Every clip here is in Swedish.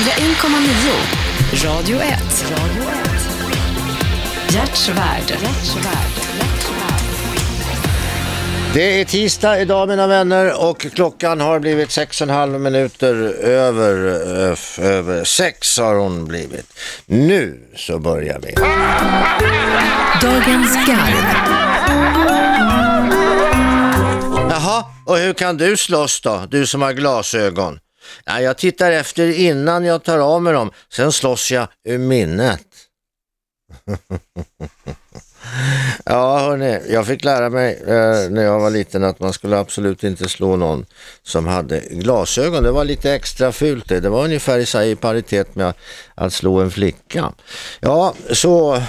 101,9 Radio 1. Radio 1. Hjärtsvärd. Det är tisdag idag mina vänner och klockan har blivit sex och en halv minuter över, över sex har hon blivit. Nu så börjar vi. Dagens garv. Jaha, och hur kan du slåss då, du som har glasögon? Ja, jag tittar efter innan jag tar av mig dem, sen slåss jag ur minnet. ja, hörni, jag fick lära mig eh, när jag var liten att man skulle absolut inte slå någon som hade glasögon. Det var lite extra fult det. Det var ungefär i paritet med att slå en flicka. Ja, så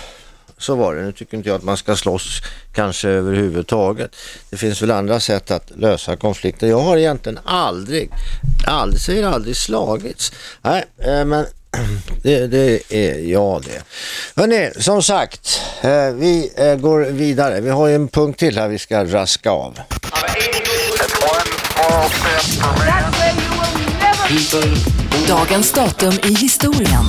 så var det. Nu tycker inte jag att man ska slåss kanske överhuvudtaget. Det finns väl andra sätt att lösa konflikter. Jag har egentligen aldrig, aldrig, säger aldrig slagits. Nej, eh, men det, det, är jag det. Hörrni, som sagt, eh, vi eh, går vidare. Vi har ju en punkt till här vi ska raska av. Dagens datum i historien.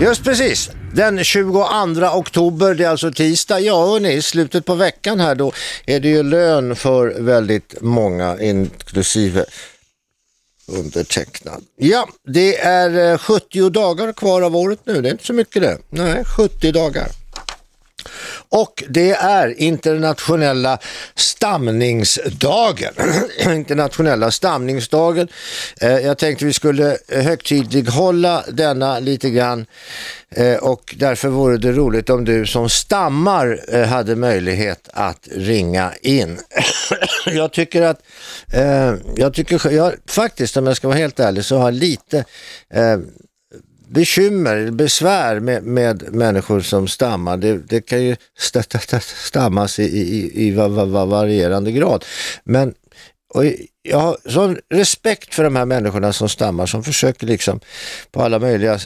Just precis. Den 22 oktober, det är alltså tisdag, ja hörni, i slutet på veckan här då är det ju lön för väldigt många inklusive undertecknad. Ja, det är eh, 70 dagar kvar av året nu, det är inte så mycket det. Nej, 70 dagar. Och det är internationella stamningsdagen. internationella stamningsdagen. Eh, jag tänkte vi skulle högtidlighålla denna lite grann eh, och därför vore det roligt om du som stammar eh, hade möjlighet att ringa in. jag tycker att, jag tycker, jag, faktiskt om jag ska vara helt ärlig så har lite bekymmer, besvär med, med människor som stammar. Det, det kan ju st st stammas i, i, i varierande grad. Men och jag har sån respekt för de här människorna som stammar som försöker liksom på alla möjliga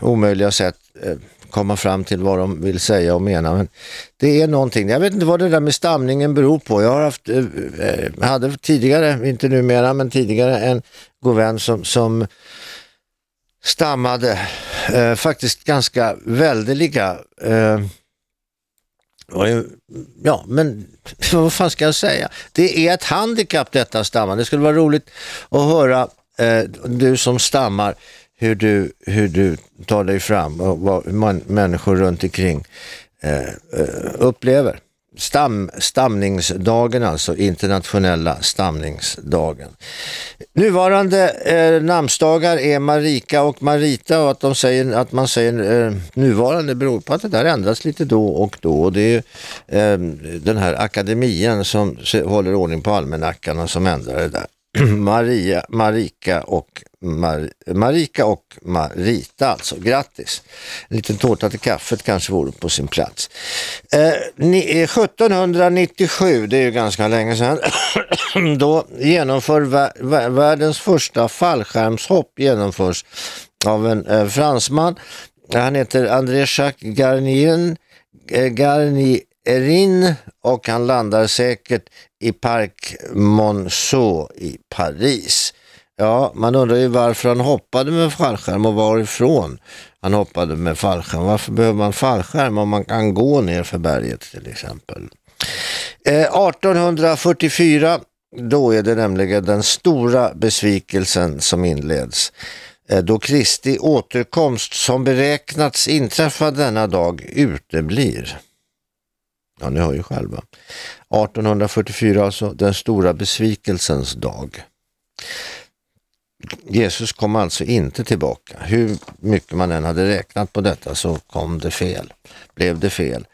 omöjliga sätt eh, komma fram till vad de vill säga och mena. Men det är någonting, jag vet inte vad det där med stamningen beror på. Jag har haft, eh, eh, hade tidigare, inte numera, men tidigare en god vän som, som stammade eh, faktiskt ganska väldeliga. Eh, eh ja, men vad fan ska jag säga? Det är ett handikapp detta stammar. Det skulle vara roligt att höra eh, du som stammar hur du, hur du tar dig fram och vad man, människor runt omkring eh, eh upplever. Stam, stamningsdagen alltså, internationella stamningsdagen. Nuvarande eh, namnsdagar är Marika och Marita och att, de säger, att man säger eh, nuvarande beror på att det där ändras lite då och då. Och det är eh, den här akademien som håller ordning på almanackan som ändrar det där. Maria, Marika och Mar Marika och Marita alltså. Grattis! En liten tårta till kaffet kanske vore på sin plats. Eh, 1797, eh, det är ju ganska länge sedan, då genomför världens första fallskärmshopp genomförs av en eh, fransman. Han heter André-Jacques Garnien, eh, Garnierin och han landar säkert i Parc Monceau i Paris. Ja, man undrar ju varför han hoppade med fallskärm och varifrån han hoppade med fallskärm. Varför behöver man fallskärm om man kan gå ner för berget till exempel? Eh, 1844, då är det nämligen den stora besvikelsen som inleds. Eh, då Kristi återkomst som beräknats inträffa denna dag uteblir. Ja, ni hör ju själva. 1844 alltså, den stora besvikelsens dag. Jesus kom alltså inte tillbaka. Hur mycket man än hade räknat på detta så kom det fel. Blev det fel.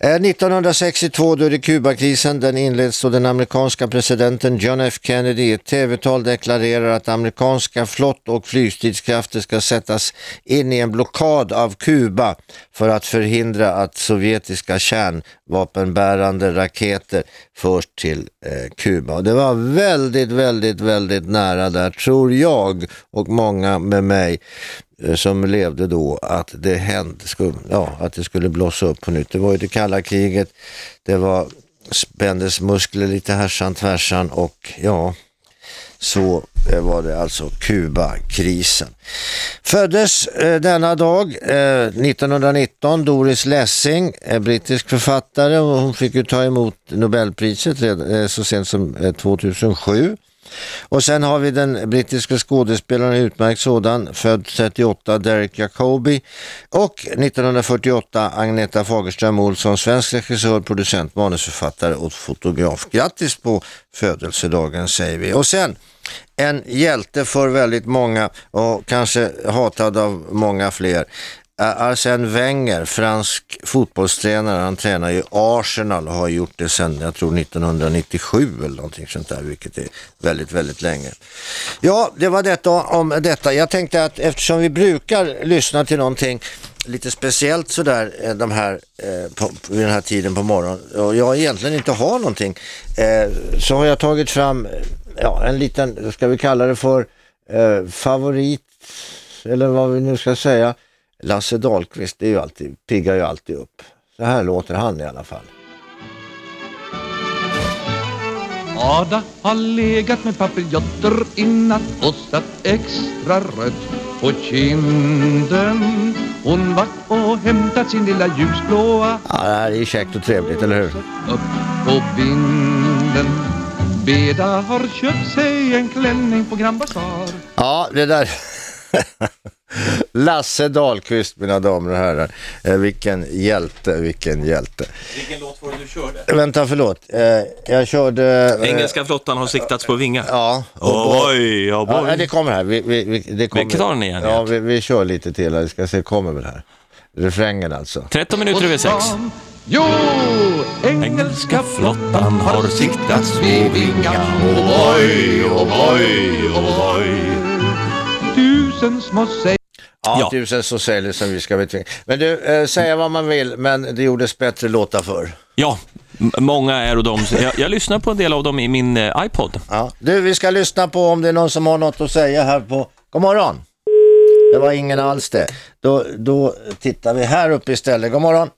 Eh, 1962 då är det Kubakrisen. Den inleds då den amerikanska presidenten John F Kennedy i ett tv-tal deklarerar att amerikanska flott och flygstridskrafter ska sättas in i en blockad av Kuba för att förhindra att sovjetiska vapenbärande raketer förs till eh, Kuba. Och det var väldigt, väldigt, väldigt nära där tror jag och många med mig eh, som levde då att det hände, skulle, ja, att det skulle blossa upp på nytt. Det var ju det kalla kriget, det var spändes muskler lite härsan tvärsan och ja, så eh, var det alltså Kuba-krisen. Föddes eh, denna dag eh, 1919 Doris Lessing, eh, brittisk författare och hon fick ju ta emot Nobelpriset redan, eh, så sent som eh, 2007. Och sen har vi den brittiska skådespelaren, utmärkt sådan, född 38, Derek Jacobi. Och 1948 Agneta Fagerström Olsson, svensk regissör, producent, manusförfattare och fotograf. Grattis på födelsedagen säger vi. Och sen en hjälte för väldigt många och kanske hatad av många fler. Arsène Wenger, fransk fotbollstränare, han tränar ju Arsenal och har gjort det sedan, jag tror 1997 eller någonting sånt där, vilket är väldigt, väldigt länge. Ja, det var detta om detta. Jag tänkte att eftersom vi brukar lyssna till någonting lite speciellt sådär eh, de här, eh, på, vid den här tiden på morgonen och jag egentligen inte har någonting eh, så har jag tagit fram ja, en liten, ska vi kalla det för eh, favorit eller vad vi nu ska säga Lasse Dahlqvist, det är ju alltid, piggar ju alltid upp. Så här låter han i alla fall. Ada har legat med papiljotter i natt och satt extra rött på kinden Hon vart och hämtat sin lilla ljusblåa Ja, det här är käckt och trevligt, eller hur? upp på vinden Beda har köpt sig en klänning på Grand Bazaar Ja, det där... Lasse Dahlqvist, mina damer och herrar. Eh, vilken hjälte, vilken hjälte. Vilken låt var det du körde? Vänta, förlåt. Eh, jag körde... Eh, Engelska flottan har siktats på vingar. Ja. Oh boy, oh Ja, boy. det kommer här. Vi, vi, vi, det kommer. Vi kan ta den igen, Ja, ja. vi, vi kör lite till. Vi ska se, det kommer väl här. Refrängen alltså. 13 minuter över sex. Jo, Engelska flottan har siktats på vingar. Oh boy, oh boy. Tusen små säg Ja, Ja. tusen så säljer som vi ska betvinga. Men du, eh, säga vad man vill, men det gjordes bättre låtar för. Ja, många är och de. Jag, jag lyssnar på en del av dem i min eh, iPod. Ja. Du, vi ska lyssna på om det är någon som har något att säga här på... God morgon! Det var ingen alls det. Då, då tittar vi här uppe istället. God morgon!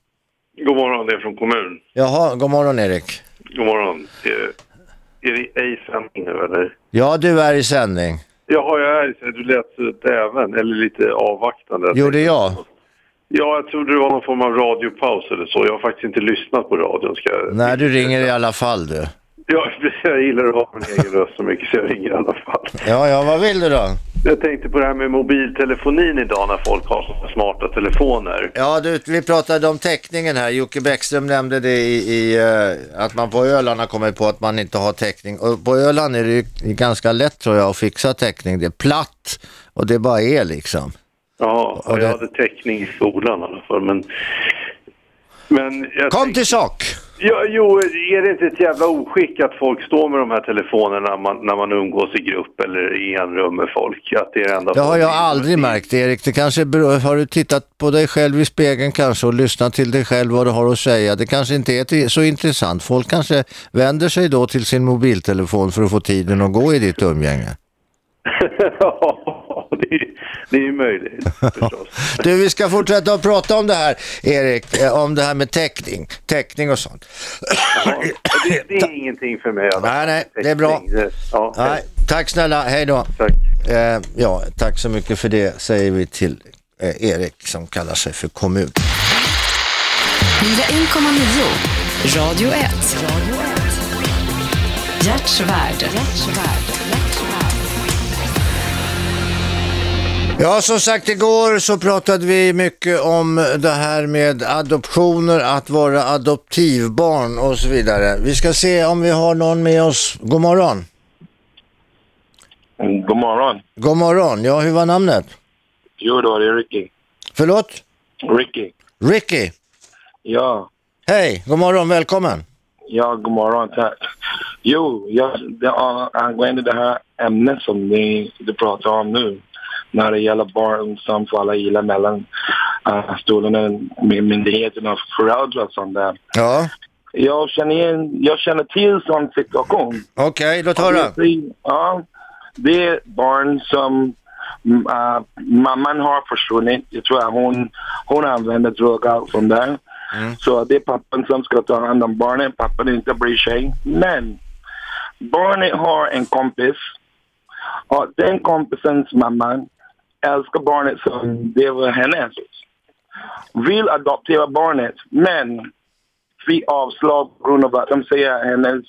God morgon, det är från kommun. Jaha, god morgon Erik. God morgon. Är, är det ej sändning nu eller? Ja, du är i sändning. Jaha, jag är Du lät även, eller lite avvaktande. Jo, det är jag. Ja, jag trodde det var någon form av radiopaus eller så. Jag har faktiskt inte lyssnat på radion. Ska jag... Nej, du ringer i alla fall du. Ja, jag gillar att ha min egen röst så mycket så jag ringer i alla fall. Ja, ja, vad vill du då? Jag tänkte på det här med mobiltelefonin idag när folk har såna smarta telefoner. Ja, du, vi pratade om täckningen här. Jocke Bäckström nämnde det i, i eh, att man på Öland har kommit på att man inte har täckning. Och på Öland är det ju ganska lätt tror jag att fixa täckning. Det är platt och det bara är liksom. Ja, Och det- jag hade täckning i skolan i alla fall. Men, men Kom tänkte- till sak! Ja, jo, är det inte ett jävla oskick att folk står med de här telefonerna när man, när man umgås i grupp eller i en rum med folk? Att det är det enda Det har jag aldrig märkt Erik. Det kanske beror, har du tittat på dig själv i spegeln kanske och lyssnat till dig själv vad du har att säga. Det kanske inte är så intressant. Folk kanske vänder sig då till sin mobiltelefon för att få tiden att gå i ditt umgänge. ja, det är, ju möjligt förstås. Du, vi ska fortsätta att prata om det här, Erik, eh, om det här med täckning, täckning och sånt. Ja, det, det är ingenting för mig. Nej, nej, det är bra. Ja, Nej, tack snälla, hej då. Tack. Eh, ja, tack så mycket för det säger vi till eh, Erik som kallar sig för kommun. 101,9. Radio 1. Hjärtsvärd. Ja, som sagt igår så pratade vi mycket om det här med adoptioner, att vara adoptivbarn och så vidare. Vi ska se om vi har någon med oss. God morgon. Mm, God morgon. God morgon. Ja, hur var namnet? Jo, då, det är Ricky. Förlåt? Ricky. Ricky. Ja, Hej, god morgon, välkommen. ja, god morgon. Tack. Jo, jag, det, angående det här ämnet som ni, du pratar om nu. När det gäller barn som faller illa mellan uh, stolarna med myndigheterna och föräldrar och sånt där. Ja, Jag känner, igen, jag känner till sån situation. okej, låt höra. Ja, det är barn som mm, äh, mamman har försvunnit. Jag tror att hon, hon använder droger från där. Så det är pappan som ska ta hand om barnen. Pappan inte bryr sig. Men barnet har en kompis Och den kompisens mamma älskar barnet som det var hennes. Vill adoptera barnet, men fick avslag på grund av att de säger att hennes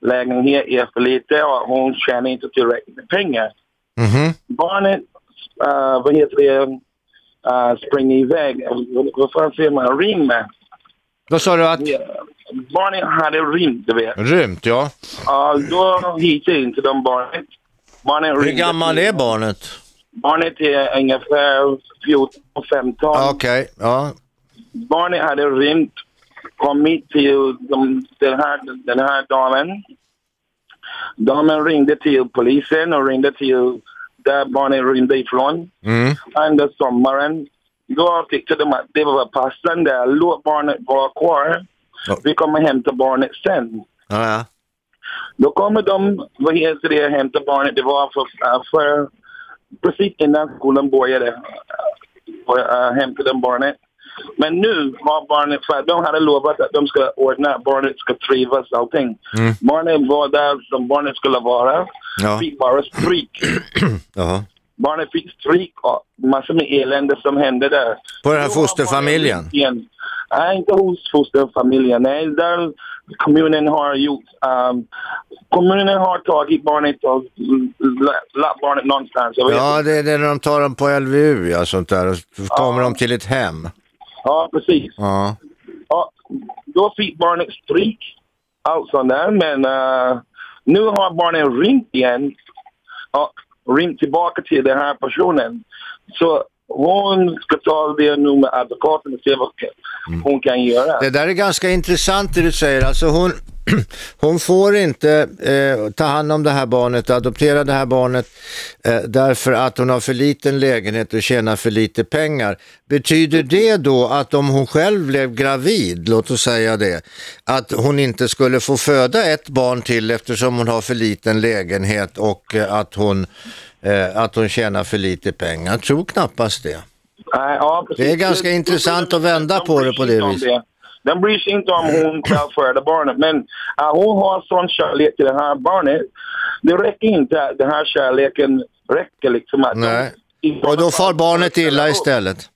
lägenhet är för lite och hon tjänar inte tillräckligt med pengar. Mhm. Barnet, uh, vad heter det, uh, springer iväg. Vad- Vad fan säger man? Ring med. Då sa du att... Barnet hade ringt, du vet. Rymt, ja. Ja, då hittade inte de barnet. barnet Hur gammal är barnet? Barnet är ungefär 14-15. Okej, ja. Barnet hade rymt, kommit till de, den, här, den här damen. Damen ringde till polisen och ringde till där barnet rymde ifrån. Mm. Under sommaren. Då tyckte de att det var passande. Låt barnet vara kvar. Ja. Vi kommer hämta barnet sen. Ja, ja. Då kommer de, vad heter det, hämta barnet. Det var för, för precis innan skolan började. Uh, hämtade de barnet. Men nu har barnet, för de hade lovat att de ska ordna barnet ska trivas och allting. Mm. Barnet var där som barnet skulle vara. Ja. Fick bara stryk. Jaha. Barnet fick stryk och massor med elände som hände där. På den här fosterfamiljen? Nej, inte hos fosterfamiljen. Nej, där kommunen har gjort... Um, kommunen har tagit barnet och lagt barnet någonstans. Ja, det är det när de tar dem på LVU, ja, sånt där. Och så kommer de till ett hem. ja, precis. Ja. Ja, då fick barnet stryk. Allt sånt där. Men uh, nu har barnet ringt igen. Och ringt tillbaka till den här personen. Så hon ska ta det nu med advokaten och se vad hon kan göra. Det där är ganska intressant det du säger. Alltså hon, hon får inte eh, ta hand om det här barnet, adoptera det här barnet eh, därför att hon har för liten lägenhet och tjänar för lite pengar. Betyder det då att om hon själv blev gravid, låt oss säga det, att hon inte skulle få föda ett barn till eftersom hon har för liten lägenhet och eh, att, hon, eh, att hon tjänar för lite pengar? Jag tror knappast det. Nej, ja, precis. Det är ganska intressant att vända på det på det viset. det. Den bryr sig inte om hon föda barnet. Men uh, hon har sån kärlek till det här barnet. Det räcker inte att den här kärleken räcker liksom. Att Nej. de, Och då far barnet illa istället.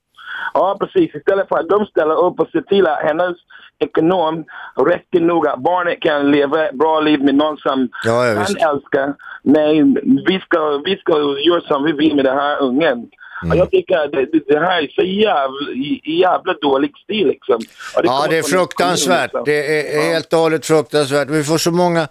Ja, precis. Istället för att de ställer upp och ser till att hennes ekonom räcker nog att barnet kan leva ett bra liv med någon som Ja, ja, han älskar. Nej, vi ska, vi ska göra som vi vill med den här ungen. Mm. Jag tycker att det, det, det här är så jävla, jävla dålig stil liksom. Och Ja, det är fruktansvärt. liksom. Det är helt och hållet fruktansvärt. Vi får så många,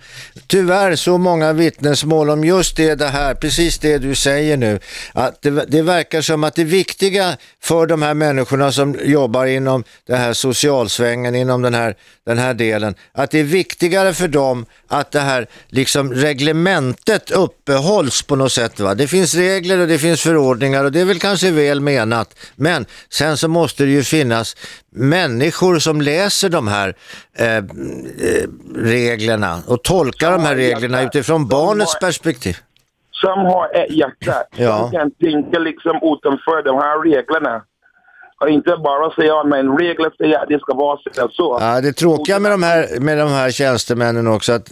tyvärr så många vittnesmål om just det, det här, precis det du säger nu. Att det, det verkar som att det viktiga för de här människorna som jobbar inom den här socialsvängen, inom den här, den här delen, att det är viktigare för dem att det här liksom reglementet uppehålls på något sätt. Va? Det finns regler och det finns förordningar och det är väl kanske väl menat. Men sen så måste det ju finnas människor som läser de här eh, eh, reglerna och tolkar de här reglerna utifrån barnets perspektiv. Som har ett hjärta. Ja. Som kan tänka liksom utanför de här reglerna. Och inte bara säga ja, men regler säger att det ska vara så. så. Ja, det tråkiga med de här, med de här tjänstemännen också att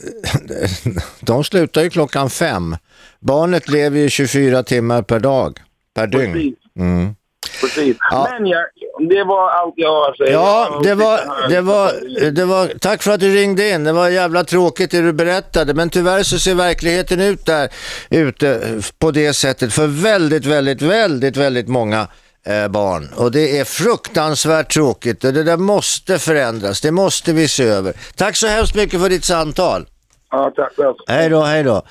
de slutar ju klockan fem. Barnet lever ju 24 timmar per dag, per dygn. Precis. Mm. Precis. Ja. Men jag, det var allt jag har att säga. Ja, det var, det var, det var, tack för att du ringde in. Det var jävla tråkigt det du berättade, men tyvärr så ser verkligheten ut där ute på det sättet för väldigt, väldigt, väldigt, väldigt många eh, barn. Och det är fruktansvärt tråkigt och det där måste förändras. Det måste vi se över. Tack så hemskt mycket för ditt samtal. Ja, tack. Hej då, hej då.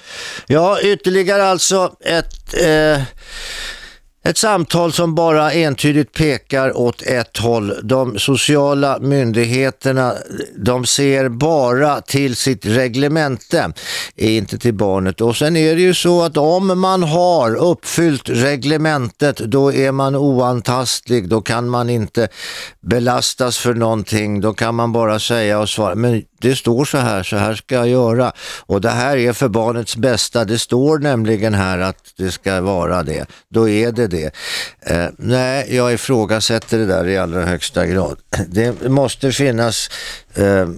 Ja, ytterligare alltså ett, eh, ett samtal som bara entydigt pekar åt ett håll. De sociala myndigheterna, de ser bara till sitt reglemente, inte till barnet. Och sen är det ju så att om man har uppfyllt reglementet, då är man oantastlig. Då kan man inte belastas för någonting. Då kan man bara säga och svara, men det står så här, så här ska jag göra. Och det här är för barnets bästa. Det står nämligen här att det ska vara det. Då är det det. Eh, nej, jag ifrågasätter det där i allra högsta grad. Det måste finnas eh,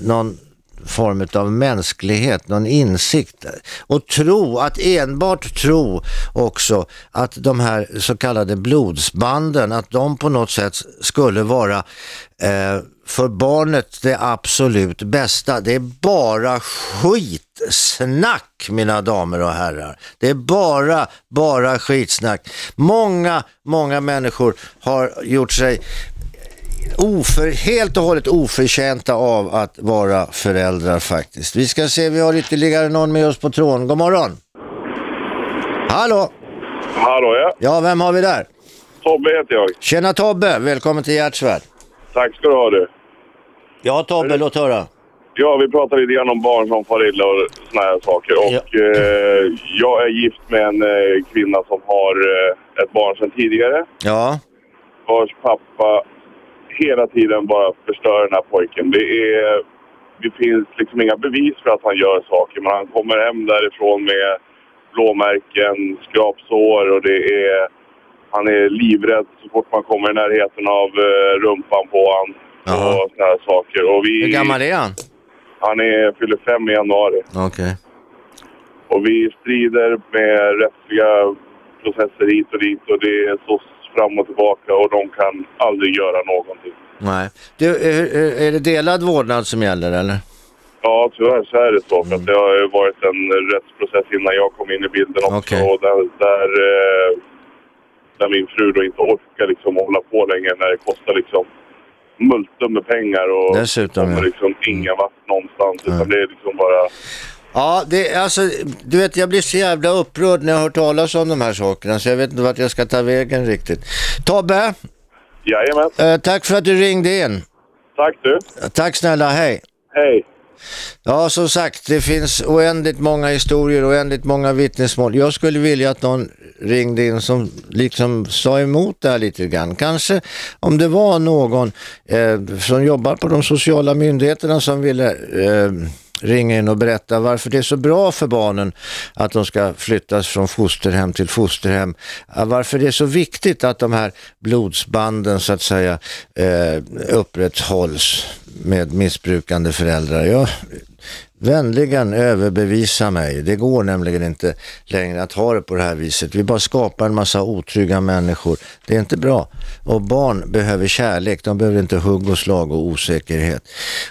någon form av mänsklighet, någon insikt. Och tro, att enbart tro också att de här så kallade blodsbanden, att de på något sätt skulle vara eh, för barnet det absolut bästa. Det är bara skitsnack mina damer och herrar. Det är bara, bara skitsnack. Många, många människor har gjort sig oför, helt och hållet oförtjänta av att vara föräldrar faktiskt. Vi ska se, vi har ytterligare någon med oss på tråden. God morgon! Hallå! Hallå ja, Ja, vem har vi där? Tobbe heter jag. Tjena Tobbe, välkommen till Hjärtsvärd. Tack ska du ha du. Ja Tobbe, låt höra. Ja, vi pratade lite grann om barn som far illa och såna här saker. Och Ja. eh, jag är gift med en eh, kvinna som har eh, ett barn sedan tidigare. Ja, Vars pappa hela tiden bara förstör den här pojken. Det, är, det finns liksom inga bevis för att han gör saker. Men han kommer hem därifrån med blåmärken, skrapsår och det är... Han är livrädd så fort man kommer i närheten av eh, rumpan på Jaha. och såna här saker. Och vi, hur gammal är han? Han är, fyller fem i januari. Okej. Och vi strider med rättsliga processer hit och dit och det är så fram och tillbaka och de kan aldrig göra någonting. Nej. Du, är, är- är det delad vårdnad som gäller eller? Ja, tyvärr så är det så. För att det har ju varit en rättsprocess innan jag kom in i bilden också. Okej. Och där, där, eh, där min fru då inte orkar liksom hålla på längre när det kostar liksom multum med pengar och Dessutom, kommer ja. liksom inga vart någonstans. Utan Nej. det är liksom bara... Ja, det, alltså, du vet jag blir så jävla upprörd när jag hör talas om de här sakerna så jag vet inte vart jag ska ta vägen riktigt. Tobbe, Jajamän. eh, tack för att du ringde in. Tack du. Tack snälla, hej. Hej. Ja, som sagt, det finns oändligt många historier, oändligt många vittnesmål. Jag skulle vilja att någon ringde in som liksom sa emot det här lite grann. Kanske om det var någon eh, som jobbar på de sociala myndigheterna som ville eh, ringa in och berätta varför det är så bra för barnen att de ska flyttas från fosterhem till fosterhem. Varför det är så viktigt att de här blodsbanden så att säga eh, upprätthålls med missbrukande föräldrar. Jag, vänligen överbevisa mig. Det går nämligen inte längre att ha det på det här viset. Vi bara skapar en massa otrygga människor. Det är inte bra. Och barn behöver kärlek. De behöver inte hugg och slag och osäkerhet.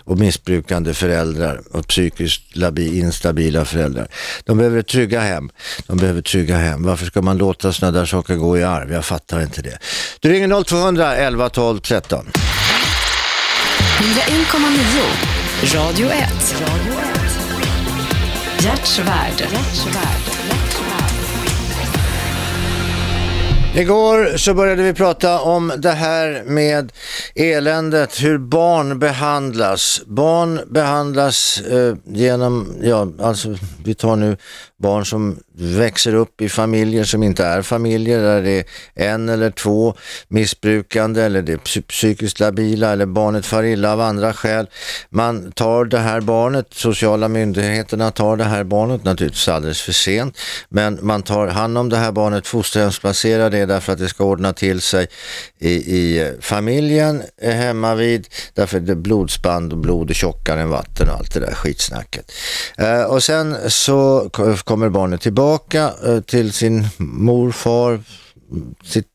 Och missbrukande föräldrar och psykiskt labi, instabila föräldrar. De behöver trygga hem. De behöver trygga hem. Varför ska man låta sådana där saker gå i arv? Jag fattar inte det. Du ringer 0200 11 12 13. 101,9. Radio 1. Hjärtsvärd. Igår så började vi prata om det här med eländet, hur barn behandlas. Barn behandlas eh, genom, ja alltså vi tar nu barn som växer upp i familjer som inte är familjer, där det är en eller två missbrukande eller det är psykiskt labila eller barnet far illa av andra skäl. Man tar det här barnet, sociala myndigheterna tar det här barnet naturligtvis alldeles för sent, men man tar hand om det här barnet, fosterhemsplacerar det därför att det ska ordna till sig i, i familjen eh, hemma vid, därför att det är blodsband och blod är tjockare än vatten och allt det där skitsnacket. Eh, och sen så kommer barnet tillbaka eh, till sin morfar, sitt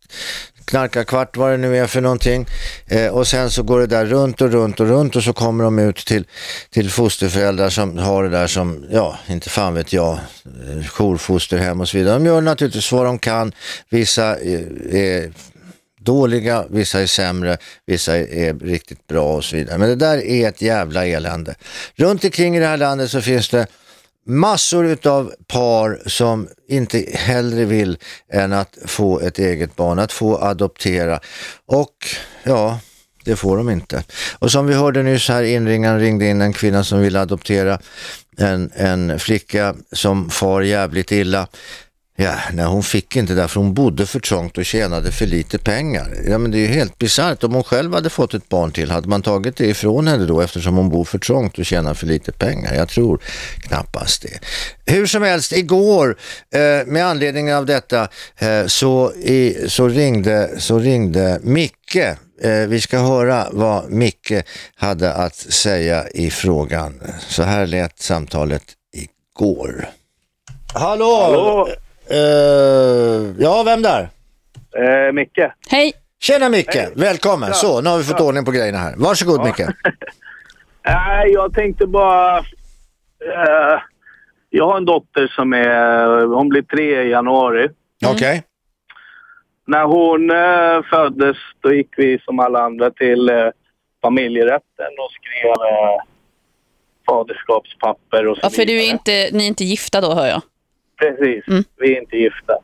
knarkarkvart vad det nu är för någonting eh, och sen så går det där runt och runt och runt och så kommer de ut till, till fosterföräldrar som har det där som, ja, inte fan vet jag, eh, jourfosterhem och så vidare. De gör naturligtvis vad de kan, vissa är, är dåliga, vissa är sämre, vissa är, är riktigt bra och så vidare. Men det där är ett jävla elände. Runt omkring i det här landet så finns det massor utav par som inte hellre vill än att få ett eget barn, att få adoptera. Och ja, det får de inte. Och som vi hörde nyss här, inringaren ringde in en kvinna som ville adoptera en, en flicka som far jävligt illa. Ja, nej, hon fick inte det för hon bodde för trångt och tjänade för lite pengar. Ja, men det är ju helt bisarrt. Om hon själv hade fått ett barn till, hade man tagit det ifrån henne då eftersom hon bor för trångt och tjänar för lite pengar? Jag tror knappast det. Hur som helst, igår eh, med anledning av detta eh, så, i, så, ringde, så ringde Micke Eh, vi ska höra vad Micke hade att säga i frågan. Så här lät samtalet igår. Hallå! Hallå? Eh, ja, vem där? Eh, Micke. Hej! Tjena Micke, välkommen. Så, nu har vi fått ordning på grejerna här. Varsågod Micke. Nej, jag tänkte bara... Eh, jag har en dotter som är... Hon blir tre i januari. Okej. När hon eh, föddes, då gick vi som alla andra till eh, familjerätten och skrev faderskapspapper och så Ja, för du är vidare. inte, ni är inte gifta då, hör jag. Precis, Mm. vi är inte gifta.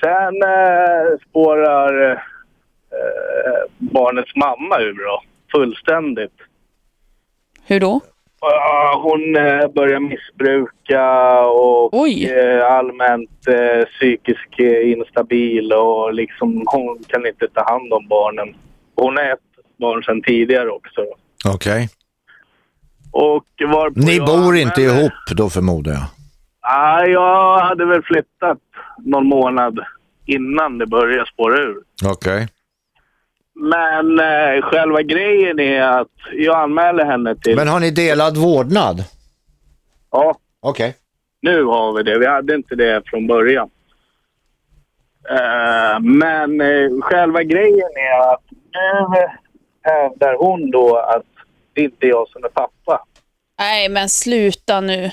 Sen eh, spårar eh, barnets mamma ur då, fullständigt. Hur då? Ja, hon eh, börjar missbruka och Oj. eh, allmänt eh, psykiskt eh, instabil och liksom hon kan inte ta hand om barnen. Hon har ett barn sedan tidigare också. Okej. Och var Ni bor inte ihop då förmodar jag? Nej, jag hade väl flyttat någon månad innan det började spåra ur. Okej. Men eh, själva grejen är att jag anmäler henne till... Men har ni delad vårdnad? Ja, Okej. nu har vi det. Vi hade inte det från början. Eh, men eh, själva grejen är att nu hävdar hon då att det inte är jag som är pappa. Nej, men sluta nu.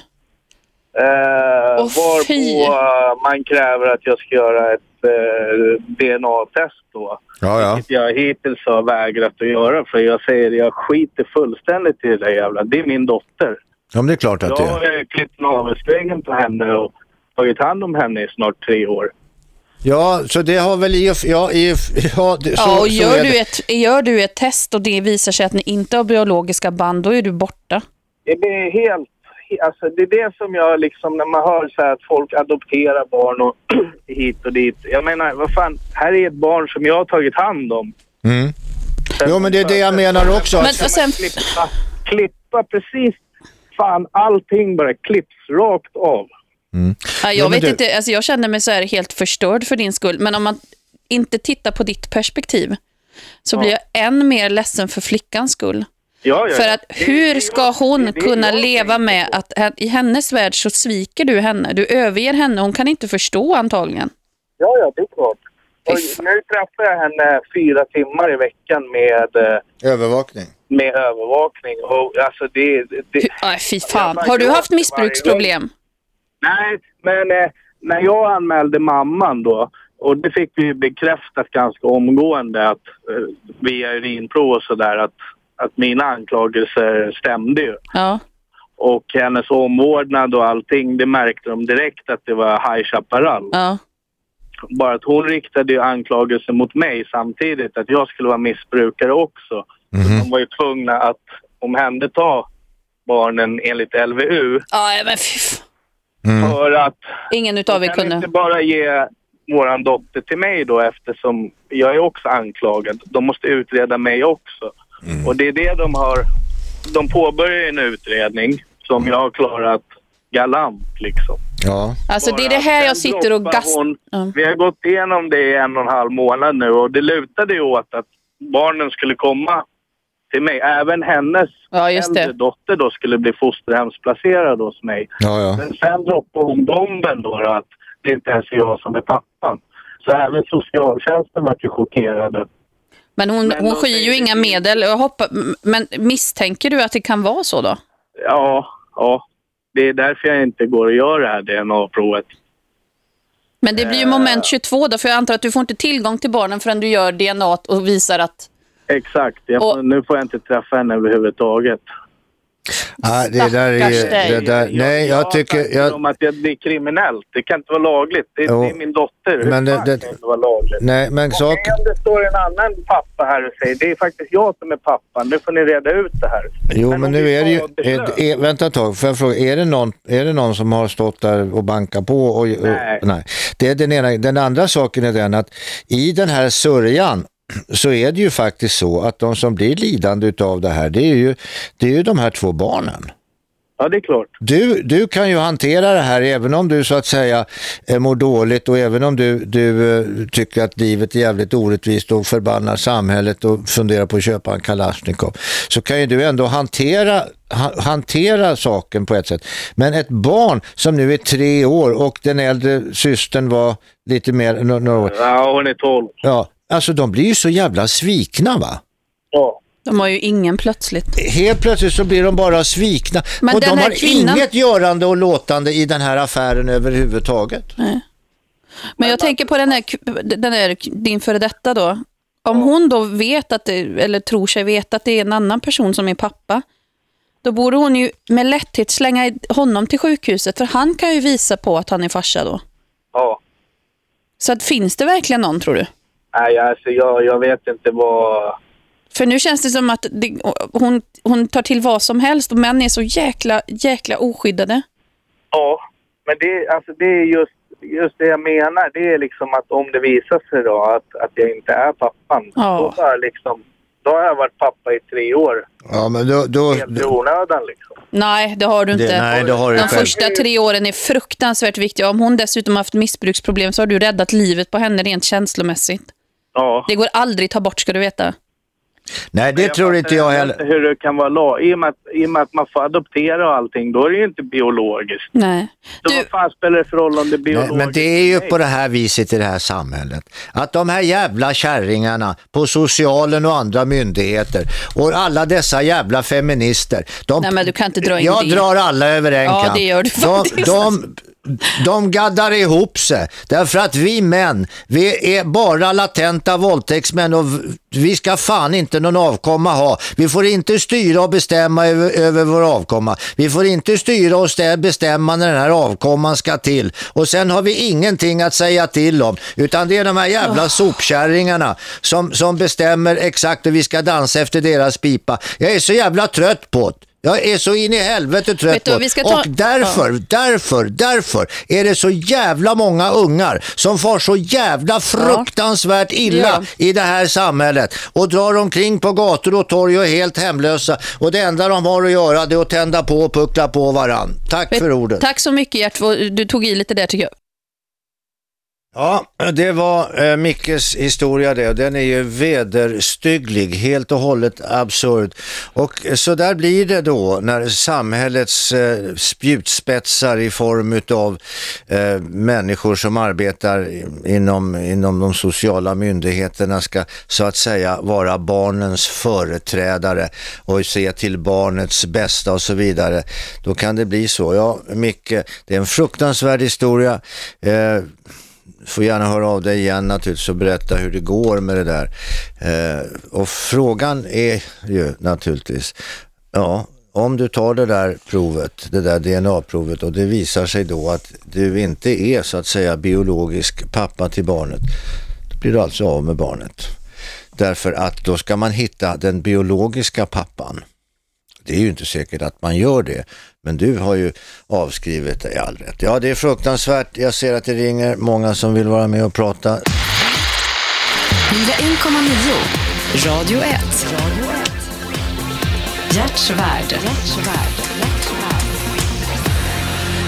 Eh, fy. varpå eh, man kräver att jag ska göra ett eh, DNA-test då. Ja, ja. Vilket jag hittills har vägrat att göra för jag säger jag skiter fullständigt i det där jävla. Det är min dotter. Ja, men det är klart att Jag det är. har eh, klippt navelsträngen på henne och tagit hand om henne i snart tre år. Ja, så det har väl i och ja, i ja, det, så, Ja, och gör du, ett, gör du ett test och det visar sig att ni inte har biologiska band, då är du borta. Det blir helt... Alltså det är det som jag liksom, när man hör så här att folk adopterar barn och hit och dit. Jag menar, vad fan, här är ett barn som jag har tagit hand om. Mm. Jo, men det är det jag menar också. Men och sen, Klippa, klippa precis, fan allting bara klipps rakt av. ja, Jo, jag vet du- inte, alltså jag känner mig så här helt förstörd för din skull, men om man inte tittar på ditt perspektiv så blir jag än mer ledsen för flickans skull. Ja, ja, För att hur ska hon det är det kunna leva med att i hennes värld så sviker du henne? Du överger henne, hon kan inte förstå antagligen. Ja, ja, det är klart. Och nu träffar jag henne fyra timmar i veckan med, eh, Övervakning. med övervakning. Och alltså det... det Nej, fy fan. Har du haft missbruksproblem? Nej, men eh, när jag anmälde mamman då, och det fick vi bekräftat ganska omgående att eh, via urinprov och sådär att, att mina anklagelser stämde ju. Ja. Och hennes omvårdnad och allting, det märkte de direkt att det var High Chaparral. ja. Bara att hon riktade ju anklagelser mot mig samtidigt, att jag skulle vara missbrukare också. Så de var ju tvungna att omhänderta barnen enligt LVU Ja, men fy fan. för att Ingen utav er kunde. inte bara ge våran dotter till mig då eftersom jag är också anklagad. De måste utreda mig också. Och det är det de har... De påbörjar en utredning som jag har klarat galant liksom. Ja. Alltså det är det här jag sitter och gastar. Ja. Vi har gått igenom det i en och en halv månad nu och det lutade ju åt att barnen skulle komma till mig. Även hennes Ja, just äldre det. dotter då skulle bli fosterhemsplacerad hos mig. Ja, ja. Men sen droppade hon bomben då, då att det inte ens är jag som är pappan. Så även socialtjänsten var ju chockerade. Men hon, Men hon skyr ju inga medel. Jag hoppa, men misstänker du att det kan vara så då? Ja, ja. Det är därför jag inte går och gör det här DNA-provet. Men det blir ju moment 22 då, för jag antar att du får inte tillgång till barnen förrän du gör DNA och visar att... Exakt. Jag Och- nu får jag inte träffa henne överhuvudtaget. Nej, det där är. Det där, nej, jag har tycker... Jag, dem att det det är kriminellt. Det kan inte vara lagligt. Det, det är min dotter. Men det- det- kan inte vara lagligt? nej, men sak... Om det står en annan pappa här och säger det är faktiskt jag som är pappan. Nu får ni reda ut det här. Jo, men, om nu är det ju... Är, är, vänta ett tag, får jag fråga, är det, någon, är det någon som har stått där och bankat på? Och, och, Nej. nej. Det är den ena. Den andra saken är den att i den här sörjan så är det ju faktiskt så att de som blir lidande utav det här, det är ju, det är ju de här två barnen. Ja, det är klart. Du, du kan ju hantera det här även om du så att säga eh, mår dåligt och även om du, du eh, tycker att livet är jävligt orättvist och förbannar samhället och funderar på att köpa en Kalashnikov så kan ju du ändå hantera, ha, hantera saken på ett sätt. Men ett barn som nu är tre år och den äldre systern var lite mer, nå- några år, Ja, hon är 12. ja, alltså de blir ju så jävla svikna va? Ja. De har ju ingen plötsligt. Helt plötsligt så blir de bara svikna Men och den de har kvinnan- inget görande och låtande i den här affären överhuvudtaget. Men jag tänker på den här, den här, din före detta då. Om hon då vet att det, eller tror sig veta att det är en annan person som är pappa, då borde hon ju med lätthet slänga honom till sjukhuset, för han kan ju visa på att han är farsa då. Ja. Så att, finns det verkligen någon, tror du? Nej, alltså jag, jag vet inte vad... För nu känns det som att det, hon, hon tar till vad som helst och män är så jäkla, jäkla oskyddade. Ja, men det, alltså det är just, just det jag menar. Det är liksom att om det visar sig då att, att jag inte är pappan, Ja. då, har jag liksom, då har jag varit pappa i tre år. Ja, men då, då, Helt i onödan liksom. Nej, det har du inte. det, nej, det har du De själv. första tre åren är fruktansvärt viktiga. Om hon dessutom har haft missbruksproblem så har du räddat livet på henne rent känslomässigt. Ja. Det går aldrig ta bort, ska du veta. Nej, det tror inte jag heller. Hur det kan vara lag. I och, med att, I och med att man får adoptera och allting, då är det ju inte biologiskt. Nej. Så Du, vad fan spelar det för roll om det är biologiskt? Men, men det är ju Nej. på det här viset i det här samhället. Att de här jävla kärringarna på socialen och andra myndigheter och alla dessa jävla feminister. De, Nej, men du kan inte dra in Jag det. drar alla över en Ja, kam. det gör du faktiskt. de, de gaddar ihop sig därför att vi män, vi är bara latenta våldtäktsmän och vi ska fan inte någon avkomma ha. Vi får inte styra och bestämma över, över vår avkomma. Vi får inte styra och stä- bestämma när den här avkomman ska till. Och sen har vi ingenting att säga till om. Utan det är de här jävla sopkärringarna som, som bestämmer exakt hur vi ska dansa efter deras pipa. Jag är så jävla trött på det. Jag är så in i helvete trött du, ta- Och därför, därför, därför är det så jävla många ungar som far så jävla fruktansvärt illa gör i det här samhället och drar omkring på gator och torg och är helt hemlösa. Och det enda de har att göra det är att tända på och puckla på varann. Tack vet- för ordet. tack så mycket Gert, du tog i lite där tycker jag. Ja, det var eh, Mickes historia det och den är ju vederstygglig, helt och hållet absurd. Och så där blir det då när samhällets eh, spjutspetsar i form av eh, människor som arbetar inom, inom de sociala myndigheterna ska så att säga vara barnens företrädare och se till barnets bästa och så vidare. Då kan det bli så. Ja, Micke, det är en fruktansvärd historia. Eh, får gärna höra av dig igen naturligtvis och berätta hur det går med det där. Eh, och frågan är ju naturligtvis, ja, om du tar det där provet, det där DNA-provet och det visar sig då att du inte är så att säga biologisk pappa till barnet, då blir du alltså av med barnet. Därför att då ska man hitta den biologiska pappan. Det är ju inte säkert att man gör det, men du har ju avskrivit dig all rätt. Ja, det är fruktansvärt. Jag ser att det ringer många som vill vara med och prata. 1,9 Radio 1. Hjärtsvärd.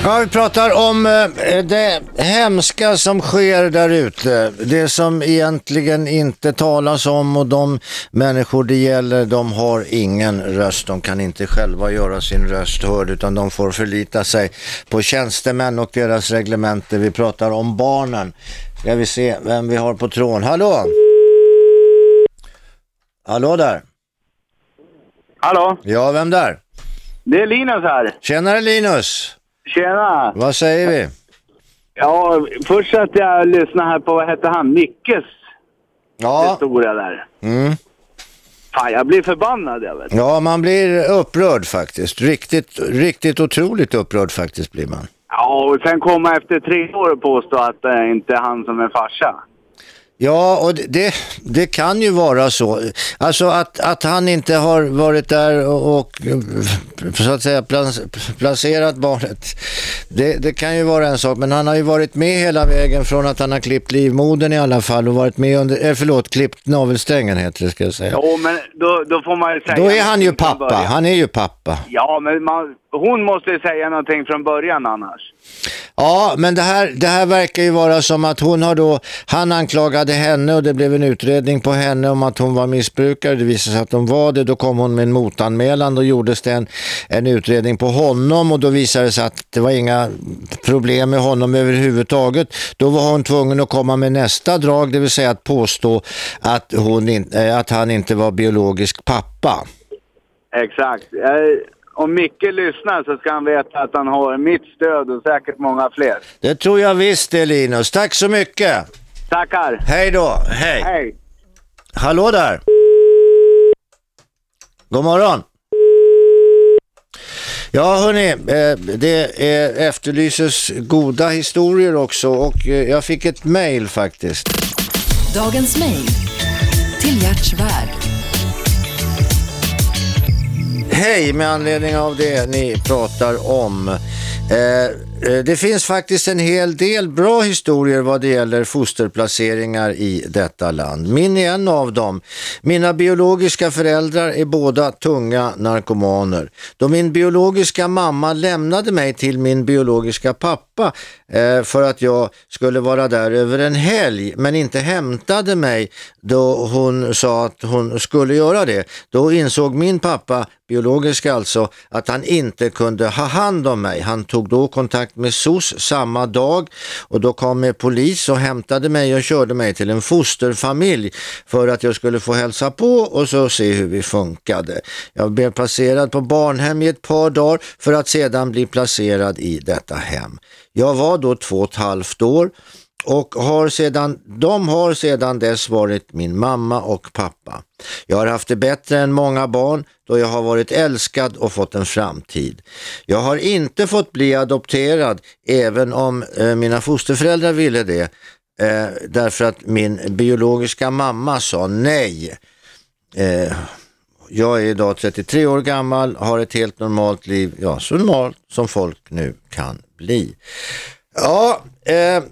Ja, vi pratar om eh, det hemska som sker där ute. Det som egentligen inte talas om och de människor det gäller, de har ingen röst. De kan inte själva göra sin röst hörd utan de får förlita sig på tjänstemän och deras reglementer. Vi pratar om barnen. Ska vi se vem vi har på tråden. Hallå? Hallå där? Hallå, Ja, vem där? det är Linus här. Tjenare Linus! Tjena. Vad säger vi? Ja, först att jag lyssnade här på, vad hette han, Mickes Ja, historia där. mm. Fan, jag blir förbannad jag vet. Ja, man blir upprörd faktiskt. Riktigt, riktigt otroligt upprörd faktiskt blir man. Ja, och sen komma efter tre år och påstå att det inte är han som är farsa. Ja, och det- det, kan ju vara så. Alltså att, att han inte har varit där och, och så att säga placerat barnet. Det, det kan ju vara en sak, men han har ju varit med hela vägen från att han har klippt livmodern i alla fall och varit med under, eh, förlåt, klippt navelsträngen heter det ska jag säga. Jo, men då, då får man ju säga... Då är han ju pappa, han är ju pappa. Ja, men man, hon måste säga någonting från början annars. Ja, men det här, det här verkar ju vara som att hon har då, han anklagade henne och det blev en utredning på henne om att hon var missbrukare. Det visade sig att hon var det. Då kom hon med en motanmälan. Då gjordes det en, en utredning på honom och då visade det sig att det var inga problem med honom överhuvudtaget. Då var hon tvungen att komma med nästa drag, det vill säga att påstå att, hon in, eh, att han inte var biologisk pappa. Exakt. Eh, Om Micke lyssnar så ska han veta att han har mitt stöd och säkert många fler. Det tror jag visst det Linus. Tack så mycket. Tackar. Hej då. Hej. Hej. Hallå där. God morgon. Ja hörni, eh, det är, efterlyses goda historier också och eh, jag fick ett mail faktiskt. Dagens mejl. Till Gert Svärd. Hej med anledning av det ni pratar om. Eh, Eh, det finns faktiskt en hel del bra historier vad det gäller fosterplaceringar i detta land. Min är en av dem. Mina biologiska föräldrar är båda tunga narkomaner. Då min biologiska mamma lämnade mig till min biologiska pappa eh, för att jag skulle vara där över en helg men inte hämtade mig då hon sa att hon skulle göra det. Då insåg min pappa, biologisk alltså, att han inte kunde ha hand om mig. Han tog då kontakt med SOS samma dag och då kom polis och hämtade mig och körde mig till en fosterfamilj för att jag skulle få hälsa på och så se hur vi funkade. Jag blev placerad på barnhem i ett par dagar för att sedan bli placerad i detta hem. Jag var då två och ett halvt år och har sedan, de har sedan dess varit min mamma och pappa. Jag har haft det bättre än många barn då jag har varit älskad och fått en framtid. Jag har inte fått bli adopterad även om eh, mina fosterföräldrar ville det eh, därför att min biologiska mamma sa nej. Eh, jag är idag 33 år gammal, har ett helt normalt liv, ja så normalt som folk nu kan bli. Ja, eh,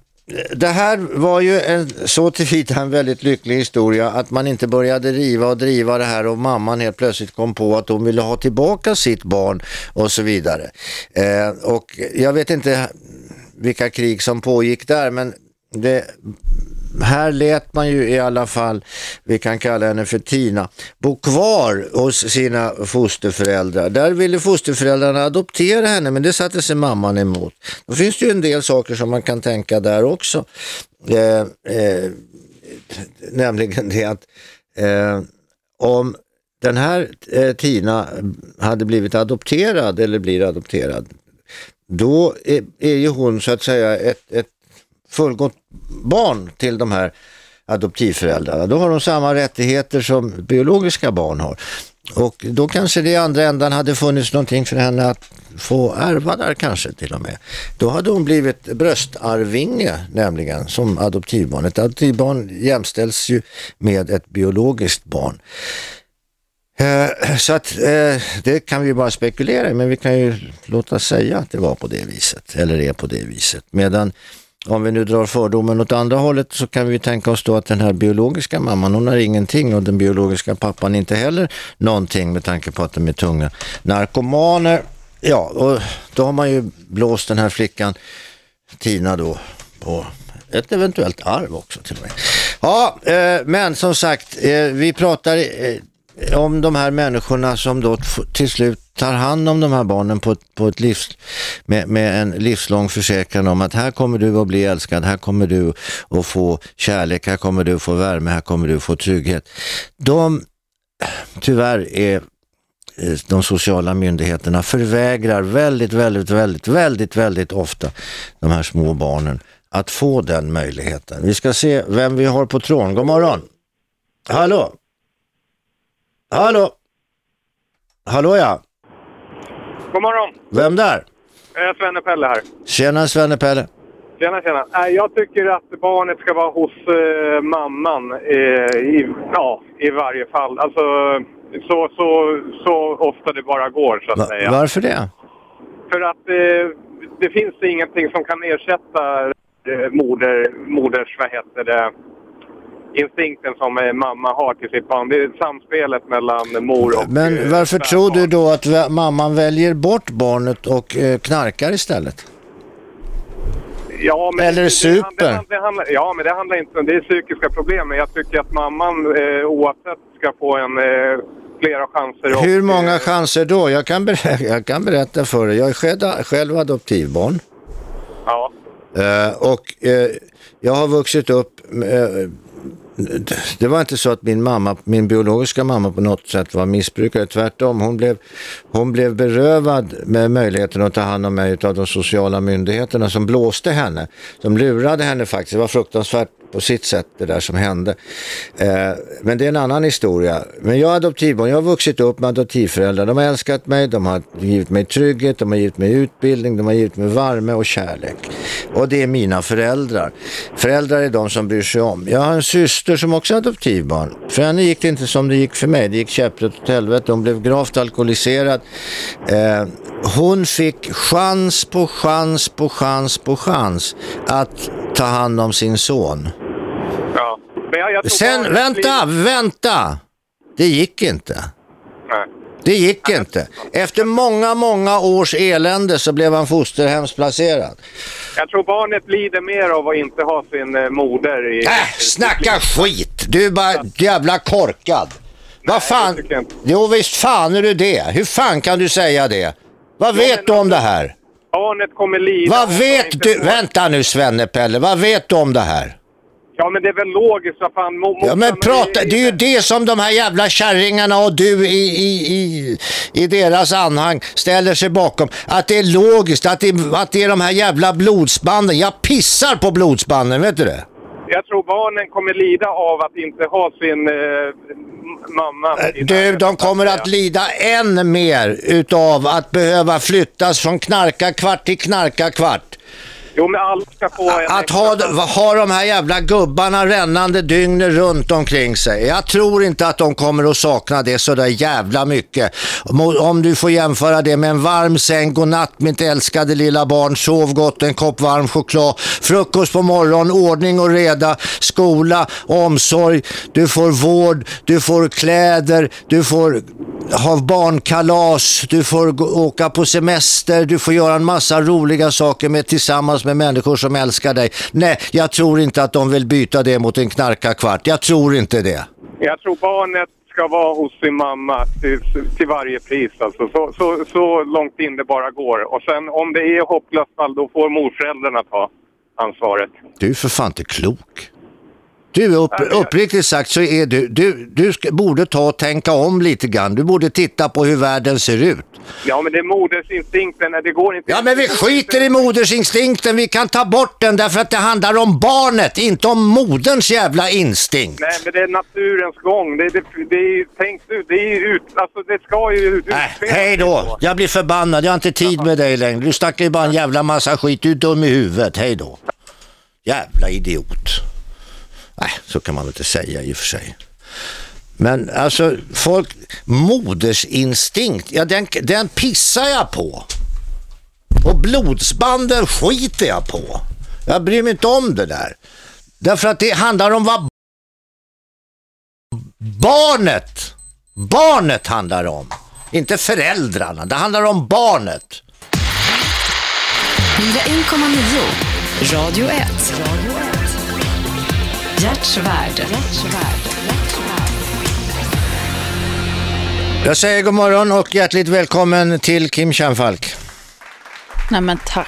det här var ju en, så tillvida en väldigt lycklig historia att man inte började riva och driva det här och mamman helt plötsligt kom på att hon ville ha tillbaka sitt barn och så vidare. Eh, och jag vet inte vilka krig som pågick där men det, här lät man ju i alla fall, vi kan kalla henne för Tina, bo kvar hos sina fosterföräldrar. Där ville fosterföräldrarna adoptera henne men det satte sig mamman emot. Då finns det ju en del saker som man kan tänka där också. Eh, eh, nämligen det att eh, om den här eh, Tina hade blivit adopterad eller blir adopterad, då är, är ju hon så att säga ett, ett fullgott barn till de här adoptivföräldrarna. Då har de samma rättigheter som biologiska barn har. Och då kanske det i andra ändan hade funnits någonting för henne att få ärva där kanske till och med. Då hade hon blivit bröstarvinge nämligen som adoptivbarn. Ett adoptivbarn jämställs ju med ett biologiskt barn. Eh, så att eh, det kan vi bara spekulera i men vi kan ju låta säga att det var på det viset eller är på det viset. Medan om vi nu drar fördomen åt andra hållet så kan vi tänka oss då att den här biologiska mamman hon har ingenting och den biologiska pappan inte heller någonting med tanke på att de är tunga narkomaner. Ja, och då har man ju blåst den här flickan Tina då på ett eventuellt arv också till och med. Ja, eh, men som sagt, eh, vi pratar eh, om de här människorna som då till slut tar hand om de här barnen på ett, på ett livs, med, med en livslång försäkran om att här kommer du att bli älskad, här kommer du att få kärlek, här kommer du att få värme, här kommer du att få trygghet. De, tyvärr är eh, de sociala myndigheterna förvägrar väldigt, väldigt, väldigt, väldigt, väldigt ofta de här små barnen att få den möjligheten. Vi ska se vem vi har på tråden. God morgon. Hallå? Hallå? Hallå ja? God morgon. Vem där? Eh, Svenne Pelle här. Tjena Svenne Pelle. Tjena, tjena. Eh, jag tycker att barnet ska vara hos eh, mamman eh, i, ja, i varje fall. Alltså så, så, så ofta det bara går så att Va- säga. varför det? För att eh, det finns ingenting som kan ersätta eh, moder, moders, vad heter det, instinkten som mamma har till sitt barn. Det är samspelet mellan mor och... Men eh, varför spädbarn. tror du då att mamman väljer bort barnet och eh, knarkar istället? Ja, men Eller det- super. Det, det, det handlar, ja, men det handlar inte om... Det är psykiska problem. Men jag tycker att mamman eh, oavsett ska få en, eh, flera chanser. och- Hur många chanser då? Jag kan, ber- jag kan berätta för dig. Jag är själv, själv adoptivbarn. Ja. Eh, och eh, jag har vuxit upp, eh, det var inte så att min mamma, min biologiska mamma på något sätt var missbrukare, tvärtom. Hon blev, hon blev berövad med möjligheten att ta hand om mig av de sociala myndigheterna som blåste henne, som lurade henne faktiskt. Det var fruktansvärt på sitt sätt det där som hände. Eh, men det är en annan historia. Men jag är adoptivbarn, jag har vuxit upp med adoptivföräldrar. De har älskat mig, de har givit mig trygghet, de har givit mig utbildning, de har givit mig värme och kärlek. Och det är mina föräldrar. Föräldrar är de som bryr sig om. Jag har en syster som också är adoptivbarn. För henne gick det inte som det gick för mig. Det gick käpprätt åt helvete. Hon blev gravt alkoholiserad. Eh, hon fick chans på chans på chans på chans att ta hand om sin son. Men jag, jag Sen, barnet vänta, vänta! Det gick inte. Nej. Det gick inte. Efter många, många års elände så blev han fosterhemsplacerad. Jag tror barnet lider mer av att inte ha sin eh, moder i... Äh, snacka skit! Du är bara jävla korkad. Vad fan? Jo visst fan är du det. Hur fan kan du säga det? Vad vet du om det här? Barnet kommer lida. Vad vet du? Vänta nu Svenne-Pelle, vad vet du om det här? Ja, men det är väl logiskt. Vad fan, Ja men prata, det är ju det som de här jävla kärringarna och du i, i, i, i deras anhang ställer sig bakom. Att det är logiskt, att det, att det är de här jävla blodsbanden. Jag pissar på blodsbanden, vet du det? Jag tror barnen kommer lida av att inte ha sin eh, mamma. i Du, de kommer att lida än mer utav att behöva flyttas från knarka kvart till knarka kvart. Jo, men alla ska få Att ha, ha de här jävla gubbarna rännande dygnet runt omkring sig. Jag tror inte att de kommer att sakna det så där jävla mycket. Om- du får jämföra det med en varm säng, godnatt mitt älskade lilla barn, sov gott, en kopp varm choklad, frukost på morgonen, ordning och reda, skola, omsorg, du får vård, du får kläder, du får ha barnkalas, du får åka på semester, du får göra en massa roliga saker med, tillsammans med människor som älskar dig. Nej, jag tror inte att de vill byta det mot en knarkarkvart. Jag tror inte det. Jag tror barnet ska vara hos sin mamma till, till varje pris. Alltså. Så, så, så långt in det bara går. Och sen om det är hopplöst fall, då får morföräldrarna ta ansvaret. Du är för fan inte klok. Du, är upp, uppriktigt sagt så är du, du, du borde ta och tänka om lite grann. Du borde titta på hur världen ser ut. Ja, men det är modersinstinkten. Det går inte... Ja men vi skiter i modersinstinkten, vi kan ta bort den därför att det handlar om barnet, inte om moderns jävla instinkt. Nej, men det är naturens gång. Det, det, det är tänkt ut. Det är ut... Alltså, det ska ju ut... Äh, hej då, jag blir förbannad, jag har inte tid med dig längre. Du snackar ju bara en jävla massa skit, du är dum i huvudet, hej då. Jävla idiot. Nej, så kan man väl inte säga i och för sig. Men alltså, folk, modersinstinkt, ja den, den pissar jag på. Och blodsbanden skiter jag på. Jag bryr mig inte om det där. Därför att det handlar om vad barnet, barnet handlar om. Inte föräldrarna, det handlar om barnet. 1,9. Radio 1. Hjärtsvärd. Jag säger god morgon och hjärtligt välkommen till Kim Kärnfalk. Nej men tack.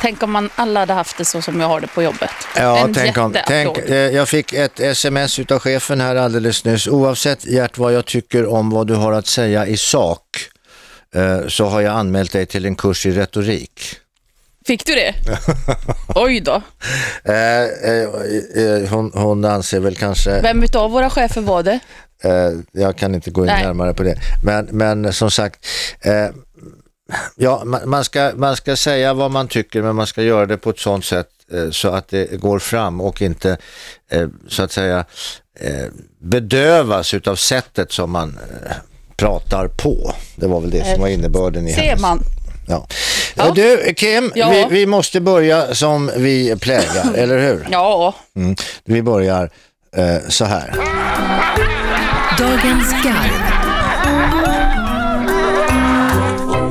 Tänk om man alla hade haft det så som jag har det på jobbet. Ja, en tänk om, tänk, eh, jag fick ett sms utav chefen här alldeles nyss. Oavsett Gert vad jag tycker om vad du har att säga i sak eh, så har jag anmält dig till en kurs i retorik. Fick du det? Oj då. Eh, eh, eh, hon, hon anser väl kanske, Vem utav våra chefer var det? eh, jag kan inte gå in Nej. närmare på det, men, men som sagt, eh, ja, man, man, ska, man ska säga vad man tycker men man ska göra det på ett sådant sätt eh, så att det går fram och inte så att säga bedövas utav sättet som man pratar på. Det var väl det som var innebörden i Ser hennes... man. Ja. Ja. Du Kim, Ja. vi, vi måste börja som vi plägar, eller hur? Ja, Mm. Vi börjar eh, så här. Dagens garv.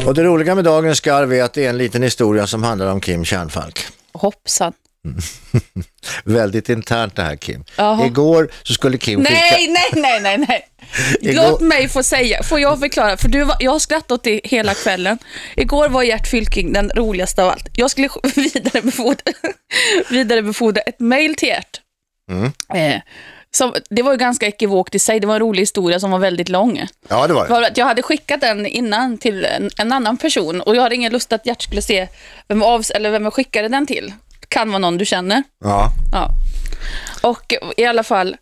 Och det roliga med dagens skarv är att det är en liten historia som handlar om Kim Kärnfalk. Hoppsan. Väldigt internt det här Kim. Jaha. Igår så skulle Kim skicka... Nej, nej, nej, nej, nej. Igår- Låt mig få säga, får jag förklara? För du var, jag har skrattat åt det hela kvällen. Igår var Gert Fylking den roligaste av allt. Jag skulle vidarebefordra, vidarebefordra ett mail till Gert. Mm. Eh, som, det var ju ganska ekivokt i sig, det var en rolig historia som var väldigt lång. Ja, det var det. Jag hade skickat den innan till en, en annan person och jag hade ingen lust att Gert skulle se vem, av, eller vem jag skickade den till. Kan vara någon du känner. Ja. Ja. Och i alla fall,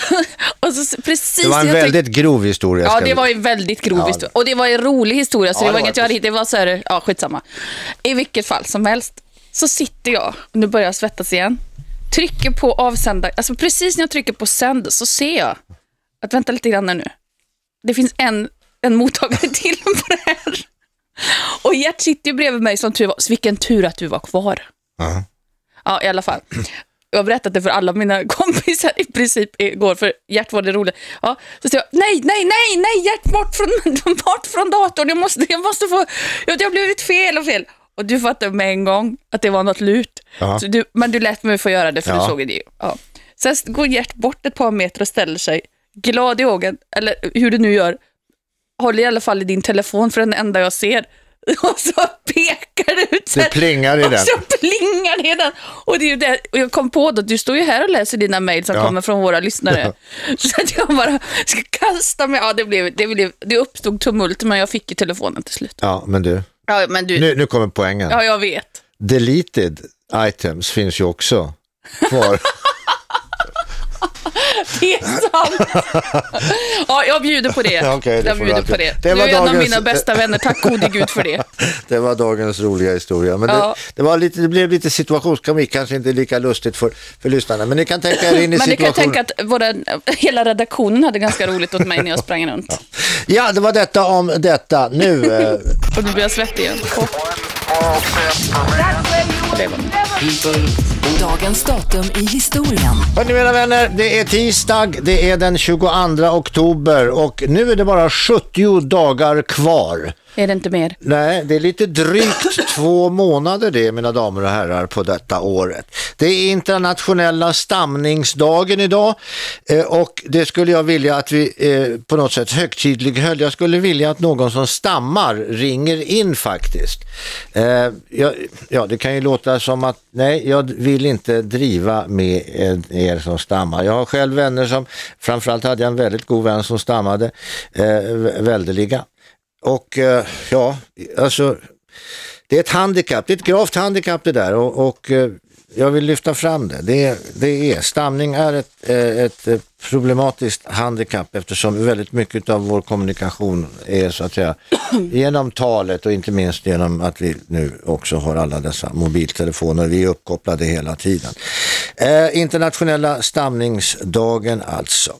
och så, precis Det var en jag tyck- väldigt grov historia. Ja, det var en väldigt grov Ja. historia. Och det var en rolig historia, så Ja, det var det var inget jag hade, det var så här, ja skitsamma. I vilket fall som helst, så sitter jag, nu börjar jag svettas igen, trycker på avsända, alltså precis när jag trycker på sänd så ser jag att vänta lite grann nu. Det finns en, en mottagare till på det här. Och Gert sitter ju bredvid mig som tur var, så vilken tur att du var kvar. Ja. Ja, i alla fall. Jag har berättat det för alla mina kompisar i princip igår, för Gert var det roligt. Ja, så säger jag, nej, nej, nej, nej, Gert, bort från, bort från datorn, jag måste, jag måste få, jag, det har blivit fel och fel. Och du fattade med en gång att det var något lurt. Ja. Du, men du lät mig få göra det, för Ja. du såg det ju. Ja. Sen går Gert bort ett par meter och ställer sig, glad i ögonen, eller hur du nu gör, håller i alla fall i din telefon för den enda jag ser. Och så pekar du ut. så Det plingar i och den. så plingar det i den. Och, det är det, och jag kom på att du står ju här och läser dina mejl som Ja. kommer från våra lyssnare. Så att jag bara ska kasta mig. Ja, det, blev, det, blev, det uppstod tumult, men jag fick ju telefonen till slut. Ja, men du, Ja, men du, nu, nu kommer poängen. ja, jag vet. Deleted items finns ju också kvar. Det är sant. Ja, jag bjuder på det. Ja, okej, det jag bjuder du på det. Det du var är en av dagens- mina bästa vänner. Tack gode gud för det. det var dagens roliga historia. Men Ja. det, det, var lite, det blev lite situationskomik, kanske inte lika lustigt för, för lyssnarna. Men ni kan tänka er in i Men ni kan situationen. tänka att våra, hela redaktionen hade ganska roligt åt mig när jag sprang runt. Ja, det var detta om detta. Nu, eh, Och nu blir jag svettig igen. Var Dagens datum i historien. hörni mina vänner, det är tisdag, det är den 22 oktober och nu är det bara 70 dagar kvar. Är det inte mer? Nej, det är lite drygt två månader det, mina damer och herrar, på detta året. Det är internationella stamningsdagen idag eh, och det skulle jag vilja att vi eh, på något sätt högtidlig höll. Jag skulle vilja att någon som stammar ringer in faktiskt. Eh, ja, det kan ju låta som att nej, jag vill inte driva med er som stammar. Jag har själv vänner som, framförallt hade jag en väldigt god vän som stammade vä- väldeliga. Och eh, ja, alltså det är ett handikapp, det är ett gravt handikapp det där. Och, och eh, jag vill lyfta fram det. Det är, det är stamning är ett, eh, ett eh, problematiskt handikapp eftersom väldigt mycket av vår kommunikation är så att säga genom talet och inte minst genom att vi nu också har alla dessa mobiltelefoner. Vi är uppkopplade hela tiden. Eh, internationella stamningsdagen alltså.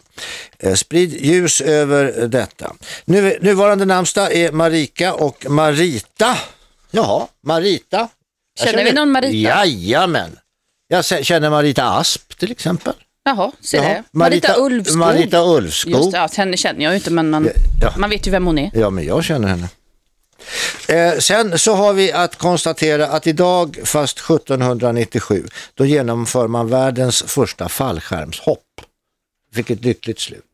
Eh, sprid ljus över detta. Nu, nuvarande namnsdag är Marika och Marita. Jaha, Marita. Jag Känner vi någon Marita? Jajamän. Jag känner Marita Asp till exempel. Jaha, se Jaha. det. Marita, Ulvskog. Marita Ulvskog. Just det, ja, henne känner jag ju inte, men man, Ja. man vet ju vem hon är. Ja, men jag känner henne. Eh, sen så har vi att konstatera att idag, fast 1797, då genomför man världens första fallskärmshopp. Fick ett lyckligt slut.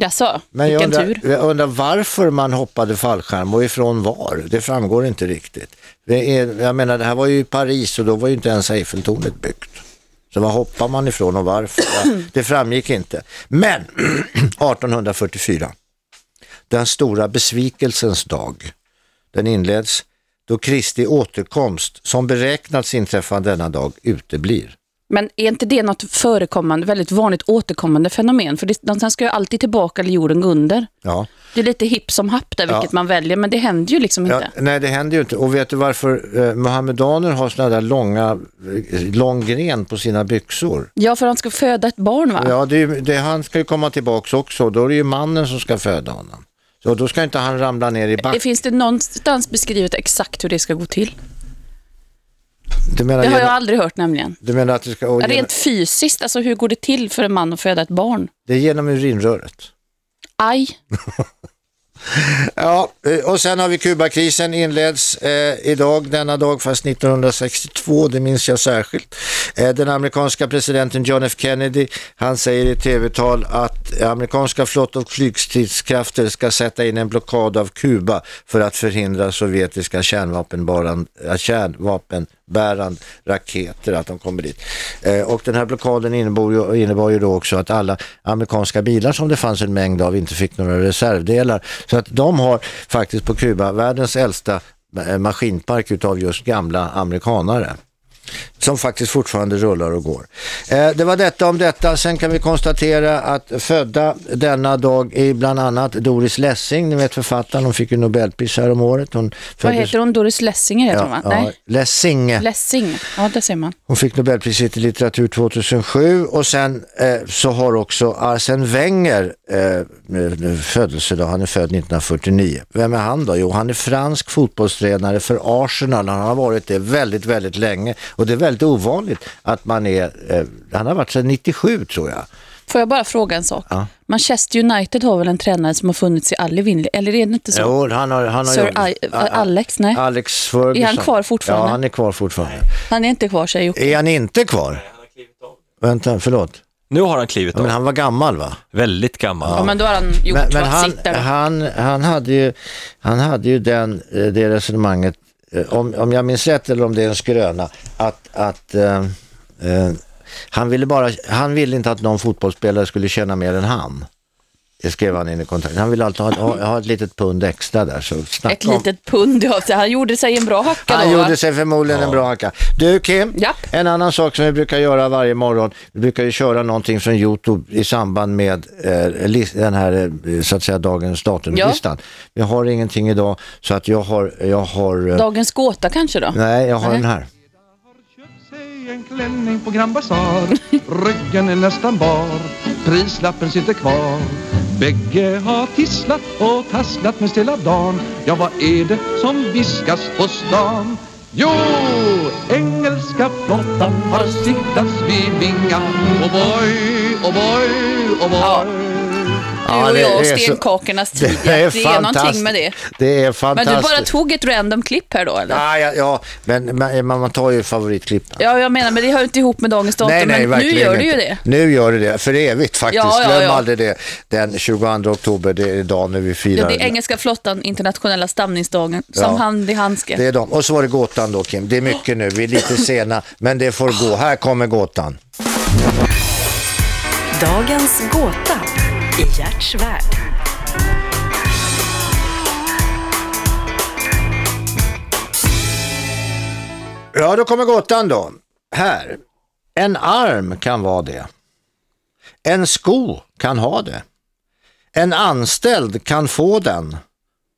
Jaså, Men jag undrar, tur. jag undrar varför man hoppade fallskärm och ifrån var. Det framgår inte riktigt. Är, jag menar, det här var ju i Paris och då var ju inte ens Eiffeltornet byggt. Så var hoppar man ifrån och varför? Ja, det framgick inte. Men 1844, den stora besvikelsens dag, den inleds då Kristi återkomst som beräknats inträffa denna dag uteblir. Men är inte det något förekommande, väldigt vanligt återkommande fenomen? För det, de ska ju alltid tillbaka eller jorden gå under. Ja. Det är lite hipp som happ där, vilket Ja. man väljer, men det händer ju liksom Ja, inte. nej, det händer ju inte. Och vet du varför eh, muhammedaner har sådana där långa, eh, lång gren på sina byxor? Ja, för han ska föda ett barn va? Ja, det, det, han ska ju komma tillbaks också. Då är det ju mannen som ska föda honom. Så då ska inte han ramla ner i backen. Finns det någonstans beskrivet exakt hur det ska gå till? Du menar, Det har jag aldrig hört nämligen. du menar att det ska... genom- Rent fysiskt, alltså hur går det till för en man att föda ett barn? Det är genom urinröret. Aj, Ja, eh, och sen har vi Kubakrisen inleds eh, idag, denna dag, fast 1962, det minns jag särskilt. Eh, den amerikanska presidenten John F Kennedy, han säger i tv-tal att amerikanska flott och flygstridskrafter ska sätta in en blockad av Kuba för att förhindra sovjetiska kärnvapenbärande, äh, bärande raketer, att de kommer dit. Eh, och den här blockaden innebar ju, innebar ju då också att alla amerikanska bilar som det fanns en mängd av inte fick några reservdelar. Så att de har faktiskt på Kuba världens äldsta eh, maskinpark utav just gamla amerikanare som faktiskt fortfarande rullar och går. Eh, det var detta om detta. Sen kan vi konstatera att födda denna dag är bland annat Doris Lessing, ni vet författaren, hon fick ju Nobelpris här om året. Hon vad heter hon? Doris Lessinger heter hon va? Ja, Nej, Lessing. Lessing. Ja, det ser man. Hon fick Nobelpriset i litteratur 2007 och sen eh, så har också Arsene Wenger eh, födelsedag, han är född 1949. Vem är han då? Jo, han är fransk fotbollstränare för Arsenal. Han har varit det väldigt, väldigt länge och det är väldigt ovanligt att man är, eh, han har varit sedan 97 tror jag. Får jag bara fråga en sak? Ja. Manchester United har väl en tränare som har funnits i all evinnerlighet, eller är det inte så? Jo, han har, han har Sir I- Alex, nej. Alex Ferguson. Är han kvar fortfarande? Ja, han är kvar fortfarande. Han är inte kvar, säger Jocke. Är han inte kvar? Vänta, förlåt. Nu har han klivit Ja, av. men han var gammal va? Väldigt gammal. Ja, men då har han gjort Men, men han, han, han, hade ju, han hade ju den, eh, det resonemanget, Eh, om, om jag minns rätt eller om det är en skröna, att, att eh, eh, han, ville bara, han ville inte att någon fotbollsspelare skulle tjäna mer än han. Det skrev han in i kontraktet. Han ville alltid ha, ha, ha ett litet pund extra där. Så snacka Ett om- litet pund, ja. Han gjorde sig en bra hacka Han då, va? gjorde sig förmodligen en bra hacka. Du Kim, Japp. en annan sak som vi brukar göra varje morgon, vi brukar ju köra någonting från Youtube i samband med eh, den här eh, så att säga dagens datumlistan. Vi har ingenting idag så att jag har, jag har, eh, Dagens gåta kanske då? nej jag har Nej. den här. En klänning på Grand Bazaar Ryggen är nästan bar Prislappen sitter kvar. Bägge har tisslat och tasslat med stilla dan Ja, vad är det som viskas på stan? Jo, engelska flottan har siktats vid vingar. Oh boy, oh boy, oh boy. Du och det jag och stenkakornas tid. Det är, det är någonting med det. Det är Men fantastiskt. du bara tog ett random klipp här då, eller? Ja, ja, ja, men man, man tar ju favoritklippen. Ja, jag menar, men det hör inte ihop med dagens datum. Nej, nej, men nu gör du ju inte. det. Nu gör det det, för evigt faktiskt. Ja, ja, Glöm ja. aldrig det. Den 22 oktober, det är dagen när vi Ja, firar. det är engelska flottan, internationella stamningsdagen, som Ja. hand i handske. Det är de. Och så var det gåtan då Kim. Det är mycket nu, vi är lite sena, men det får gå. Här kommer gåtan. Dagens gåta i Gerts värld. Ja, då kommer gåtan då. Här. En arm kan vara det. En sko kan ha det. En anställd kan få den.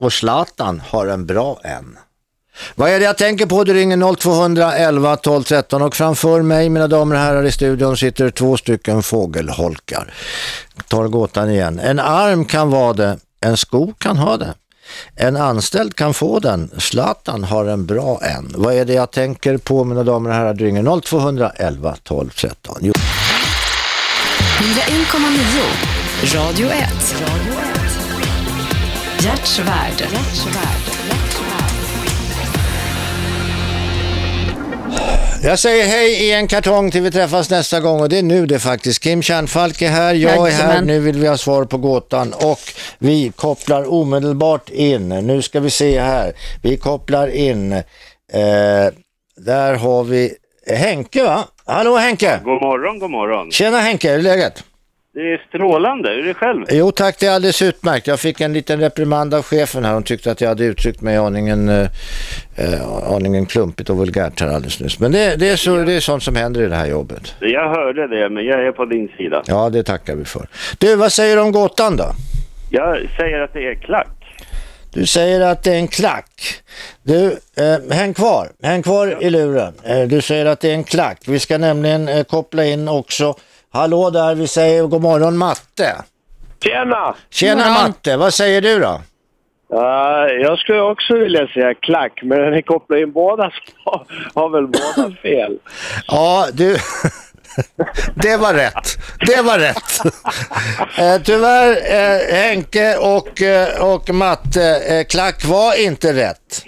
Och Zlatan har en bra en. Vad är det jag tänker på? Det ringer 0211 12 13 och framför mig, mina damer och herrar i studion, sitter två stycken fågelholkar. Tar gåtan igen. En arm kan vara det, en sko kan ha det. En anställd kan få den, Zlatan har en bra en. Vad är det jag tänker på, mina damer och herrar? Det ringer 0211 12 13. Jo. 1,9 Radio 1. Gerts värld. Jag säger hej i en kartong till vi träffas nästa gång och det är nu det faktiskt. Kim Kärnfalk är här, jag är här, nu vill vi ha svar på gåtan och vi kopplar omedelbart in. Nu ska vi se här, vi kopplar in, eh, där har vi Henke va? Hallå Henke! God morgon, god morgon. Tjena Henke, hur är läget? Det är strålande. Hur är det själv? Jo tack, det är alldeles utmärkt. Jag fick en liten reprimand av chefen här. Hon tyckte att jag hade uttryckt mig aningen, eh, eh, aningen klumpigt och vulgärt här alldeles nyss. Men det, det, är så, det är sånt som händer i det här jobbet. Jag hörde det, men jag är på din sida. Ja, det tackar vi för. Du, vad säger du om gåtan då? Jag säger att det är klack. Du säger att det är en klack. Du, eh, häng kvar. Häng kvar i luren. Eh, du säger att det är en klack. Vi ska nämligen eh, koppla in också. Hallå där, vi säger god morgon Matte. Tjena! Tjena morgon. Matte, vad säger du då? Ja, jag skulle också vilja säga klack, men när ni kopplar in båda så har väl båda fel. Ja, du... Det var rätt. Det var rätt. Eh, tyvärr, eh, Henke och, eh, och Matte, eh, klack var inte rätt.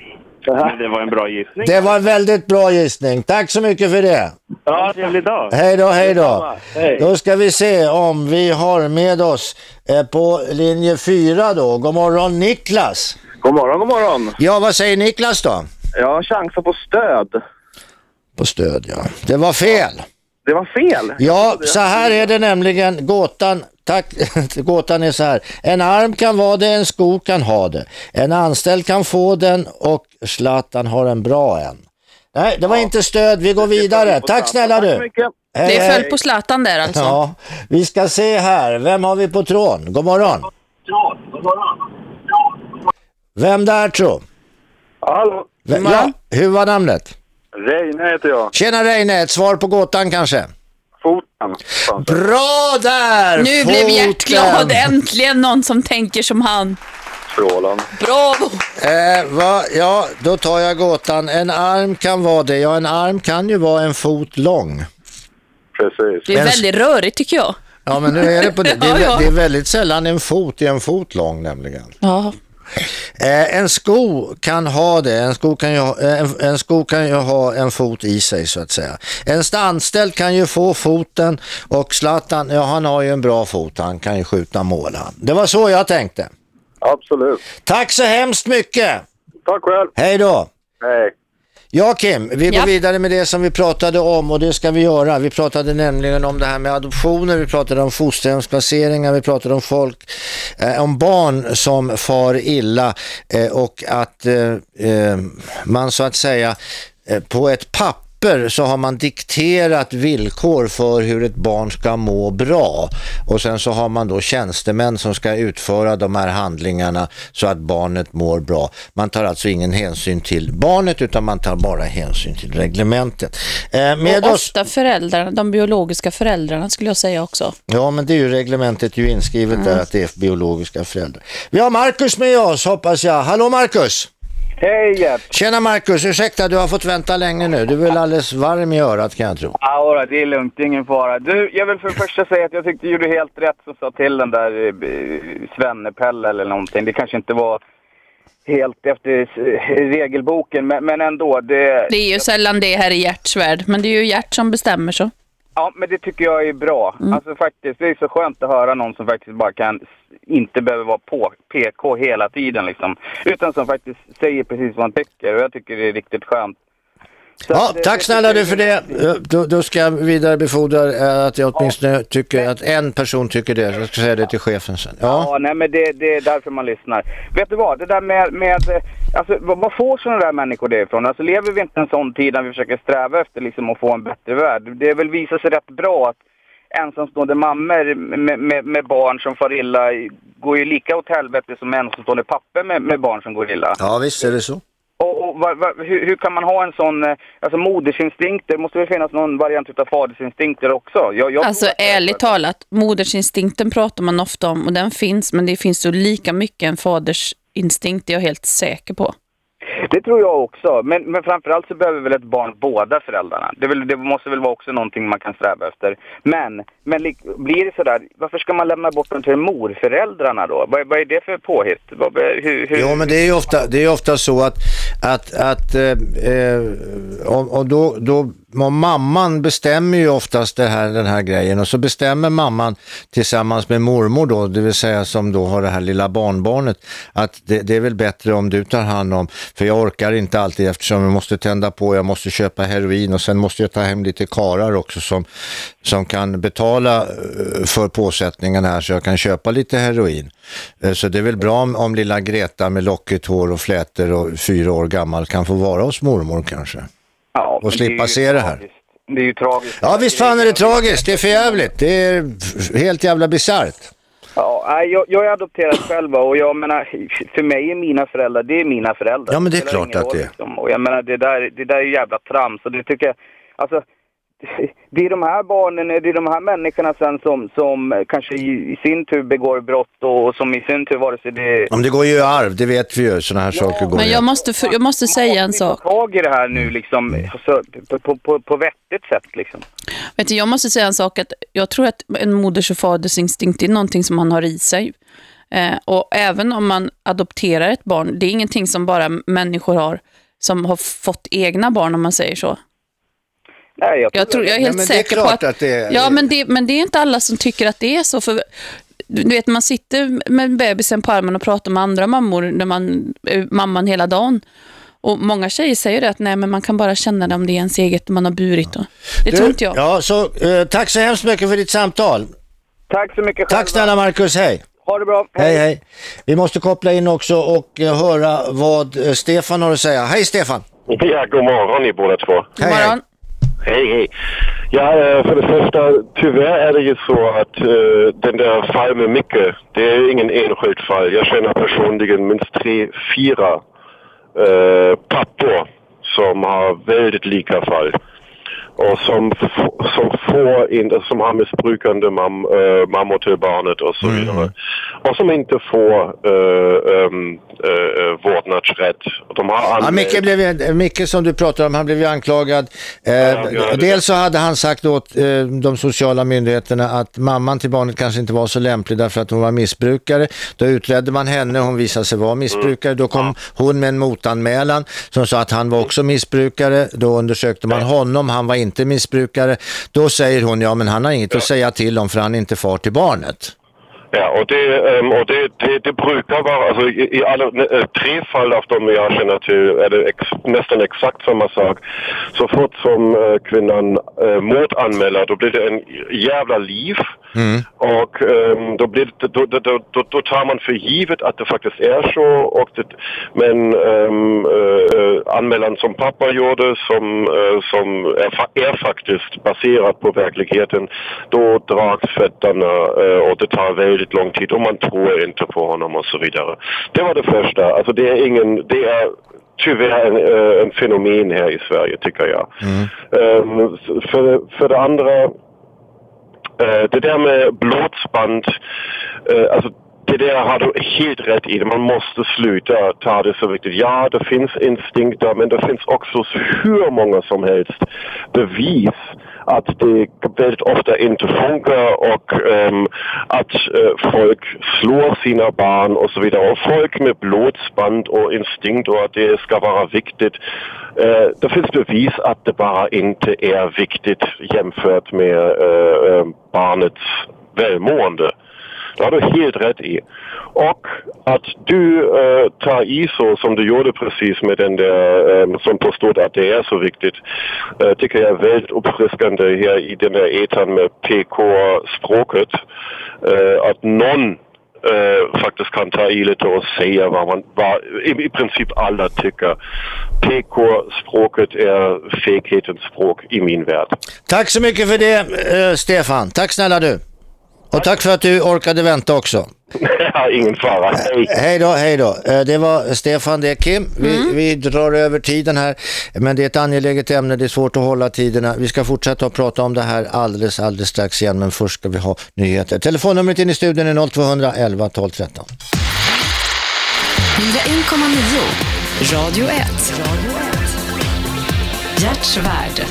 Men det var en bra gissning. Det var en väldigt bra gissning. Tack så mycket för det. Ja, trevlig dag. Hej då, hej då. Hej. Då ska vi se om vi har med oss eh, på linje 4 då. God morgon Niklas. God morgon, god morgon. Ja, vad säger Niklas då? Jag har chanser på stöd. På stöd, ja. Det var fel. Det var fel. Ja, så här är det nämligen. Gåtan, tack, gåtan är så här. En arm kan vara det, en sko kan ha det. En anställd kan få den och Zlatan har en bra en. Nej, det var inte stöd. Vi går vidare. Tack snälla du. Hej, Det föll på Zlatan där alltså. Ja, vi ska se här. Vem har vi på tråden? God morgon. Vem där tror? Hallå? V- ja, hur var namnet? Reine heter jag. Tjena Reine, ett svar på gåtan kanske? Foten. Bra där! Nu blev Foten. Gert glad. Äntligen någon som tänker som han. Strålande. Bravo! Eh, va? Ja, då tar jag gåtan. En arm kan vara det. Ja, en arm kan ju vara en fot lång. Precis. Det är väldigt rörigt tycker jag. Ja, men nu är det på det. Det är, Ja, ja. det är väldigt sällan en fot är en fot lång nämligen. Ja. Eh, en sko kan ha det. En sko kan, ju ha, eh, en, en sko kan ju ha en fot i sig så att säga. En anställd kan ju få foten och Zlatan, ja han har ju en bra fot. Han kan ju skjuta mål han. Det var så jag tänkte. Absolut. Tack så hemskt mycket. Tack själv. Hej då. Hej. Ja Kim, vi går Ja. vidare med det som vi pratade om och det ska vi göra. Vi pratade nämligen om det här med adoptioner, vi pratade om fosterhemsplaceringar, vi pratade om folk, eh, om barn som far illa eh, och att eh, eh, man så att säga eh, på ett papper så har man dikterat villkor för hur ett barn ska må bra och sen så har man då tjänstemän som ska utföra de här handlingarna så att barnet mår bra. Man tar alltså ingen hänsyn till barnet utan man tar bara hänsyn till reglementet. Eh, med och oss, ofta föräldrarna, de biologiska föräldrarna skulle jag säga också. ja men det är ju reglementet ju inskrivet där att det är biologiska föräldrar. Vi har Markus med oss hoppas jag. Hallå Markus! Hej Gert! Tjena Markus, ursäkta du har fått vänta länge nu. Du är väl alldeles varm i örat kan jag tro. Ja, det är lugnt, det är ingen fara. Du, jag vill för det första säga att jag tyckte du gjorde helt rätt som sa till den där eh, Svennepelle eller någonting. Det kanske inte var helt efter eh, regelboken, men, men ändå. Det, Det är ju sällan det här i Gerts värld, men det är ju Gert som bestämmer så. Ja, men det tycker jag är bra. Mm. Alltså faktiskt, det är så skönt att höra någon som faktiskt bara kan, inte behöver vara på PK hela tiden liksom. Utan som faktiskt säger precis vad han tycker och jag tycker det är riktigt skönt. Ja, det- tack snälla du för det. Då, då ska jag vidarebefordra eh, att jag åtminstone tycker att en person tycker det. Jag ska säga det till chefen sen. Ja. Ja, nej men det, det är därför man lyssnar. Vet du vad, det där med, med alltså vad, får sådana där människor det ifrån? Alltså lever vi inte en sån tid när vi försöker sträva efter liksom att få en bättre värld? Det är väl visat sig rätt bra att ensamstående mammor med, med, med barn som far illa går ju lika åt helvete som ensamstående pappor med, med barn som går illa. ja, visst är det så. Och, och va, va, hur, hur kan man ha en sån, eh, alltså modersinstinkter, måste väl finnas någon variant utav fadersinstinkter också? Jag, jag Alltså ärligt talat, modersinstinkten pratar man ofta om och den finns, men det finns så lika mycket en fadersinstinkt, det är jag helt säker på. Det tror jag också, men, men framförallt så behöver väl ett barn båda föräldrarna. Det, väl, det måste väl vara också någonting man kan sträva efter. Men, men blir det sådär, varför ska man lämna bort dem till morföräldrarna då? Vad, vad är det för påhitt? Vad, hur, hur... Jo, men det är ju ofta, det är ofta så att, att, att eh, eh, om då, då mamman bestämmer ju oftast det här, den här grejen och så bestämmer mamman tillsammans med mormor då, det vill säga som då har det här lilla barnbarnet, att det, det är väl bättre om du tar hand om, för jag orkar inte alltid eftersom jag måste tända på, jag måste köpa heroin och sen måste jag ta hem lite karar också som, som kan betala eh, för påsättningen här så jag kan köpa lite heroin. Eh, så det är väl bra om, om lilla Greta med lockigt hår och flätor och fyra år gammal kan få vara hos mormor kanske. Ja, och slippa se det här. tragiskt. Det är ju tragiskt. Ja visst fan är det tragiskt, det är för jävligt. det är helt jävla bisarrt. Ja, jag, jag är adopterad själv och jag menar, för mig är mina föräldrar, det är mina föräldrar. Ja, men det är klart att det är. Liksom. Och jag menar, det där, det där är ju jävla trams och det tycker jag, alltså det är de här barnen, det är de här människorna sen som, som kanske i, i sin tur begår brott och, och som i sin tur vare sig det... Om det går ju i arv, det vet vi ju, sådana här saker går Men jag måste, för, jag måste säga en sak. tag i det här nu liksom, alltså, på, på, på, på vettigt sätt liksom. Vet du, jag måste säga en sak, att jag tror att en moders och faders instinkt är någonting som man har i sig. Eh, och även om man adopterar ett barn, det är ingenting som bara människor har som har fått egna barn om man säger så. Nej, jag, Jag, tror, jag är helt men det är säker på att... att det är- Ja, men det, men det är inte alla som tycker att det är så. För, du vet, man sitter med bebisen på armen och pratar med andra mammor när man är mamman hela dagen. Och många tjejer säger det att nej, men man kan bara känna det om det är ens eget man har burit. Och, det Du, tror inte jag. Ja, så, eh, tack så hemskt mycket för ditt samtal. Tack så mycket Tack snälla Marcus, hej. Ha det bra. Hej, hej. Vi måste koppla in också och eh, höra vad eh, Stefan har att säga. Hej Stefan! Ja, god morgon ni båda två. Hej, hej. Hej, hej. Ja, eh, för det första, tyvärr är det ju så att uh, den där fall med Micke, det är ingen enskilt fall. Jag känner personligen minst tre, fyra uh, pappor som har väldigt lika fall. Och som, som får inte, som har missbrukande mam, eh, mammor till barnet och så vidare. Och som inte får um, uh, vårdnadsrätt. De har Ja, Micke, blev, Micke som du pratar om, han blev ju anklagad. Ja, det- dels så hade han sagt åt de sociala myndigheterna att mamman till barnet kanske inte var så lämplig därför att hon var missbrukare. Då utredde man henne, hon visade sig vara missbrukare. Då kom hon med en motanmälan som sa att han var också missbrukare. Då undersökte man honom, han var inte missbrukare. Då säger hon, ja men han har inget att säga till om för han är inte far till barnet. Ja, och det, ehm, och det, det, det brukar vara, alltså i, i alla eh, tre fall av dem jag känner till är det ex, nästan exakt samma sak. Så fort som eh, kvinnan uh, mordanmäler, då blir det en jävla liv. Och ehm, då, blir då, då, då, då, tar man för givet att det faktiskt är så. Och det, men um, anmälan som pappa gjorde som, eh, som är, är faktiskt baserat på verkligheten, då dras fötterna eh, och det tar väldigt lång tid och man tror inte på honom och så vidare. Det var det första. Alltså det är ingen, det är tyvärr en, en fenomen här i Sverige tycker jag. Ehm, för, för det andra Øh, det där med blodsband, øh, alltså det där har du helt rätt i. Man måste sluta ta det så viktigt. Ja, det finns instinkter, men det finns också hur många som helst bevis att det väldigt ofta inte funkar och ähm, att äh, øh, folk slår sina barn och så vidare. Och folk med blodsband och instinkt och att det ska vara viktigt. Eh, det finns bevis att det bara inte är viktigt jämfört med eh, eh, barnets välmående. Det har du helt rätt i. Och att du äh, tar i så som du gjorde precis med den där äh, som påstod att det är så viktigt, äh, tycker jag är väldigt uppfriskande här i den där etan med PK-språket. Att någon eh, faktiskt kan ta i lite och säga vad man, vad i, i princip alla tycker. PK-språket är feghetens språk i min värld. Tack så mycket för det eh, Stefan. Tack snälla du. Och tack för att du orkade vänta också. Ingen fara. Hej. Hej då, hej då. Eh, Det var Stefan, det är Kim. Vi, vi drar över tiden här, men det är ett angeläget ämne, det är svårt att hålla tiderna. Vi ska fortsätta att prata om det här alldeles, alldeles strax igen, men först ska vi ha nyheter. Telefonnumret in i studion är 0211 12 13. 101,9 Radio 1. Hjärtsvärd.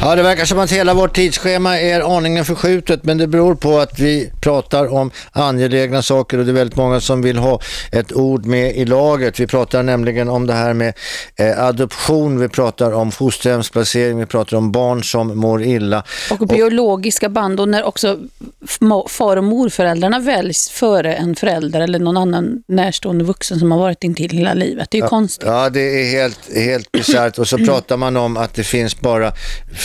Ja, det verkar som att hela vårt tidsschema är aningen förskjutet, men det beror på att vi pratar om angelägna saker och det är väldigt många som vill ha ett ord med i laget. Vi pratar nämligen om det här med eh, adoption, vi pratar om fosterhemsplacering, vi pratar om barn som mår illa. Och biologiska band och när också far och morföräldrarna väljs före en förälder eller någon annan närstående vuxen som har varit intill hela livet. Det är ju Ja, konstigt. Ja, det är helt, helt bisarrt. Och så pratar man om att det finns bara,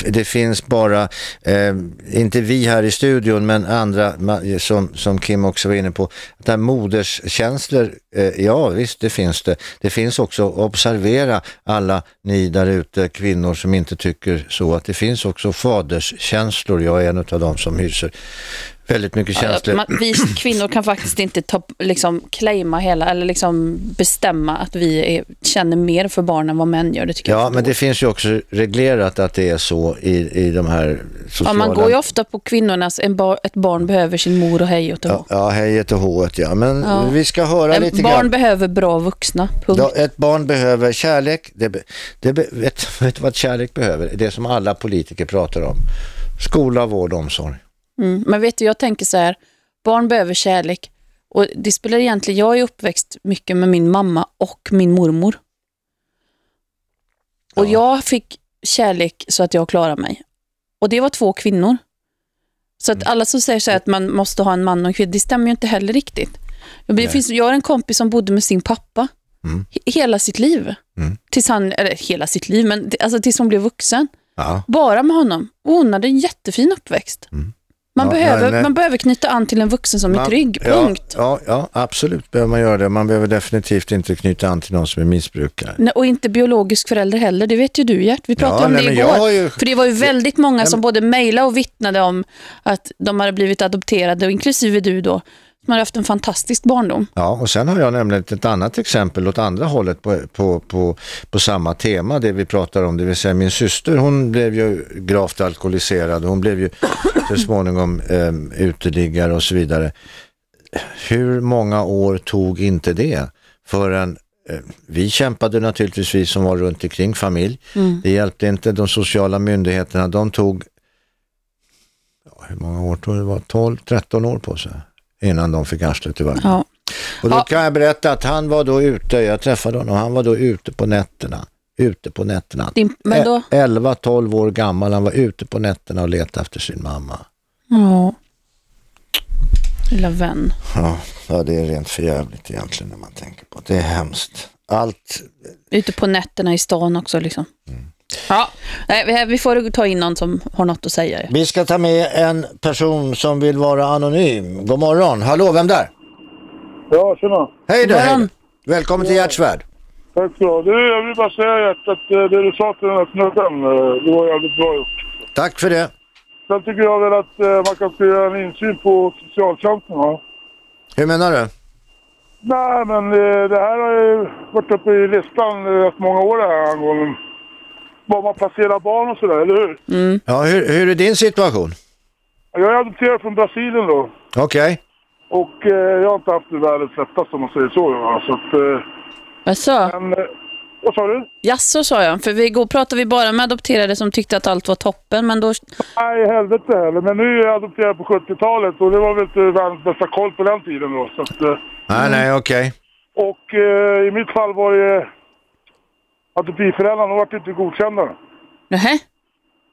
det finns bara, eh, inte vi här i studion, men andra som, som Kim också var inne på, där moderskänslor, eh, ja visst det finns det. Det finns också, observera alla ni där ute, kvinnor som inte tycker så, att det finns också faderskänslor. Jag är en av dem som hyser Väldigt mycket känslor. Man, vi kvinnor kan faktiskt inte ta, liksom, claima hela, eller liksom bestämma att vi är, känner mer för barn än vad män gör. Det tycker jag Ja, men det finns ju också reglerat att det är så i, i de här sociala... Ja, man går ju ofta på kvinnornas, en bar, ett barn behöver sin mor och hej och Ja, ja hejet och hået ja. Men Ja. vi ska höra En lite barn grann. behöver bra vuxna, punkt. Ja, ett barn behöver kärlek. Det, det vet, vet du vad kärlek behöver? Det som alla politiker pratar om. Skola, vård, omsorg. Mm. Men vet du, jag tänker så här, barn behöver kärlek. Och det spelar egentligen, jag är uppväxt mycket med min mamma och min mormor. Och jag fick kärlek så att jag klarade mig. Och det var två kvinnor. Så Mm. att alla som säger så här att man måste ha en man och en kvinna, det stämmer ju inte heller riktigt. Det finns, jag har en kompis som bodde med sin pappa he- hela sitt liv. Mm. Tills han, eller hela sitt liv, men alltså tills hon blev vuxen. Ja. Bara med honom. Och hon hade en jättefin uppväxt. Man, Ja, behöver, men, man behöver knyta an till en vuxen som är Man- trygg, ja, punkt. Ja, ja, absolut behöver man göra det. Man behöver definitivt inte knyta an till någon som är missbrukare. Nej, Och inte biologisk förälder heller, det vet ju du Gert. Vi pratade Ja, om nej, det igår. ju- För det var ju väldigt många som både mejlade och vittnade om att de hade blivit adopterade, och inklusive du då, som hade haft en fantastisk barndom. Ja, och sen har jag nämligen ett annat exempel åt andra hållet på, på, på, på samma tema, det vi pratar om, det vill säga min syster, hon blev ju gravt alkoholiserad, hon blev ju så småningom um, uteliggare och så vidare. Hur många år tog inte det förrän eh, vi kämpade naturligtvis, vi som var runt omkring familj. Mm. Det hjälpte inte, de sociala myndigheterna, de tog ja, hur många år tog det? var 12-13 år på sig innan de fick arslet i vagnen. Ja. Och då kan jag berätta att han var då ute, jag träffade honom, han var då ute på nätterna. Ute på nätterna. Din- men då- Ä- 11-12 år gammal, han var ute på nätterna och letade efter sin mamma. Ja. Lilla vän. Ja, ja det är rent förjävligt egentligen när man tänker på det. Det är hemskt. Allt, Ute på nätterna i stan också liksom. Mm. Ja, nej, vi- får ta in någon som har något att säga. vi ska ta med en person som vill vara anonym. God morgon, hallå, vem där? Ja, tjena. Hej God hej. Välkommen till Hjärtsvärd. Tack så du, Jag vill bara säga att eh, det du sa till den här snubben, eh, det var jävligt bra gjort. Tack för det. Sen tycker jag väl att eh, man kan få göra en insyn på socialtjänsten. Va? Hur menar du? Nej, men det här har ju varit uppe i listan rätt många år det här angående var man placerar barn och sådär, eller hur? Ja, hur, hur är din situation? Jag är adopterad från Brasilien då. Okej. Och eh, jag har inte haft det världens lättaste om man säger så. Att, eh, Vad sa? men, eh, vad sa du? Jaså sa jag, för vi igår pratade vi bara med adopterade som tyckte att allt var toppen, men då... Nej, helvete heller. Men nu är jag adopterad på 70-talet och det var väl inte världens bästa koll på den tiden då. Så att, eh, Nej, nej, okej. och eh, i mitt fall var det adoptivföräldrarna, de var inte godkända. Nähä?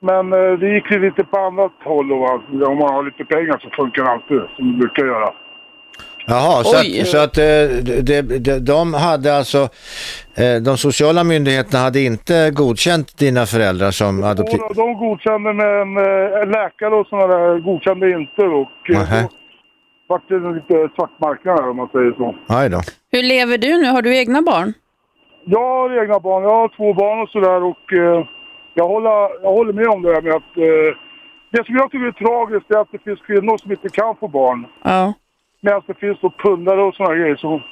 Men eh, det gick ju lite på annat håll va. Om man har lite pengar så funkar det alltid, som det brukar göra. Jaha, så Oj. att, så att eh, de, de, de hade alltså, eh, de sociala myndigheterna hade inte godkänt dina föräldrar som adoptiv... Och de godkände men eh, läkare och sådana där godkände inte. Och då vart det en lite svart marknad om man säger så. Aj då. Hur lever du nu? Har du egna barn? Jag har egna barn. Jag har två barn och sådär och eh, jag, håller, jag håller med om det här med att eh, det som jag tycker är tragiskt är att det finns kvinnor som inte kan få barn. Ja. Medan det finns då pundare och sådana grejer som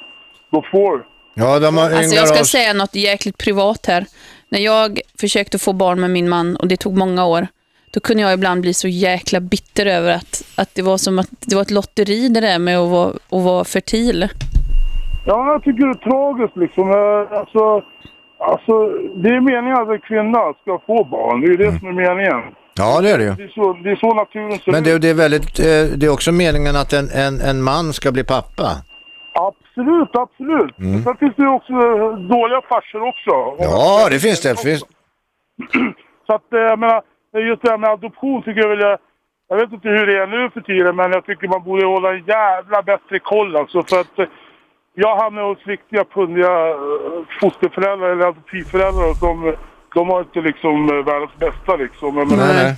då får. Ja, de har Alltså jag ska av- säga något jäkligt privat här. När jag försökte få barn med min man och det tog många år, då kunde jag ibland bli så jäkla bitter över att, att det var som att det var ett lotteri det där med att vara, att vara fertil. Ja, jag tycker det är tragiskt liksom. Eh, Alltså, alltså, det är meningen att en kvinna ska få barn. Det är ju det som är meningen. Ja, det är det ju. Det är så, det är så naturen ser Men det, det, är väldigt, eh, det är också meningen att en, en, en man ska bli pappa. Absolut, absolut. Mm. Sen finns det ju också eh, dåliga farsor också. Ja, det finns det. det finns... Så att jag menar, just det här med adoption tycker jag väl jag, jag vet inte hur det är nu för tiden men jag tycker man borde hålla en jävla bättre koll alltså för att jag hamnar hos riktiga pundiga eh, fosterföräldrar eller adoptivföräldrar och de, de var inte liksom eh, världens bästa liksom. Menar, Nej, nej.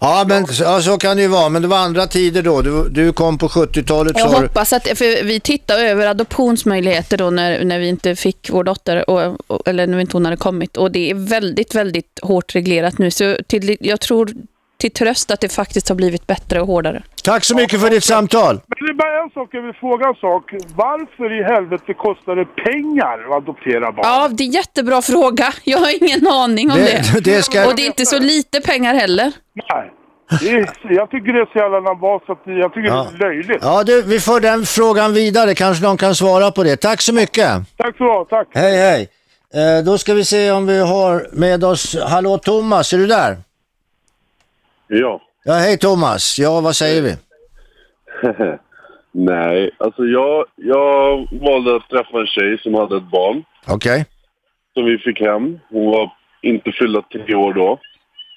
Ja, men ja, så kan det ju vara. Men det var andra tider då. Du, du kom på 70-talet. Jag hoppas att, för vi tittade över adoptionsmöjligheter då när, när vi inte fick vår dotter, och, och, eller när inte hon hade kommit. Och det är väldigt, väldigt hårt reglerat nu. Så till, jag tror till tröst att det faktiskt har blivit bättre och hårdare. Tack så mycket för ditt samtal. Men det är bara en sak jag vill fråga en sak. Varför i helvete kostar det pengar att adoptera barn? Ja, det är en jättebra fråga. Jag har ingen aning om Det- det. det ska- Och det är inte så lite pengar heller. Nej. Det är, jag tycker det är så jävla att jag tycker Ja. det är löjligt. Ja, du, vi får den frågan vidare. Kanske någon kan svara på det. Tack så mycket. Tack så du tack. Hej, hej. Eh, då ska vi se om vi har med oss... Hallå Thomas, är du där? Ja. Ja, hej Thomas. Ja, vad säger vi? Nej, alltså jag, jag valde att träffa en tjej som hade ett barn Okej. som vi fick hem. Hon var inte fyllda tre år då.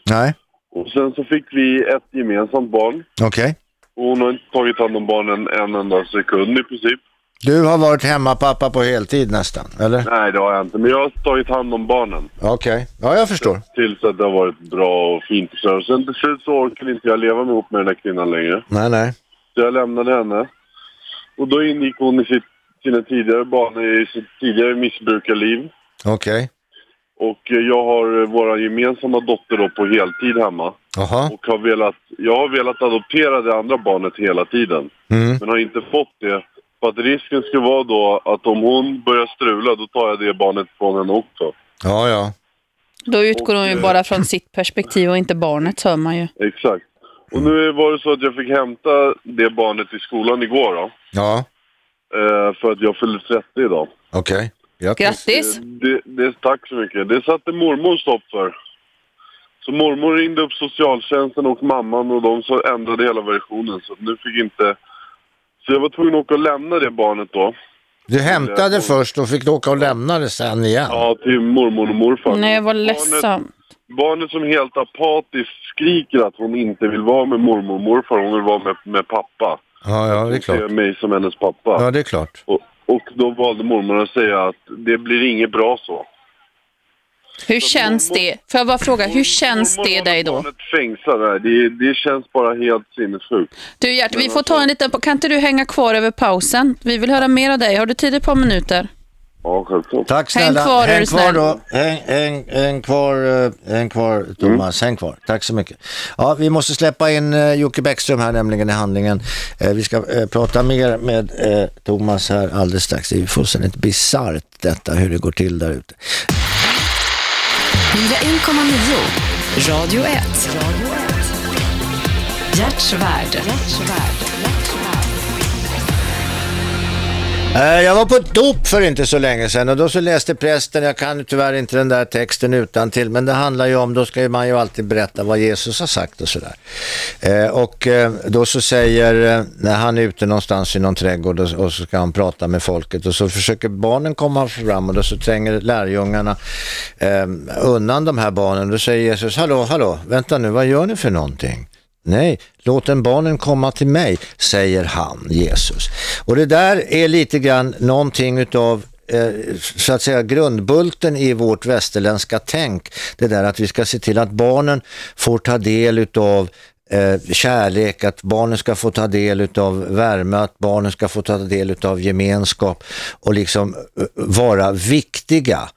Nej, Och sen så fick vi ett gemensamt barn. okej. Och hon har inte tagit hand om barnen en enda sekund i princip. Du har varit hemmapappa på heltid nästan, eller? Nej, det har jag inte. Men jag har tagit hand om barnen. Okej. Ja, jag förstår. Tills att det har varit bra och fint. Så sen till slut så orkade inte jag leva ihop med den här kvinnan längre. Nej, nej. Så jag lämnade henne. Och då ingick hon i sitt, sina tidigare barn i sitt tidigare missbrukarliv. Okej. Och eh, jag har eh, vår gemensamma dotter då på heltid hemma. Jaha. Och har velat, jag har velat adoptera det andra barnet hela tiden. Mm. Men har inte fått det. För att risken skulle vara då att om hon börjar strula, då tar jag det barnet från henne också. Ja, ja. Då utgår hon ju bara från sitt perspektiv och inte barnet, hör man ju. Exakt. Och nu var det så att jag fick hämta det barnet i skolan igår då. Ja, Eh, för att jag fyllde 30 idag. okej. Grattis! Det, det, tack så mycket. Det satte mormor stopp för. Så mormor ringde upp socialtjänsten och mamman och de så ändrade hela versionen. Så nu fick inte... Så jag var tvungen att åka och lämna det barnet då. Du hämtade först och fick åka och lämna det sen igen. Ja, till mormor och morfar. Nej, vad ledsamt. Barnet som helt apatiskt skriker att hon inte vill vara med mormor och morfar. Hon vill vara med, med pappa. Ja, ja, det är Hon ser klart. mig som hennes pappa. Ja, det är klart. Och, och då valde mormor att säga att det blir inget bra så. Hur känns det? Får jag bara fråga, hur känns det dig då? Fängslad där, det, det känns bara helt sinnessjukt. Du Gert, vi får ta en liten... Kan inte du hänga kvar över pausen? Vi vill höra mer av dig. Har du tid ett par minuter? Ja, självklart. Tack Häng snälla. kvar, är häng kvar då. Häng, häng, häng kvar, eh, häng kvar Thomas. Häng kvar. Tack så mycket. Ja, vi måste släppa in uh, Jocke Bäckström här nämligen i handlingen. Eh, vi ska eh, prata mer med eh, Thomas här alldeles strax. Det är ju fullständigt bisarrt detta hur det går till där ute. 101,9 Radio 1. Hjärtsvärd. Eh, jag var på ett dop för inte så länge sedan och då så läste prästen, jag kan tyvärr inte den där texten utan till men det handlar ju om, då ska man ju alltid berätta vad Jesus har sagt och sådär. Eh, och eh, då så säger, när han är ute någonstans i någon trädgård och, så ska han prata med folket och så försöker barnen komma fram och då så tränger lärjungarna undan de här barnen. Då säger Jesus, hallå, hallå, vänta nu, vad gör ni för någonting? Nej, låt en barnen komma till mig, säger han, Jesus. Och det där är lite grann någonting utav eh, så att säga grundbulten i vårt västerländska tänk. Det där att vi ska se till att barnen får ta del utav eh, kärlek, att barnen ska få ta del utav värme, att barnen ska få ta del utav gemenskap och liksom eh, vara viktiga.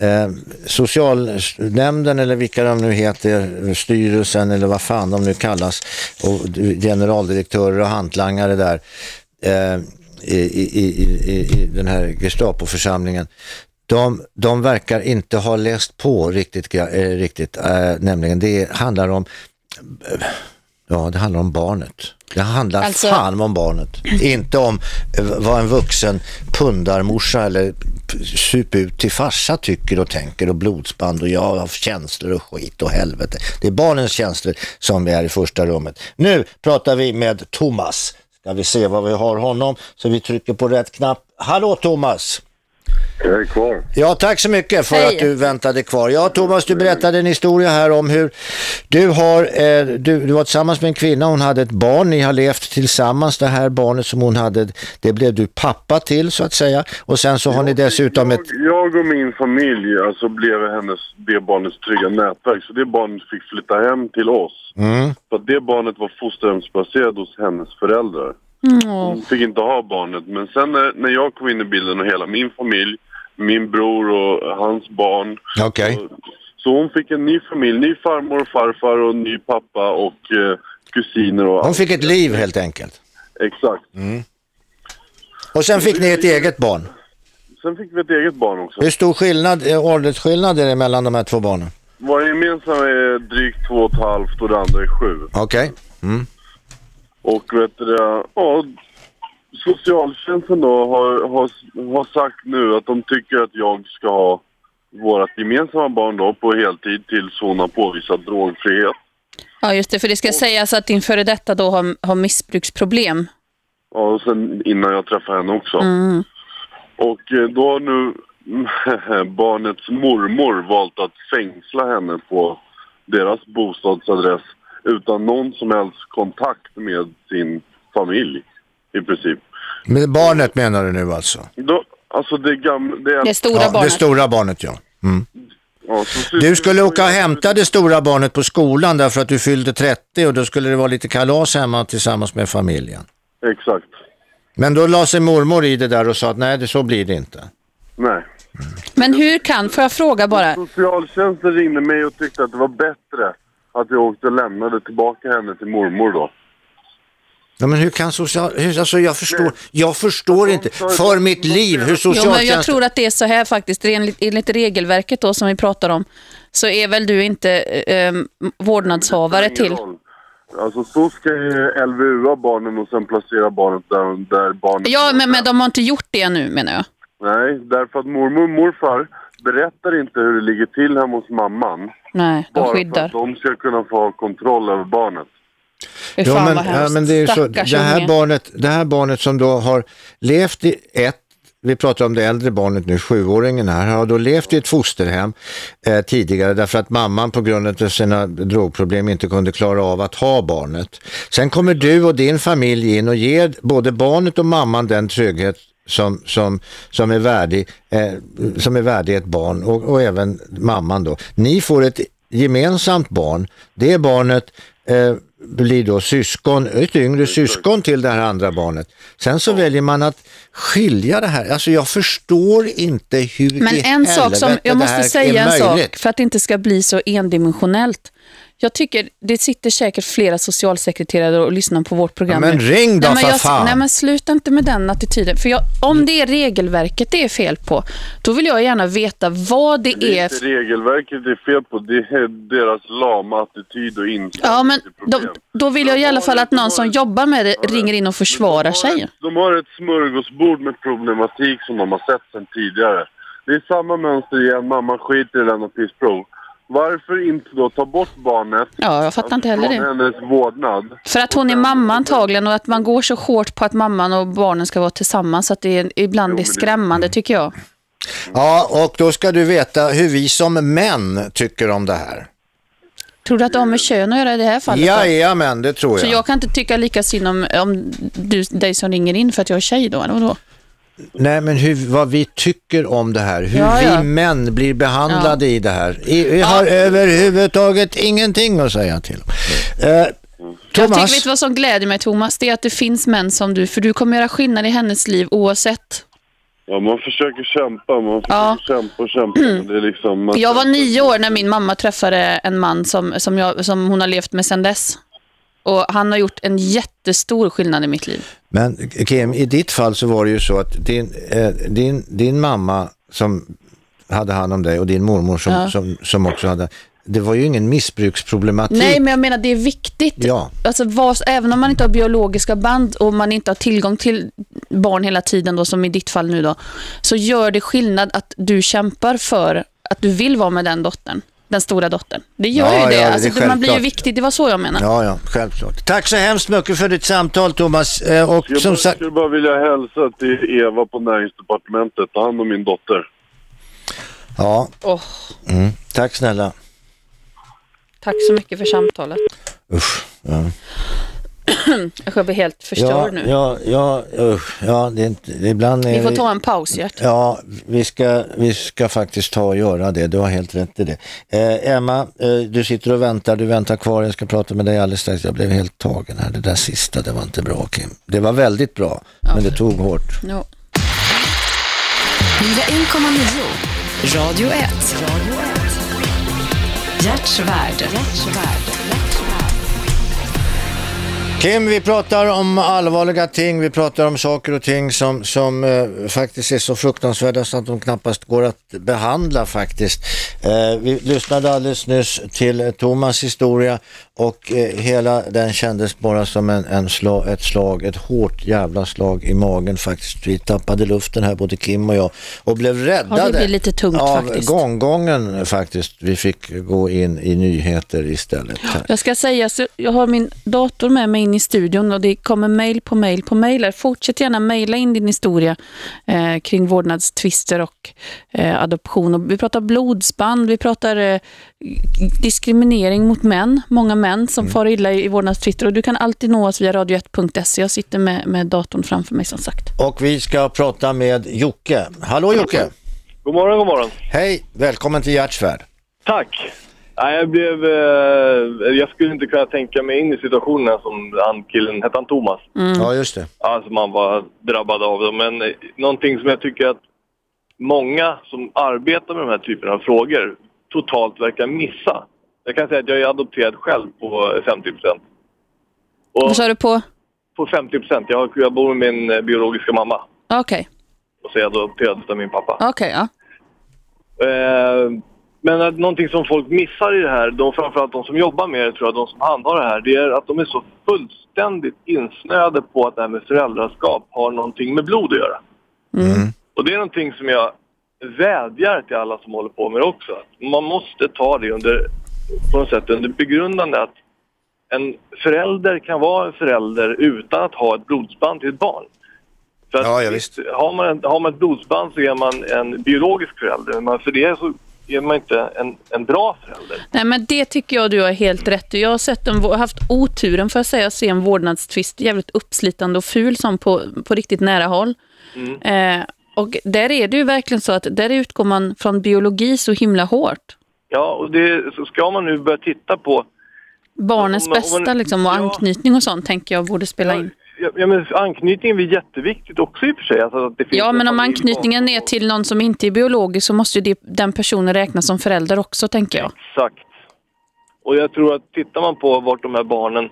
Eh, socialnämnden eller vilka de nu heter, styrelsen eller vad fan de nu kallas och generaldirektörer och hantlangare där eh, i, i, i, i, den här Gestapo-församlingen. De, de verkar inte ha läst på riktigt, eh, riktigt eh, nämligen det handlar om eh, Ja, det handlar om barnet. Det handlar Alltså- fan om barnet. Inte om eh, vad en vuxen pundarmorsa eller sup ut till farsa tycker och tänker och blodsband och jag har känslor och skit och helvete. Det är barnens känslor som är i första rummet. Nu pratar vi med Thomas. Ska vi se vad vi har honom så vi trycker på rätt knapp. Hallå Thomas! Jag är kvar. Ja, tack så mycket för Hej. att du väntade kvar. Ja, Thomas, du berättade en historia här om hur du har, eh, du, du var tillsammans med en kvinna, hon hade ett barn, ni har levt tillsammans, det här barnet som hon hade, det blev du pappa till så att säga. Och sen så har ni dessutom ett, Jag, jag och min familj alltså blev hennes, det barnets trygga nätverk. Så det barnet fick flytta hem till oss. mm, För att det barnet var fosterhemsplacerad hos hennes föräldrar. Hon fick inte ha barnet. Men sen när, när jag kom in i bilden och hela min familj, min bror och hans barn. okej. Så, Så hon fick en ny familj, ny farmor och farfar och ny pappa och eh, kusiner och Hon fick ett liv helt enkelt. Exakt. Mm. Och sen fick ni ett eget barn. Sen fick vi ett eget barn också. Hur stor skillnad, eh, åldersskillnad är det mellan de här två barnen? Vår gemensamma är drygt två och ett halvt och det andra är sju. Okej. Mm. Och vet du det, ja, socialtjänsten då har, har, har sagt nu att de tycker att jag ska ha vårt gemensamma barn då på heltid tills hon har påvisat drogfrihet. Ja, just det. För det ska sägas att din före detta då har, har missbruksproblem. Ja, och sen innan jag träffade henne också. Mm. Och eh, då har nu barnets mormor valt att fängsla henne på deras bostadsadress utan någon som helst kontakt med sin familj i princip. Med barnet menar du nu alltså? Då, alltså det gamla... Det, Det stora ja, Det barnet. stora barnet, ja. Mm. Ja, så Du skulle åka och hämta det stora barnet på skolan därför att du fyllde 30 och då skulle det vara lite kalas hemma tillsammans med familjen. Exakt. Men då la sig mormor i det där och sa att nej, det så blir det inte. Nej. Men hur kan, får jag fråga bara, Socialtjänsten ringde mig och tyckte att det var bättre att jag åkte och lämnade tillbaka henne till mormor då. Ja, men hur kan social... Hur, alltså jag förstår, jag förstår inte för mitt liv hur jo, men socialtjänsten... jag tror att det är så här faktiskt, enligt, enligt regelverket då som vi pratar om, så är väl du inte eh, vårdnadshavare Ingen till... Alltså så ska ju LVU barnen och sen placera barnet där, där barnet... Ja, men, men de har inte gjort det nu menar jag. Nej, därför att mormor och morfar berättar inte hur det ligger till hemma hos mamman. Nej, de Bara för skyddar. att de ska kunna få kontroll över barnet. Ja, men, ja, men det är så, det här, barnet, det här barnet som då har levt i ett vi pratar om det äldre barnet nu, sjuåringen här, har då levt i ett fosterhem eh, tidigare därför att mamman på grund av sina drogproblem inte kunde klara av att ha barnet. Sen kommer du och din familj in och ger både barnet och mamman den trygghet som, som, som, är värdig, eh, som är värdig ett barn och, och även mamman då. Ni får ett gemensamt barn. Det barnet eh, blir då syskon, ett yngre syskon till det här andra barnet. Sen så väljer man att skilja det här. Alltså jag förstår inte hur Men en sak som, jag måste säga en sak för att det inte ska bli så endimensionellt. Jag tycker det sitter säkert flera socialsekreterare och lyssnar på vårt program. Ja, men ring då, nej, men för jag, fan. Nej men sluta inte med den attityden. För jag, om det är regelverket det är fel på, då vill jag gärna veta vad det Det är är. inte regelverket det är fel på, det är deras lama attityd och inställning Ja men då, då vill jag i alla fall att någon som jobbar med det ringer in och försvarar sig. De har ett smörgåsbord med problematik som de har sett sedan tidigare. Det är samma mönster igen, mamma skiter i den och pissprov. Varför inte då ta bort barnet Ja, jag fattar inte heller från det. hennes vårdnad? För att hon är mamma antagligen och att man går så hårt på att mamman och barnen ska vara tillsammans så att det är, ibland är skrämmande tycker jag. Ja, och då ska du veta hur vi som män tycker om det här. Tror du att det har med kön att göra i det här fallet? då? Jajamän, det tror Så jag. jag kan inte tycka lika synd om, om du, dig som ringer in för att jag är tjej då, eller vadå? Nej, men hur, vad vi tycker om det här, hur Ja, ja. vi män blir behandlade i det här. I, vi har överhuvudtaget ingenting att säga till. Eh, Jag tycker, Thomas, vet vad som gläder mig Thomas? Det är att det finns män som du, för du kommer göra skillnad i hennes liv oavsett. Ja, man försöker kämpa, man försöker Ja. kämpa och kämpa. Det är liksom, man Jag var nio år när min mamma träffade en man som, som, jag, som hon har levt med sedan dess. Och han har gjort en jättestor skillnad i mitt liv. men Kim, i ditt fall så var det ju så att din, eh, din, din mamma som hade hand om dig och din mormor som, Ja. som, som också hade, det var ju ingen missbruksproblematik. Nej, men jag menar det är viktigt. Ja. Alltså, vad, även om man inte har biologiska band och man inte har tillgång till barn hela tiden, då, som i ditt fall nu, då, så gör det skillnad att du kämpar för att du vill vara med den dottern. Den stora dottern. Det gör Ja, ju det. ja, alltså, det man blir ju viktig. Det var så jag menar. Ja, ja, självklart. Tack så hemskt mycket för ditt samtal Thomas. Eh, Och Jag som bara, skulle bara vilja hälsa till Eva på näringsdepartementet. Ta hand om min dotter. ja. Åh, Mm. Tack snälla. tack så mycket för samtalet. Usch. Ja. Jag blir helt förstörd ja, nu. Ja, ja, usch, ja, det är inte, det, ibland är Vi får ta en paus, Gert. Ja, vi ska, vi ska faktiskt ta och göra det. Du har helt rätt i det. Eh, Emma, eh, du sitter och väntar. Du väntar kvar. Jag ska prata med dig alldeles strax. Jag blev helt tagen här. Det där sista, det var inte bra Kim. Det var väldigt bra, men det tog hårt. Ja. 101,9 Radio 1. Gerts värld. Kim, vi pratar om allvarliga ting, vi pratar om saker och ting som, som eh, faktiskt är så fruktansvärda så att de knappast går att behandla faktiskt. Eh, vi lyssnade alldeles nyss till Thomas historia och eh, hela den kändes bara som en, en slag, ett slag, ett hårt jävla slag i magen faktiskt. Vi tappade luften här både Kim och jag och blev räddade Ja, det lite tungt av faktiskt. gånggången faktiskt. Vi fick gå in i nyheter istället. Här. Jag ska säga, så jag har min dator med mig in i studion och det kommer mejl på mejl på mejl. Fortsätt gärna mejla in din historia eh, kring vårdnadstvister och eh, adoption. Och vi pratar blodsband, vi pratar eh, diskriminering mot män, många män som far illa i, i vårdnadstvister. Och du kan alltid nå oss via radio1.se. Jag sitter med, med datorn framför mig som sagt. Och vi ska prata med Jocke. Hallå Jocke! God morgon, god morgon. Hej, välkommen till Gerts värld. Tack. Nej, jag blev... Eh, jag skulle inte kunna tänka mig in i situationen som han killen, hette han Thomas? Ja, just det. Ja, som han var drabbad av. Då. Men eh, någonting som jag tycker att många som arbetar med de här typerna av frågor totalt verkar missa. Jag kan säga att jag är adopterad själv på 50 procent. Vad sa du på? På 50 procent. Jag, har- jag bor med min eh, biologiska mamma Okej, och så är jag adopterad av min pappa. okej, ja. Eh, men att någonting som folk missar i det här, de, framförallt de som jobbar med det, tror jag, de som handhar det här, det är att de är så fullständigt insnöade på att det här med föräldraskap har någonting med blod att göra. Och det är någonting som jag vädjar till alla som håller på med det också. Man måste ta det under, på något sätt, under begrundande att en förälder kan vara en förälder utan att ha ett blodsband till ett barn. För Ja, ja, visst. Har, man, en- har man ett blodsband så är man en biologisk förälder, men för det så är man inte en, en bra förälder. Nej, men det tycker jag du har helt rätt i. Jag har sett en, haft oturen för att säga, att se en vårdnadstvist jävligt uppslitande och ful som på, på riktigt nära håll. Mm. Eh, och där är det ju verkligen så att där utgår man från biologi så himla hårt. Ja, och det, så ska man nu börja titta på Barnets Om man- om bästa liksom, och anknytning och sånt tänker jag borde spela in. Ja, ja, men anknytning är jätteviktigt också i och för sig. Alltså att det finns Ja, en men om anknytningen är till någon som inte är biologisk så måste ju det, den personen räknas som förälder också, tänker jag. Exakt. Och jag tror att tittar man på vart de här barnen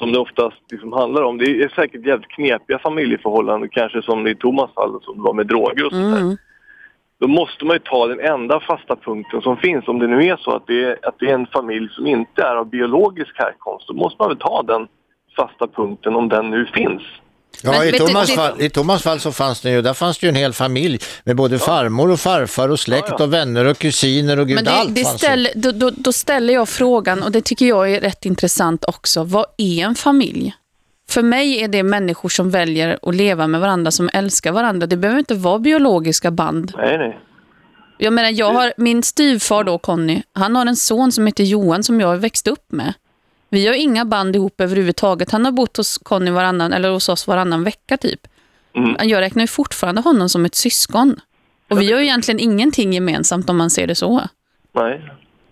som det oftast liksom handlar om, det är säkert jävligt knepiga familjeförhållanden, kanske som i Thomas fall som var med droger och sånt. Mm. Då måste man ju ta den enda fasta punkten som finns. Om det nu är så att det är, att det är en familj som inte är av biologisk härkomst, då måste man väl ta den fasta punkten om den nu finns. Ja, Men i, du, Thomas det- fall, i Thomas fall så fanns det ju, där fanns det ju en hel familj med både farmor och farfar och släkt och vänner och kusiner och gud Men det, allt det ställer, då, då, då ställer jag frågan, och det tycker jag är rätt intressant också. Vad är en familj? För mig är det människor som väljer att leva med varandra, som älskar varandra. Det behöver inte vara biologiska band. Nej, nej. Jag menar, jag har, min styvfar då, Conny, han har en son som heter Johan som jag har växt upp med. Vi har inga band ihop överhuvudtaget. Han har bott hos Conny varannan, eller hos oss varannan vecka typ. Jag räknar ju fortfarande honom som ett syskon. Och vi har ju egentligen ingenting gemensamt om man ser det så. Nej.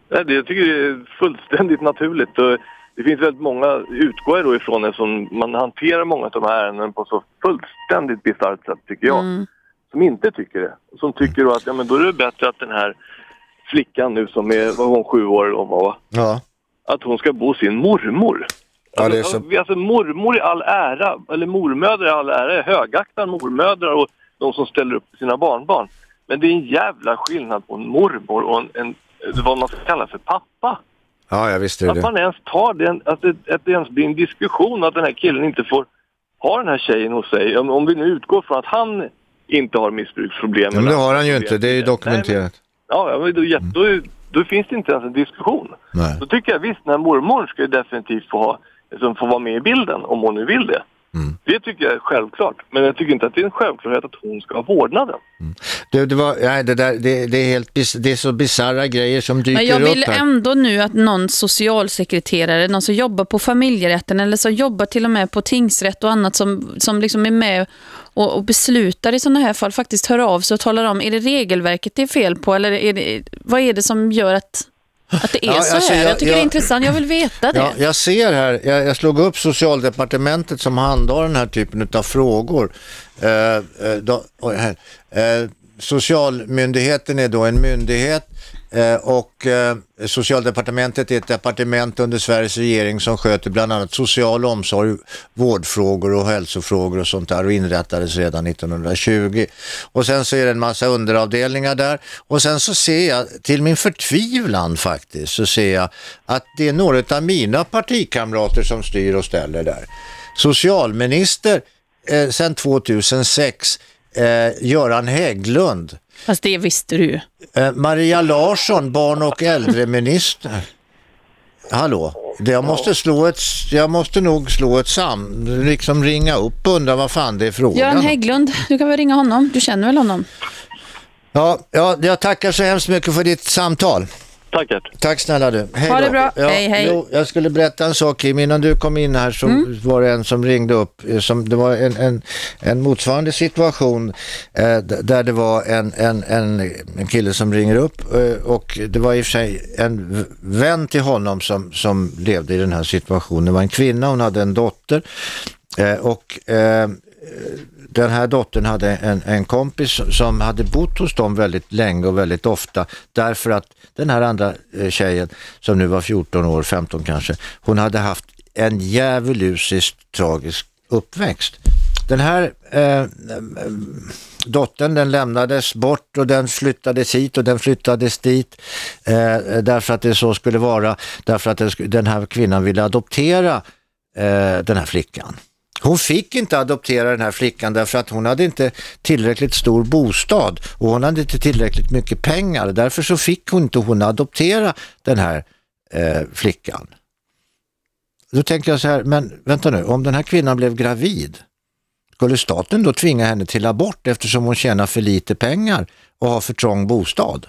Nej, det, jag tycker det är fullständigt naturligt. Och det finns väldigt många, utgår jag då ifrån, eftersom man hanterar många av de här ärenden på så fullständigt bisarrt sätt, tycker jag. Mm. Som inte tycker det. Som tycker då att ja, men då är det bättre att den här flickan nu som är, var hon, sju år om va? Ja. Att hon ska bo hos sin mormor. Ja, det är så. Alltså, alltså mormor i all ära, eller mormödrar i all ära, jag högaktar mormödrar och de som ställer upp sina barnbarn. Men det är en jävla skillnad på en mormor och en, en vad man ska kalla för pappa. Ja, jag visste Att det. man ens tar den, att det, att det ens blir en diskussion att den här killen inte får ha den här tjejen hos sig. Om, om vi nu utgår från att han inte har missbruksproblem. Men det har han ju inte, det är ju dokumenterat. Ja, ja, men då, ja, då, då finns det inte ens en diskussion. Nej. Då tycker jag visst, den här mormor ska ju definitivt få, ha, liksom, få vara med i bilden om hon nu vill det. Mm. Det tycker jag är självklart. Men jag tycker inte att det är en självklarhet att hon ska ha vårdnaden. Det, det, var, nej, det, där, det, det, är helt, det är så bisarra grejer som dyker Men jag vill upp här. ändå nu att någon socialsekreterare, någon som jobbar på familjerätten eller som jobbar till och med på tingsrätt och annat som, som liksom är med och, och beslutar i sådana här fall faktiskt hör av sig och talar om, är det regelverket det är fel på eller är det, vad är det som gör att, att det är Ja, så alltså, här? jag- Jag, tycker det jag- är intressant, jag vill veta det. Ja, jag ser här, jag, jag slog upp socialdepartementet som handhar den här typen av frågor. Eh, eh, då, här. Eh, socialmyndigheten är då en myndighet Eh, och eh, socialdepartementet är ett departement under Sveriges regering som sköter bland annat social omsorg, vårdfrågor och hälsofrågor och sånt där och inrättades redan 1920. Och sen så är det en massa underavdelningar där och sen så ser jag till min förtvivlan faktiskt så ser jag att det är några av mina partikamrater som styr och ställer där. Socialminister eh, sedan 2006 eh, Göran Hägglund. Fast det visste du. Eh, Maria Larsson, barn och äldreminister. Hallå, jag, måste slå ett, jag måste nog slå ett sam, liksom ringa upp och undra vad fan det är frågan Göran. Hägglund, du kan väl ringa honom? Du känner väl honom? Ja, ja, jag tackar så hemskt mycket för ditt samtal. Tackert. Tack snälla du. Hej Ha det bra. Hej, hej. Jo, jag skulle berätta en sak Kim. Innan du kom in här så Mm. var det en som ringde upp. eh, Som, det var en, en, en motsvarande situation eh, där det var en, en, en, en kille som ringer upp eh, och det var i och för sig en vän till honom som, som levde i den här situationen. Det var en kvinna, hon hade en dotter eh, och eh, den här dottern hade en, en kompis som hade bott hos dem väldigt länge och väldigt ofta därför att den här andra eh, tjejen som nu var 14 år, 15 kanske, hon hade haft en djävulusiskt tragisk uppväxt. Den här eh, dottern den lämnades bort och den flyttades hit och den flyttades dit eh, därför att det så skulle vara, därför att den, den här kvinnan ville adoptera eh, den här flickan. Hon fick inte adoptera den här flickan därför att hon hade inte tillräckligt stor bostad och hon hade inte tillräckligt mycket pengar. Därför så fick hon inte hon adoptera den här eh, flickan. Då tänker jag så här, men vänta nu, om den här kvinnan blev gravid, skulle staten då tvinga henne till abort eftersom hon tjänar för lite pengar och har för trång bostad?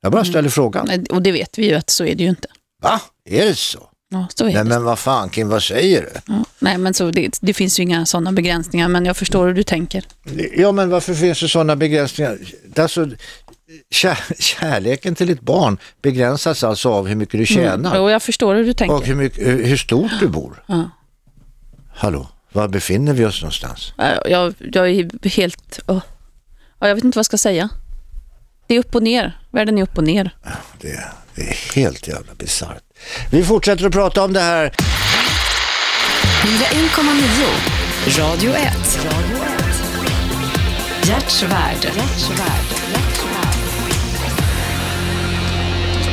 Jag bara ställer frågan. Nej, Och det vet vi ju att så är det ju inte. Va? Är det så? Ja, så är Nej det. men vad fan Kim, vad säger du? Ja. Nej, men så det, det finns ju inga sådana begränsningar, men jag förstår hur du tänker. Ja, men varför finns det sådana begränsningar? Alltså, kär, kärleken till ett barn begränsas alltså av hur mycket du tjänar Mm. Jo, jag förstår hur du tänker. och hur, mycket, hur stort du bor. Ja. Hallå, var befinner vi oss någonstans? Ja, Jag, jag är helt... Ja, jag vet inte vad jag ska säga. Det är upp och ner. Världen är upp och ner. Det, det är helt jävla bisarrt. Vi fortsätter att prata om det här. 101,9 Radio 1. Hjärtsvärd.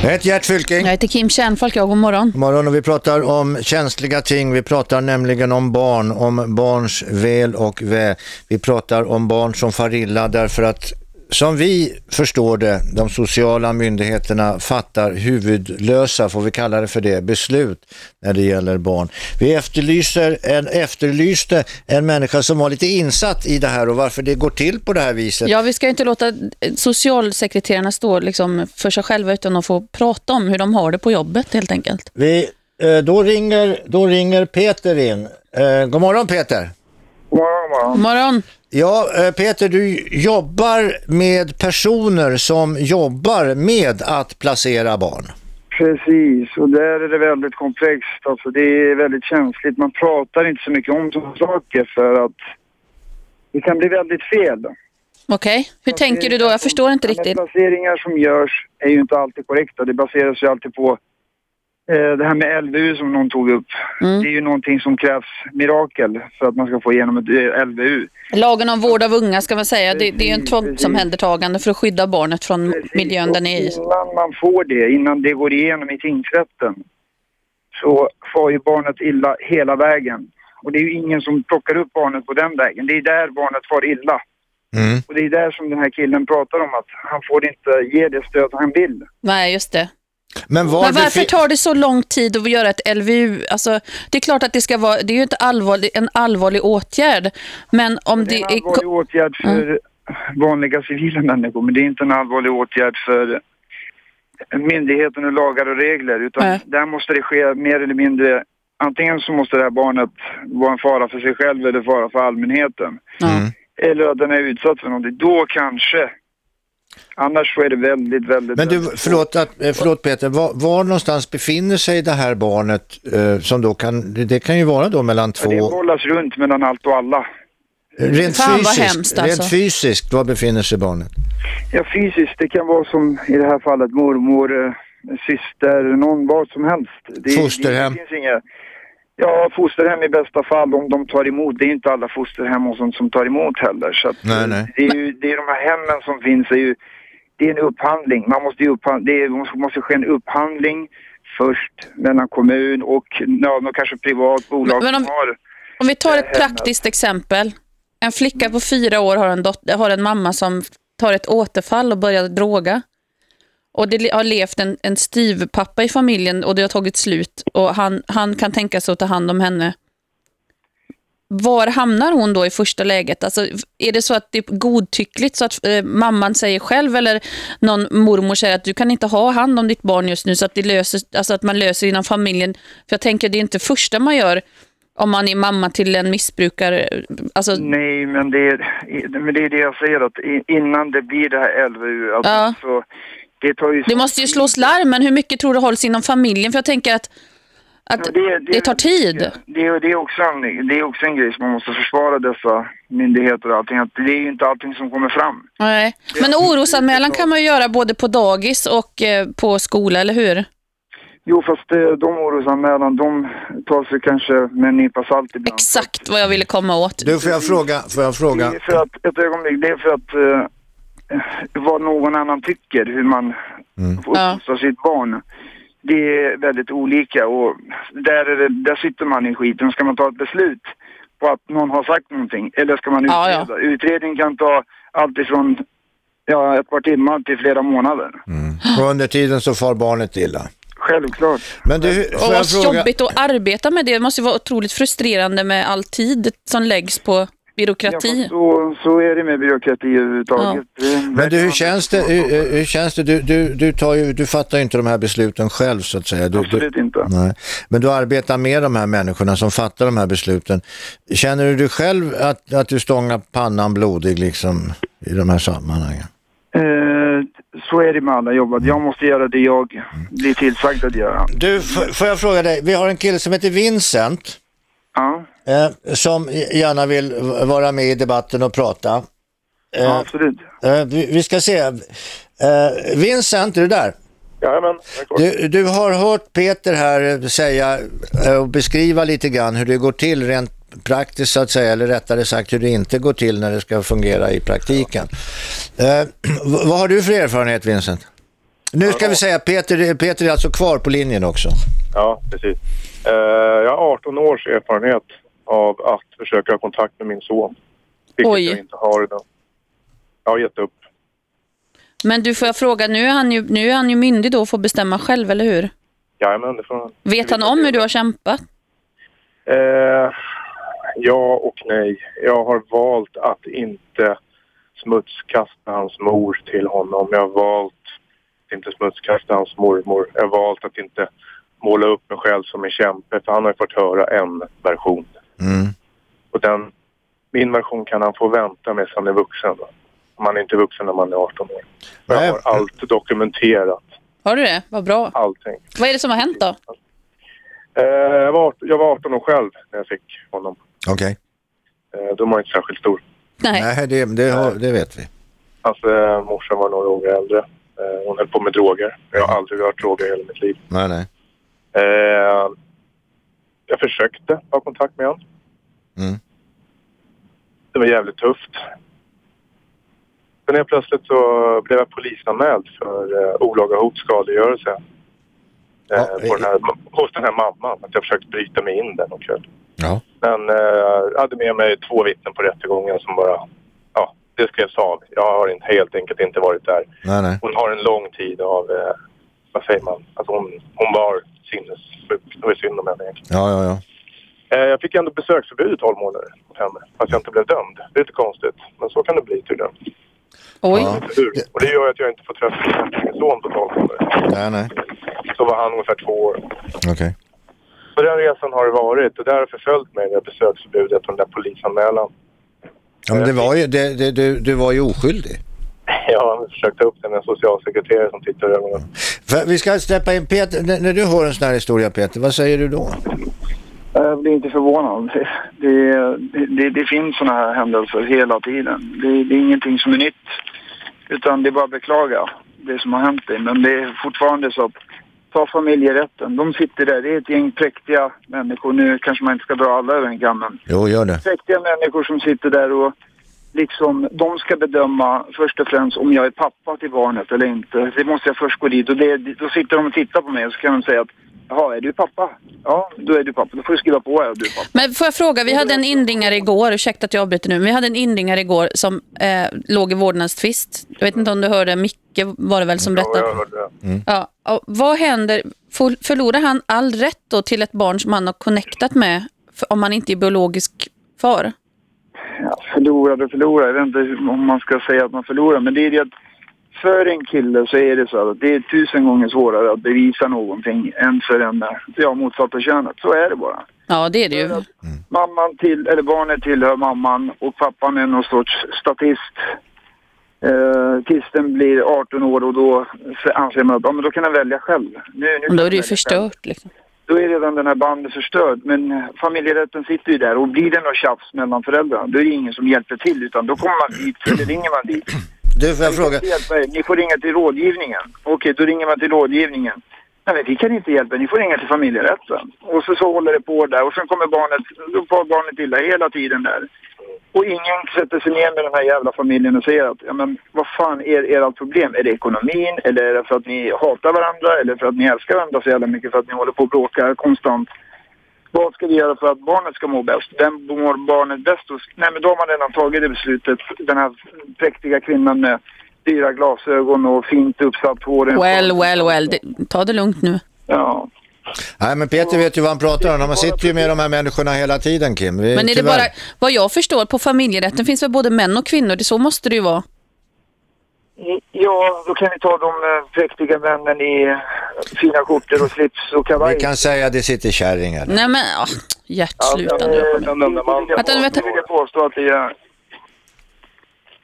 Jag heter Gert Fylking. Jag heter Kim Kärnfalk, jag god morgon. God morgon och vi pratar om känsliga ting. Vi pratar nämligen om barn, om barns väl och vä. Vi pratar om barn som far illa därför att som vi förstår det, de sociala myndigheterna fattar huvudlösa, får vi kalla det för det, beslut när det gäller barn. Vi efterlyser en, efterlyste en människa som var lite insatt i det här och varför det går till på det här viset. Ja, vi ska inte låta socialsekreterarna stå liksom för sig själva utan att få prata om hur de har det på jobbet helt enkelt. Vi, eh, då, ringer, då ringer Peter in. Eh, god morgon Peter. God morgon. Ja, eh, Peter, du jobbar med personer som jobbar med att placera barn. Precis, och där är det väldigt komplext. Alltså det är väldigt känsligt. Man pratar inte så mycket om sådana saker för att det kan bli väldigt fel. Okej, hur tänker du då? Jag förstår inte De riktigt. placeringar som görs är ju inte alltid korrekta. Det baseras ju alltid på det här med LVU som någon tog upp. Mm. Det är ju någonting som krävs mirakel för att man ska få igenom ett eh, LVU. Lagen om vård av unga ska man säga, det, det är ju en tvångsomhändertagande för att skydda barnet från miljön den är i. Innan man får det, innan det går igenom i tingsrätten, så får ju barnet illa hela vägen. Och det är ju ingen som plockar upp barnet på den vägen. Det är där barnet får illa. Och det är där som den här killen pratar om att han får inte ge det stöd han vill. Nej, just det. Men, var Men varför tar det så lång tid att göra ett LVU? Alltså, det är klart att det ska vara, det är ju inte allvarlig, en allvarlig åtgärd, men om det, Det är en allvarlig åtgärd för vanliga civila människor, men det är inte en allvarlig åtgärd för myndigheten och lagar och regler, utan Nej. där måste det ske mer eller mindre Antingen så måste det här barnet vara en fara för sig själv eller fara för allmänheten. Eller att den är utsatt för någonting. Då kanske. Annars så är det väldigt, väldigt... Men du, förlåt, att, eh, förlåt Peter, var, var någonstans befinner sig det här barnet eh, som då kan, det, kan ju vara då mellan Ja, Det två... bollas runt mellan allt och alla. Rent, Fan, vad fysiskt, hemskt, alltså. rent fysiskt, var befinner sig barnet? Ja, fysiskt. Det kan vara som i det här fallet mormor, eh, syster, någon, vad som helst. Det, Fosterhem. Det, det finns inga... Ja, fosterhem i bästa fall om de tar emot. Det är inte alla fosterhem och sånt som tar emot heller. Så att, Nej, nej. Det är ju det är de här hemmen som finns. Är ju, det är en upphandling. Man måste ju upphandla, det är, måste, måste ske en upphandling först mellan kommun och ja, någon kanske privat bolag Men om-. Om vi tar ett här med- praktiskt exempel. En flicka på fyra år har en, dot- har en mamma som tar ett återfall och börjar droga. Och det har levt en, en styvpappa i familjen och det har tagit slut. Och han, han kan tänka sig att ta hand om henne. Var hamnar hon då i första läget? Alltså, är det så att det är godtyckligt så att eh, mamman säger själv eller någon mormor säger att du kan inte ha hand om ditt barn just nu så att, det löser, alltså att man löser inom familjen. För jag tänker det är inte första man gör om man är mamma till en missbrukare. Alltså, Nej, men det, är, men det är det jag säger att innan det blir det här LVU, alltså, Ja. så det tar ju... det måste ju slås larm, men hur mycket tror du hålls inom familjen? För jag tänker att, att det, tar tid. Det, är- det, är också en, det är också en grej som man måste försvara dessa myndigheter och allting. Att det är ju inte allting som kommer fram. Nej. Men orosanmälan kan man ju göra både på dagis och eh, på skola, eller hur? Jo, fast eh, de orosanmälan, de tar sig kanske med en nypa salt ibland. Exakt vad jag ville komma åt. Du, får jag fråga? Får jag fråga? Det är för att, ett ögonblick, det är för att eh, vad någon annan tycker, hur man Mm. får uppfostra sitt barn. Det är väldigt olika och där, är det, där sitter man i skiten. Ska man ta ett beslut på att någon har sagt någonting eller ska man Ja, utreda? Utredning kan ta allt ifrån ja, ett par timmar till flera månader. Och under tiden så far barnet illa. Självklart. Men du, Och vad fråga? jobbigt att arbeta med det. Det måste ju vara otroligt frustrerande med all tid som läggs på byråkrati. Så, så är det med byråkrati överhuvudtaget. Det- Men du, hur känns det? Hur, hur känns det? Du, du, du, tar ju, du fattar ju inte de här besluten själv så att säga. Du, Absolut du, inte. Nej. Men du arbetar med de här människorna som fattar de här besluten. Känner du dig själv att, att du stångar pannan blodig liksom i de här sammanhangen? Eh, så är det med alla jobb. Jag måste göra det jag blir tillsagd att göra. Du, får jag fråga dig? Vi har en kille som heter Vincent. Ja. Eh, som gärna vill vara med i debatten och prata. Eh, Ja, absolut. eh, vi, vi ska se. Eh, Vincent, är du där? Jajamän. Du, du har hört Peter här säga eh, och beskriva lite grann hur det går till rent praktiskt så att säga, eller rättare sagt hur det inte går till när det ska fungera i praktiken. Eh, v- vad har du för erfarenhet Vincent? Nu ska vi säga Peter, Peter är alltså kvar på linjen också. Ja, precis. Eh, jag har 18 års erfarenhet av att försöka ha kontakt med min son. Vilket Oj. jag inte har idag. Jag har gett upp. Men du får jag fråga, nu är, han ju, nu är han ju myndig då och får bestämma själv, eller hur? Jajamän, det får han. Vet han om hur du har kämpat? Eh, ja och nej. Jag har valt att inte smutskasta hans mor till honom. Jag har valt att inte smutskasta hans mormor. Jag har valt att inte måla upp mig själv som en kämpe för han har ju fått höra en version. Mm. Och den, min version kan han få vänta med han är vuxen. Man är inte vuxen när man är 18 år. Jag har allt dokumenterat. Har du det? Vad bra. Allting. Vad är det som har hänt då? Eh, jag, var, jag var 18 år själv när jag fick honom. Okej. Eh, då var jag inte särskilt stor. Nej. Nej, det, det, har, det vet vi. Hans eh, morsa var några år äldre. Hon höll på med droger. Jag har aldrig rört droger i hela mitt liv. Nej, nej. Eh, jag försökte ha kontakt med honom. Mm. Det var jävligt tufft. Sen helt plötsligt så blev jag polisanmäld för eh, olaga hot, skadegörelse. Eh, på den här, hos den här mamman. Att jag försökte bryta mig in där någon kväll. Ja. Men eh, hade med mig två vittnen på rättegången som bara... Ja, det skrevs av. Jag har inte, helt enkelt inte varit där. Nej, nej. Hon har en lång tid av... Eh, vad säger man? Alltså hon, hon var sinnessjuk. Det var synd om henne egentligen. Ja, ja, ja. Eh, jag fick ändå besöksförbud i 12 månader mot henne. Fast jag inte blev dömd. Det är lite konstigt. Men så kan det bli tydligen. Oj. Ja. Och det gör att jag inte får träffa min son på 12 månader. Nej, nej. Så var han ungefär två år. Okej. Så den resan har det varit. Och det har förföljt mig, det här besöksförbudet och den där polisanmälan. Ja, men det var ju, det, det, du, du var ju oskyldig. Jag har försökt ta upp det med en socialsekreterare som tittar i ögonen. För vi ska släppa in Peter, när, när du hör en sån här historia Peter, vad säger du då? Jag blir inte förvånad. Det, det, det, det finns sådana här händelser hela tiden. Det, det är ingenting som är nytt. Utan det är bara att beklaga det som har hänt dig. Men det är fortfarande så att ta familjerätten. De sitter där. Det är ett gäng präktiga människor. Nu kanske man inte ska dra alla över en kam, men Jo, gör det. präktiga människor som sitter där och liksom, de ska bedöma först och främst om jag är pappa till barnet eller inte. Det måste jag först gå dit och det, då sitter de och tittar på mig och så kan de säga att Jaha, är du pappa? Ja, då är du pappa. Då får du skriva på att du är pappa. Men får jag fråga, vi hade en inringare igår, ursäkta att jag avbryter nu, men vi hade en inringare igår som eh, låg i vårdnadstvist. Jag vet inte om du hörde, Micke var det väl som berättade. Ja, och vad händer? Förlorar han all rätt då till ett barn som han har connectat med om han inte är biologisk far? Förlorad och förlorad. Jag vet inte om man ska säga att man förlorar. Men det är det att för en kille så är det så att det är tusen gånger svårare att bevisa någonting än för en ja, motsatta könet. Så är det bara. Ja, det är det ju. Mamman till, eller barnet tillhör mamman och pappan är någon sorts statist. Eh, den blir 18 år och då anser man att ja, men då kan den välja själv. Nu, nu Men då är det ju välja själv förstört. Liksom. Då är redan den här banden förstörd. Men eh, familjerätten sitter ju där och blir det något tjafs mellan föräldrarna då är det ingen som hjälper till utan då kommer man dit eller ringer man dit. Du, får jag fråga? Ni, får ringa till rådgivningen. Okej, då ringer man till rådgivningen. Nej, vi kan inte hjälpa. Ni får ringa till familjerätten. Och så, så håller det på där och sen kommer barnet, då får barnet illa hela tiden där. Och ingen sätter sig ner med den här jävla familjen och säger att, ja men vad fan är ert problem? Är det ekonomin? Eller är det för att ni hatar varandra? Eller för att ni älskar varandra så jävla mycket för att ni håller på och bråkar konstant? Vad ska vi göra för att barnet ska må bäst? Vem mår barnet bäst hos? Nej men då har man redan tagit det beslutet. Den här präktiga kvinnan med dyra glasögon och fint uppsatt hår. Well, well, well. Det, ta det lugnt nu. Ja. Nej, men Peter vet ju vad han pratar om. Man sitter ju med de här människorna hela tiden, Kim. Vi, Men är det bara, vad jag förstår, på familjerätten finns väl både män och kvinnor? Det så måste det ju vara. Ja, då kan vi ta de eh, präktiga männen i eh, fina skjortor och slips och kavaj. Vi kan säga det sitter kärringar. Nej men, oh, Gert, sluta nu. Vänta, nu, vänta. Jag vill påstå att det är...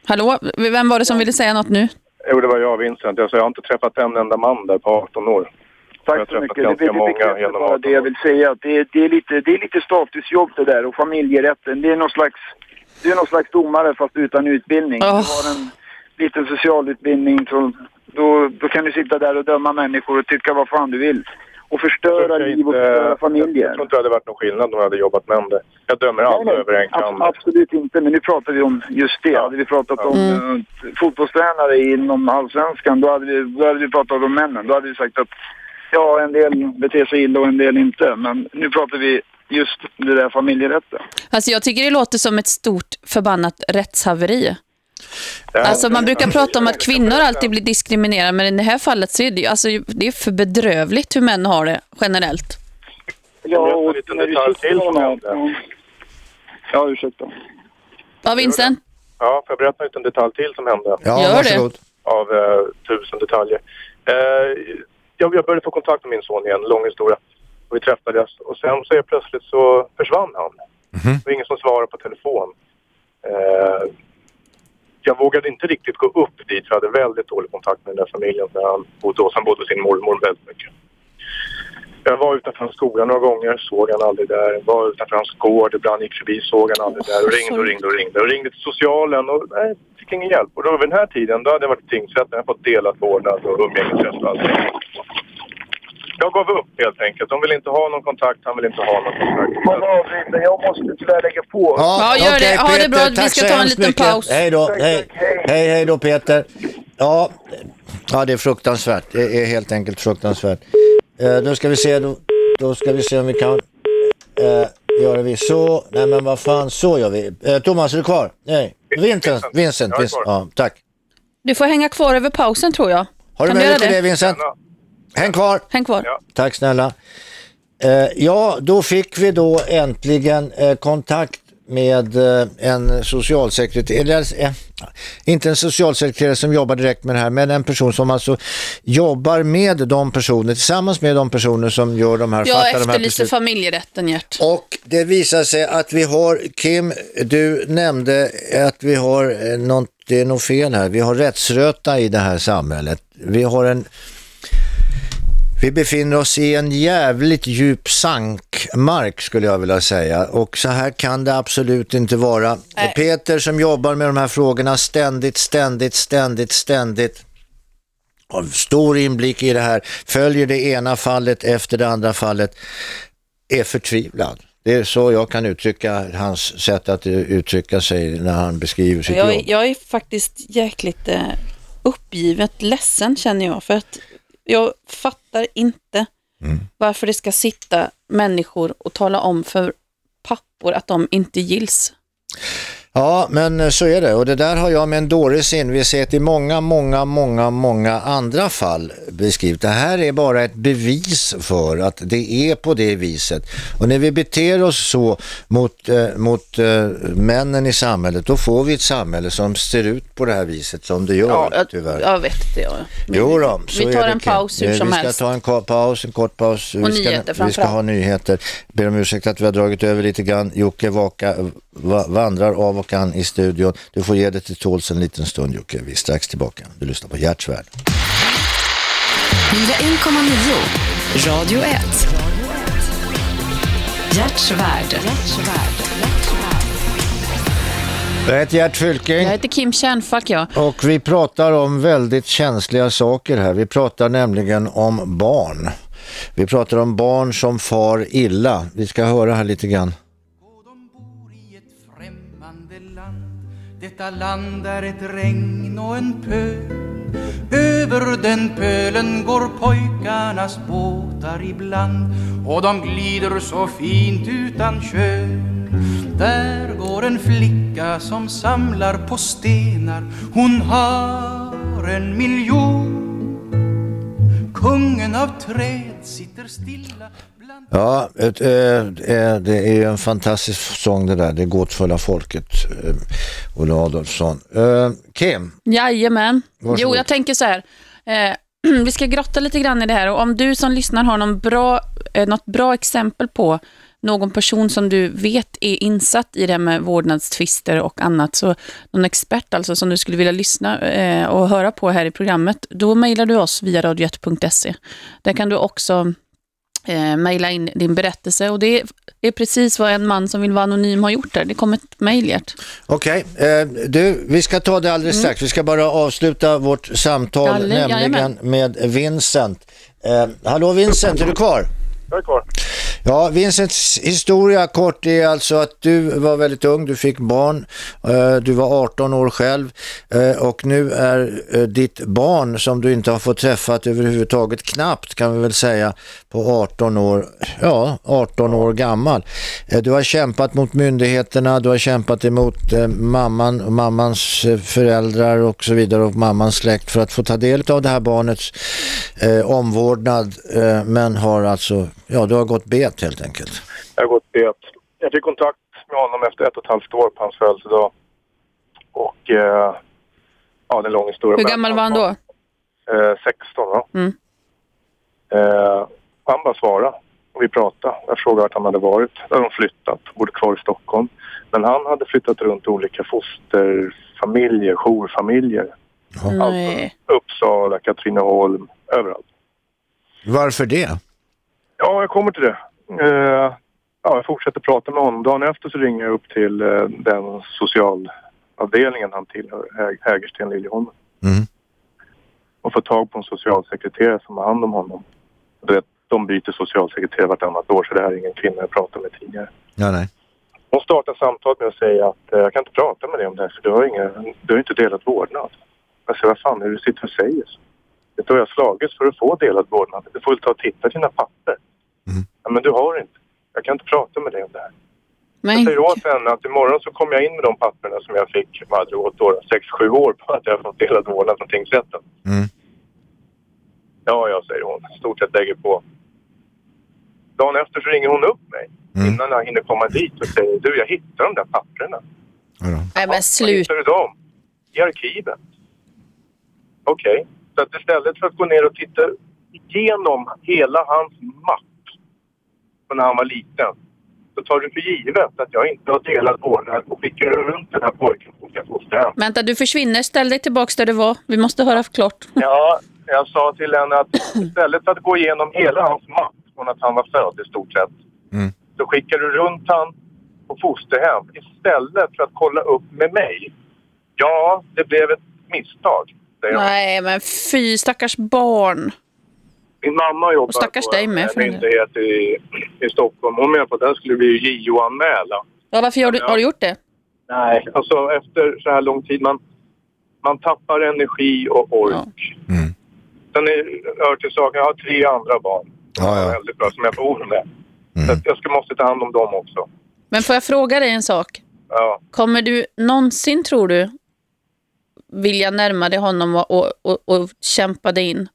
Hallå, vem var det som ville säga något nu? Jo, det var jag, Vincent. Jag har inte träffat en enda man där på 18 år. Tack så mycket. Det, det många bekräftar genom bara det jag vill säga. Att det, det, är lite, det är lite statusjobb det där och familjerätten. Det är någon slags, det är någon slags domare fast utan utbildning. Du har en liten socialutbildning. Så då, då kan du sitta där och döma människor och tycka vad fan du vill. Och förstöra liv och förstöra familjer. Jag tror inte det hade varit någon skillnad om jag hade jobbat med det. Jag dömer alla över en kam. Ab- Absolut inte, men nu pratar vi om just det. Hade vi pratat om Mm. eh, fotbollstränare inom allsvenskan, då hade, vi, då hade vi pratat om männen. Då hade vi sagt att ja, en del beter sig illa och en del inte. Men nu pratar vi just det där familjerätten. Alltså jag tycker det låter som ett stort förbannat rättshaveri. Alltså man brukar prata om att kvinnor alltid blir diskriminerade, men i det här fallet så är det, ju- alltså, det är för bedrövligt hur män har det generellt. Ja, och när detalj sitter till med. Ja, ursäkta. Ja, Vincent? Ja, får jag berätta en liten detalj till som hände? Ja, Gör varsågod. det. Av eh, tusen detaljer. Eh, jag, jag började få kontakt med min son igen, lång historia. Och vi träffades och sen så är plötsligt så försvann han. Det var ingen som svarade på telefon. Eh, jag vågade inte riktigt gå upp dit för jag hade väldigt dålig kontakt med den där familjen där han bodde hos. Han bodde hos sin mormor väldigt mycket. Jag var utanför hans skola några gånger, såg han aldrig där. Jag var utanför hans gård, ibland gick förbi, såg han aldrig där. Och ringde och ringde och ringde. Och ringde till socialen och nej, fick ingen hjälp. Och då vid den här tiden, då hade jag varit i tingsrätten. Jag hade fått delat vårdnad och umgängesrätt och allting. Jag gav upp helt enkelt. De vill inte ha någon kontakt, han vill inte ha någon kontakt. Man avbryter. Jag måste tyvärr lägga på. Ja, gör okej, det. Ha det bra. Vi ska ta en liten mycket. paus. Hej då. Hej. hej, hej då Peter. Ja, ja, det är fruktansvärt. Det är helt enkelt fruktansvärt. Eh, då ska vi se, då, då ska vi se om vi kan eh, göra vi så. Nej men vad fan, så gör vi. Eh, Thomas, är du kvar? Nej. Vincent, Vincent, Vincent. Ja, tack. Du får hänga kvar över pausen tror jag. Har du möjlighet till det Vincent? Häng kvar. Häng kvar. Tack snälla. Eh, ja, då fick vi då äntligen eh, kontakt med eh, en socialsekreterare, eh, inte en socialsekreterare som jobbar direkt med det här, men en person som alltså jobbar med de personer, tillsammans med de personer som gör de här, Jag fattar de här efterlyser familjerätten, Gert. Och det visar sig att vi har, Kim, du nämnde att vi har eh, något, det är nog fel här, vi har rättsröta i det här samhället. Vi har en Vi befinner oss i en jävligt djup sankmark skulle jag vilja säga och så här kan det absolut inte vara. Nej. Peter som jobbar med de här frågorna ständigt, ständigt, ständigt, ständigt har stor inblick i det här, följer det ena fallet efter det andra fallet, är förtvivlad. Det är så jag kan uttrycka hans sätt att uttrycka sig när han beskriver sitt Jag, jobb. är- jag är faktiskt jäkligt eh, uppgivet ledsen känner jag för att jag fattar inte Mm. varför det ska sitta människor och tala om för pappor att de inte gills. Ja, men eh, så är det. Och det där har jag med en dåres envishet i många, många, många, många andra fall beskrivit. Det här är bara ett bevis för att det är på det viset. Och när vi beter oss så mot, eh, mot eh, männen i samhället, då får vi ett samhälle som ser ut på det här viset som det gör, Ja, jag, tyvärr. jag vet inte. Jag. Jo då, så vi tar det, en paus hur Eh, som Vi ska helst. ta en ko- paus, en kort paus. Och vi ska, nyheter Vi ska ha nyheter. Ber om ursäkt att vi har dragit över lite grann. Jocke vaka, va, vandrar av och an i studion. Du får ge det till tåls en liten stund Jocke. Vi är strax tillbaka. Du lyssnar på Hjärtsvärd. 101,9 Radio 1. Hjärtsvärd. Jag heter Gert Fylking. Jag heter Kim Kärnfalk, ja. Och vi pratar om väldigt känsliga saker här. Vi pratar nämligen om barn. Vi pratar om barn som far illa. Vi ska höra här lite grann. Detta land är ett regn och en pöl. Över den pölen går pojkarnas båtar ibland. Och de glider så fint utan köl Där går en flicka som samlar på stenar. Hon har en miljon. Kungen av träd sitter stilla. Ja, eh, eh, det är ju en fantastisk sång det där, Det gåtfulla folket, eh, Olle Adolfsson. Kim, Jajamän. Varsågod. Jo, jag tänker så här. Vi ska grotta lite grann i det här och om du som lyssnar har någon bra, något bra exempel på någon person som du vet är insatt i det här med vårdnadstvister och annat, så någon expert alltså som du skulle vilja lyssna och höra på här i programmet, då mejlar du oss via radio1.se. Där kan du också eh, mejla in din berättelse och det är precis vad en man som vill vara anonym har gjort där. Det kom ett mejl, Gert. okej. Eh, du, vi ska ta det alldeles strax. Vi ska bara avsluta vårt samtal, Jalle, nämligen jajamän. med Vincent. Eh, hallå Vincent, är du kvar? Jag är kvar. Ja, Vincents historia kort är alltså att du var väldigt ung, du fick barn, eh, du var 18 år själv eh, och nu är eh, ditt barn som du inte har fått träffat överhuvudtaget knappt kan vi väl säga på 18 år, ja 18 år gammal. Du har kämpat mot myndigheterna, du har kämpat emot mamman och mammans föräldrar och så vidare och mammans släkt för att få ta del av det här barnets omvårdnad men har alltså, ja du har gått bet helt enkelt. Jag har gått bet. Jag fick kontakt med honom efter ett och ett halvt år på hans födelsedag. Och eh, ja, det är en lång historia. Hur gammal var han då? Eh, 16 va? Mm. Eh, han bara svarade och vi pratade. Jag frågade vart han hade varit. Där hade de flyttat, bodde kvar i Stockholm. Men han hade flyttat runt olika fosterfamiljer, jourfamiljer. Nej. Uppsala, Katrineholm, överallt. Varför det? Ja, jag kommer till det. Eh, ja, jag fortsätter prata med honom. Dagen efter så ringer jag upp till eh, den socialavdelningen han tillhör, Hä- Hägersten Liljeholmen. Mm. Och får tag på en socialsekreterare som har hand om honom. Du vet, de byter socialsekreterare vartannat år så det här är ingen kvinna jag pratade med tidigare. Ja, nej. Hon startar samtalet med att säga att eh, jag kan inte prata med dig om det här för du har, ingen, du har inte delat vårdnad. Jag säger, vad fan är det du sitter och säger? Du vad jag har slagits för att få delad vårdnad? Du får väl ta och titta i dina papper. Ja, men du har inte. Jag kan inte prata med dig om det här. Jag Men, säger åt henne att imorgon så kommer jag in med de papperna som jag fick, det gått då? 6-7 år på att jag har fått delad vårdnad från tingsrätten. Mm. Ja, ja, säger hon. Stort sett lägger på. Dagen efter så ringer hon upp mig innan jag hinner komma dit och säger du, jag hittade de där papperna. nej men Var slut. hittar du dem? I arkivet. Okej. Så att istället för att gå ner och titta igenom hela hans mapp när han var liten så tar du för givet att jag inte har delat vårdnad och skickar runt den här pojken på olika fosterhem. Vänta, du försvinner. Ställ dig tillbaks där du var. Vi måste höra klart. Ja, Jag sa till henne att istället för att gå igenom hela hans mapp från att han var född i stort sett. Mm. Så skickar du runt han på fosterhem istället för att kolla upp med mig. Ja, det blev ett misstag. Hon. Nej, men fy stackars barn. Min mamma jobbar Och stackars på dig en med, för den myndighet i, i Stockholm. Hon menar på att den skulle bli JO-anmäla. Ja, varför har du, har du gjort det? Nej, alltså efter så här lång tid, man, man tappar energi och ork. Sen är, hör till saken, jag har tre andra barn. Ja, ja. Väldigt bra, som jag bor med. Så att jag ska, måste ta hand om dem också. Men får jag fråga dig en sak? Ja. Kommer du någonsin, tror du, vilja närma dig honom och, och, och, och kämpa dig in?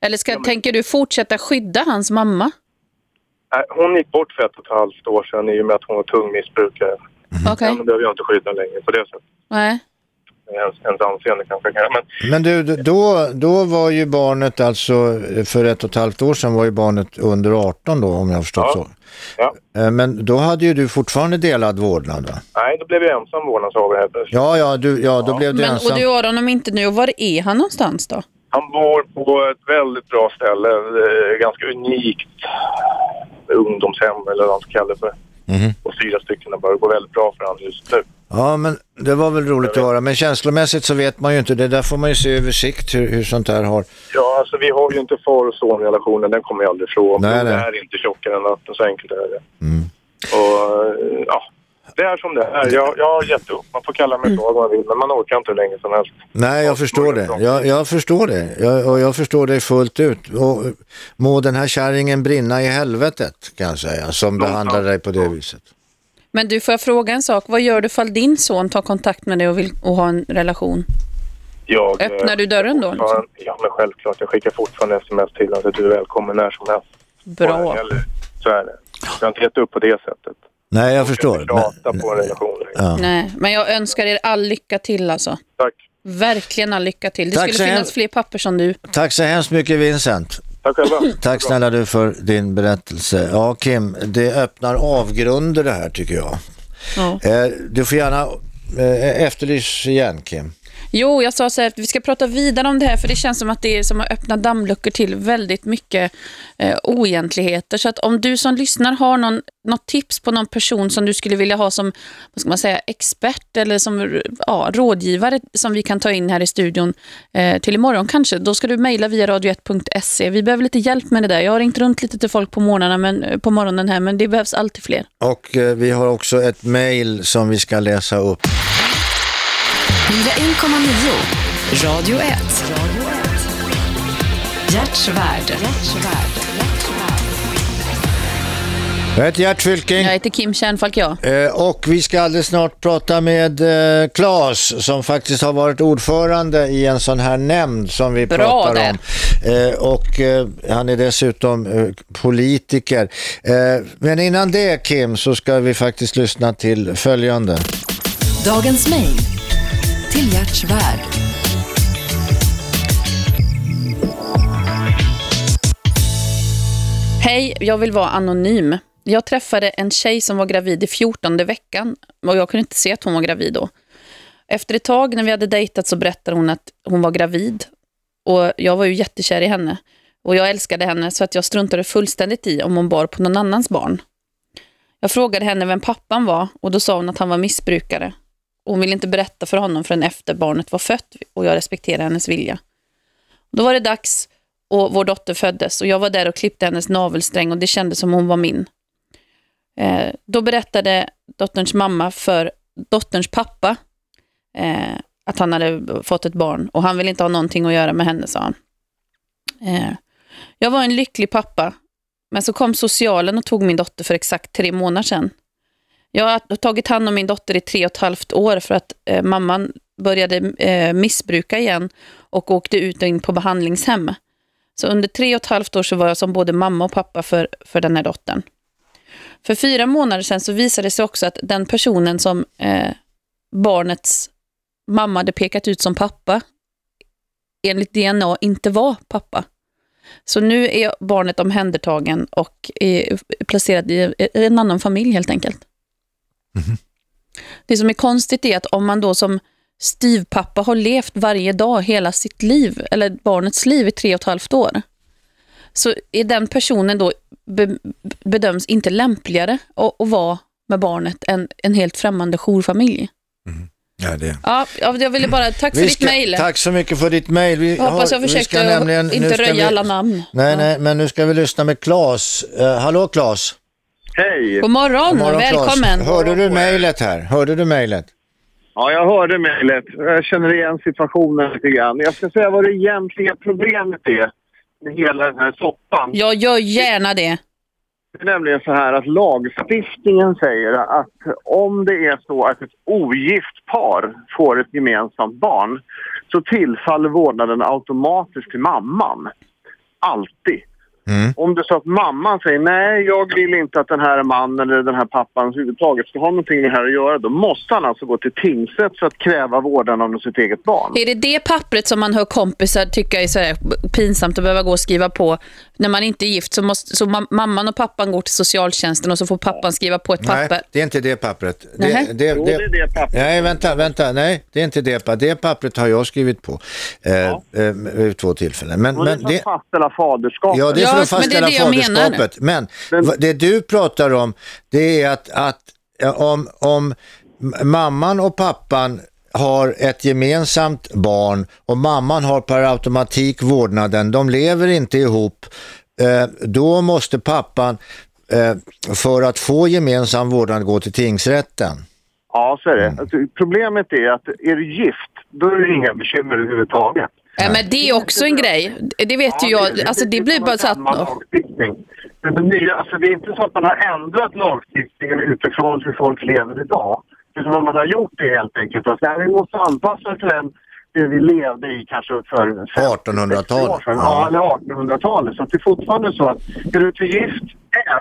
Eller ska, tänker du fortsätta skydda hans mamma? Nej, Hon gick bort för ett och ett halvt år sedan i och med att hon var tung missbrukare. Okej. Henne behöver jag inte skydda längre på det sättet. Nej. Ens, anseende kanske. kan- Men Men du, då, då var ju barnet alltså, för ett och ett halvt år sedan var ju barnet under 18 då om jag har förstått så. Ja. Eh, Men då hade ju du fortfarande delad vårdnad va? nej, då blev jag ensam vårdnadshavare. Ja, ja, du, ja då blev du Men, ensam. och du har honom inte nu. Och var är han någonstans då? Han bor på ett väldigt bra ställe. eh, Ganska unikt ungdomshem eller vad man ska kalla det för. Mhm. Och fyra stycken bara. Det går väldigt bra för honom just nu. Ja, men det var väl roligt att höra. Men känslomässigt så vet man ju inte. Det där får man ju se över sikt hur, hur sånt här har. Ja, alltså vi har ju inte far och sonrelationen. Den kommer jag aldrig ifrån. Nej, Nej. Det är inte tjockare än natten. Så enkelt är det. Och eh, ja, det är som det är. Jag, jag har gett upp. Man får kalla mig så vad man vill. Men man orkar inte hur länge som helst. Nej, jag förstår det. Jag, jag förstår det. Jag, och jag förstår dig fullt ut. Och må den här kärringen brinna i helvetet kan jag säga, som behandlar dig på det viset. Men du, får jag fråga en sak? Vad gör du fall din son tar kontakt med dig och vill och ha en relation? Jag, eh, Öppnar du dörren då? Liksom? Ja, men självklart. Jag skickar fortfarande sms till honom. att Du är välkommen när som helst. Bra. Så är det. Jag har inte gett upp på det sättet. Nej, jag förstår. Men, Prata på en relation. ja. Nej, men jag önskar er all lycka till alltså. Tack. Verkligen all lycka till. Det Tack skulle så finnas fler papper som du. Tack så hemskt mycket Vincent. Tack själva. Tack snälla du för din berättelse. Ja Kim, det öppnar avgrunder det här tycker jag. Ja. Eh, Du får gärna eh, efterlys igen Kim. Jo, jag sa så här att vi ska prata vidare om det här för det känns som att det är som att öppna dammluckor till väldigt mycket eh, oegentligheter. Så att om du som lyssnar har någon, något tips på någon person som du skulle vilja ha som vad ska man säga, expert eller som ja, rådgivare som vi kan ta in här i studion eh, till imorgon kanske, då ska du mejla via radio1.se. Vi behöver lite hjälp med det där. Jag har ringt runt lite till folk på, morgnarna, men, eh, på morgonen här, men det behövs alltid fler. Och eh, vi har också ett mejl som vi ska läsa upp. 101,9 Radio 1. Hjärtsvärd. Jag heter Gert Fylking. Jag heter Kim Kärnfalk, ja. Eh, Och vi ska alldeles snart prata med eh, Claes som faktiskt har varit ordförande i en sån här nämnd som vi Bra pratar det. om. Eh, Och eh, han är dessutom eh, politiker. Eh, Men innan det Kim så ska vi faktiskt lyssna till följande. Dagens mejl. Till Hjärtsvärd. Hej, jag vill vara anonym. Jag träffade en tjej som var gravid i 14 veckan och jag kunde inte se att hon var gravid då. Efter ett tag när vi hade dejtat så berättade hon att hon var gravid och jag var ju jättekär i henne och jag älskade henne så att jag struntade fullständigt i om hon bar på någon annans barn. Jag frågade henne vem pappan var och då sa hon att han var missbrukare. Hon ville inte berätta för honom förrän efter barnet var fött och jag respekterade hennes vilja. Då var det dags och vår dotter föddes och jag var där och klippte hennes navelsträng och det kändes som hon var min. Eh, då berättade dotterns mamma för dotterns pappa eh, att han hade fått ett barn och han ville inte ha någonting att göra med henne, sa han. Eh, jag var en lycklig pappa, men så kom socialen och tog min dotter för exakt tre månader sedan. Jag har tagit hand om min dotter i tre och ett halvt år för att eh, mamman började eh, missbruka igen och åkte ut och in på behandlingshem. Så under tre och ett halvt år så var jag som både mamma och pappa för, för den här dottern. För fyra månader sedan så visade det sig också att den personen som eh, barnets mamma hade pekat ut som pappa enligt DNA inte var pappa. Så nu är barnet omhändertagen och eh, är placerad i en annan familj helt enkelt. Det som är konstigt är att om man då som styvpappa har levt varje dag hela sitt liv, eller barnets liv i tre och ett halvt år, så är den personen då be, bedöms inte lämpligare att, att vara med barnet än en helt främmande jourfamilj. Ja, det. Ja, ja, jag ville bara, tack för Vi ditt ska- mejl. Tack så mycket för ditt mejl. Vi Jag hoppas jag ska försökte nämligen- inte ska röja vi- alla namn. Nej, nej, men nu ska vi lyssna med Claes. Uh, hallå Claes. Hej! God morgon, välkommen. Claes. Hörde du mejlet här? Hörde du mejlet? Ja, jag hörde mejlet. Jag känner igen situationen lite grann. Jag ska säga vad det egentliga problemet är med hela den här soppan. Jag gör gärna det. Det är nämligen så här att lagstiftningen säger att om det är så att ett ogift par får ett gemensamt barn så tillfaller vårdnaden automatiskt till mamman. Alltid. Om det är så att mamman säger nej, jag vill inte att den här mannen eller den här pappan överhuvudtaget ska ha någonting med det här att göra, då måste han alltså gå till tingsrätt för att kräva vårdnaden om sitt eget barn. Är det det pappret som man hör kompisar tycka är så här pinsamt att behöva gå och skriva på när man inte är gift? Så, måste, så mam- mamman och pappan går till socialtjänsten och så får pappan skriva på ett papper. Nej, det är inte det pappret. Nähä. Det, det, Jo, det är det pappret. Nej, vänta, vänta. Nej, det är inte det pappret. Det pappret har jag skrivit på eh, eh, vid två tillfällen. Men, Och det är men för att fastställa faderskapet. Ja, det är för att fastställa menar. faderskapet. Men vad- det du pratar om, det är att, att om, om mamman och pappan har ett gemensamt barn och mamman har per automatik vårdnaden, de lever inte ihop, eh, då måste pappan eh, för att få gemensam vårdnad gå till tingsrätten. Ja, så är det. Alltså, problemet är att är du gift, då är det inga bekymmer överhuvudtaget. Ja, men det är också en grej. Det vet ju jag. Alltså det blir bara så att... Men det, nya, alltså det är inte så att man har ändrat lagstiftningen utifrån hur folk lever idag. Utan vad man har gjort är helt enkelt att vi måste anpassa till den det vi levde i kanske för 1800-talet. år sedan. Ja, eller 1800-talet. Så att det är fortfarande så att är du inte gift,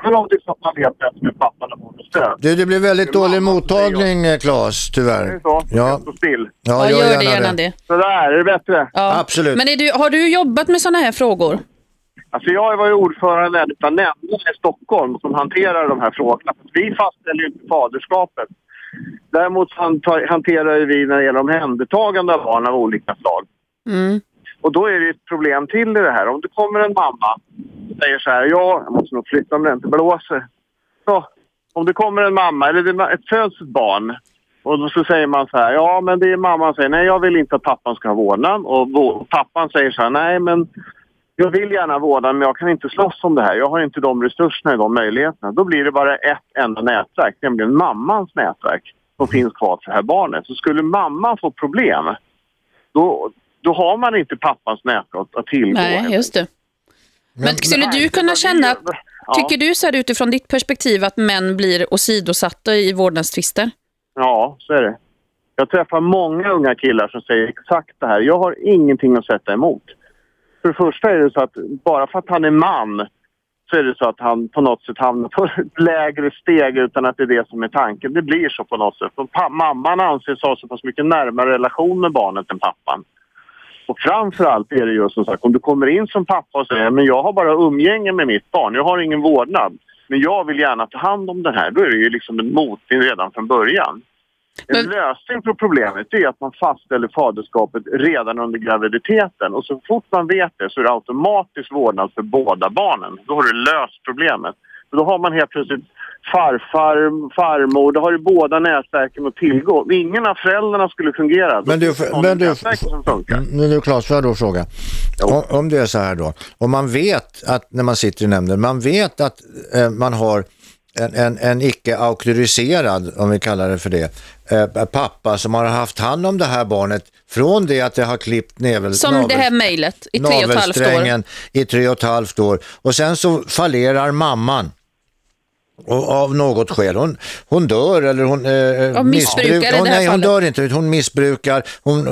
även om det är så att man vet bättre med pappan och mormors död. Du, det blir väldigt dålig mottagning, eh, Claes, tyvärr. Ja, Stå still. ja, Ja, gör gör det gärna det. Sådär, är det bättre? Ja. Absolut. Men är du, har du jobbat med sådana här frågor? Alltså jag var ju ordförande utav nämnden i Stockholm som hanterar de här frågorna. Vi fastställer ju inte faderskapet. Däremot hanterar vi när det gäller omhändertagande av barn av olika slag. Mm. Och då är det ett problem till i det här. Om det kommer en mamma och säger så här, ja, jag måste nog flytta om det inte blåser. Så, om det kommer en mamma, eller det ett föds ett barn och då så säger man så här, ja men det är mamman säger, nej jag vill inte att pappan ska ha vårdnad. Och pappan säger så här, nej men jag vill gärna ha vårdnad men jag kan inte slåss om det här. Jag har inte de resurserna, de möjligheterna. Då blir det bara ett enda nätverk, nämligen mammans nätverk som finns kvar för det här barnet. Så skulle mamman få problem, då, då har man inte pappans nätverk att tillgå. Nej, just det. Men skulle du kunna känna, att- tycker du så här utifrån ditt perspektiv att män blir åsidosatta i vårdnadstvister? Ja, så är det. Jag träffar många unga killar som säger exakt det här. Jag har ingenting att sätta emot. För det första är det så att bara för att han är man så är det så att han på något sätt hamnar på ett lägre steg utan att det är det som är tanken. Det blir så på något sätt. Och mamman anses ha så pass mycket närmare relation med barnet än pappan. Och framförallt är det ju som sagt om du kommer in som pappa och säger men jag har bara umgänge med mitt barn, jag har ingen vårdnad. Men jag vill gärna ta hand om det här. Då är det ju liksom en motvind redan från början. En lösning på problemet är att man fastställer faderskapet redan under graviditeten och så fort man vet det så är det automatiskt vårdnad för båda barnen. Då har du löst problemet. Då har man helt plötsligt farfar, farmor, då har du båda nätverken att tillgå. Ingen av föräldrarna skulle fungera. Men du, men du. Mm, men du Claes, får jag då fråga? Om, om det är så här då, om man vet att när man sitter i nämnden, man vet att eh, man har en, en, en icke auktoriserad, om vi kallar det för det, eh, pappa som har haft hand om det här barnet från det att det har klippt navel, Som navel, det här mejlet i tre och ett halvt år. i tre och ett halvt år och sen så fallerar mamman. Och av något skäl. Hon, hon dör eller hon eh, det här hon, Nej, hon fallet. dör inte. Hon missbrukar, hon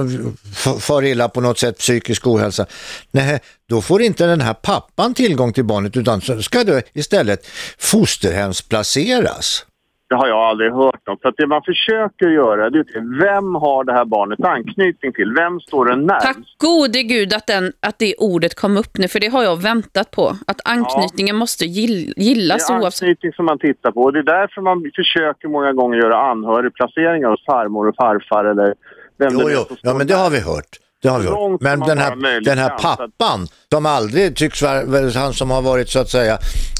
eh, far illa på något sätt, psykisk ohälsa. Nej, då får inte den här pappan tillgång till barnet utan så ska det istället fosterhemsplaceras. Det har jag aldrig hört om. För att det man försöker göra det är vem har det här barnet anknytning till? Vem står den närmast? Tack gode gud att, den, att det ordet kom upp nu, för det har jag väntat på. Att anknytningen måste gill, gillas Det är oavsett. anknytning som man tittar på. Och det är därför man försöker många gånger göra anhörigplaceringar hos farmor och farfar eller vem Jo, det jo, ja, men det har vi hört. Det har vi långt Men den här, den här pappan, som aldrig tycks vara, han som har varit så att säga,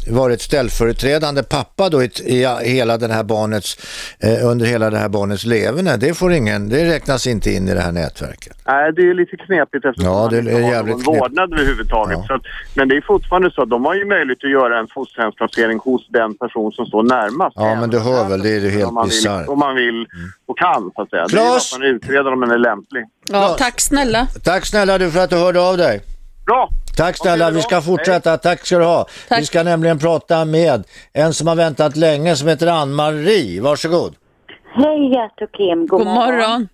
varit ställföreträdande pappa då i, i hela den här barnets, eh, under hela det här barnets leverne, det får ingen, det räknas inte in i det här nätverket. Nej, det är lite knepigt eftersom Ja, det inte är har någon vårdnad överhuvudtaget. Ja. Att, men det är fortfarande så att de har ju möjlighet att göra en fosterhemsplacering hos den person som står närmast. Ja, men du hör väl, det är ju helt bisarrt. om man vill och kan, så att säga. Det är att man utreder om den är lämplig. Ja, tack snälla. Tack snälla du för att du hörde av dig. Bra! Tack snälla, vi ska fortsätta. Tack ska du ha. Tack. Vi ska nämligen prata med en som har väntat länge som heter Ann-Marie. Varsågod. Hej Gert och Kim, god, God morgon.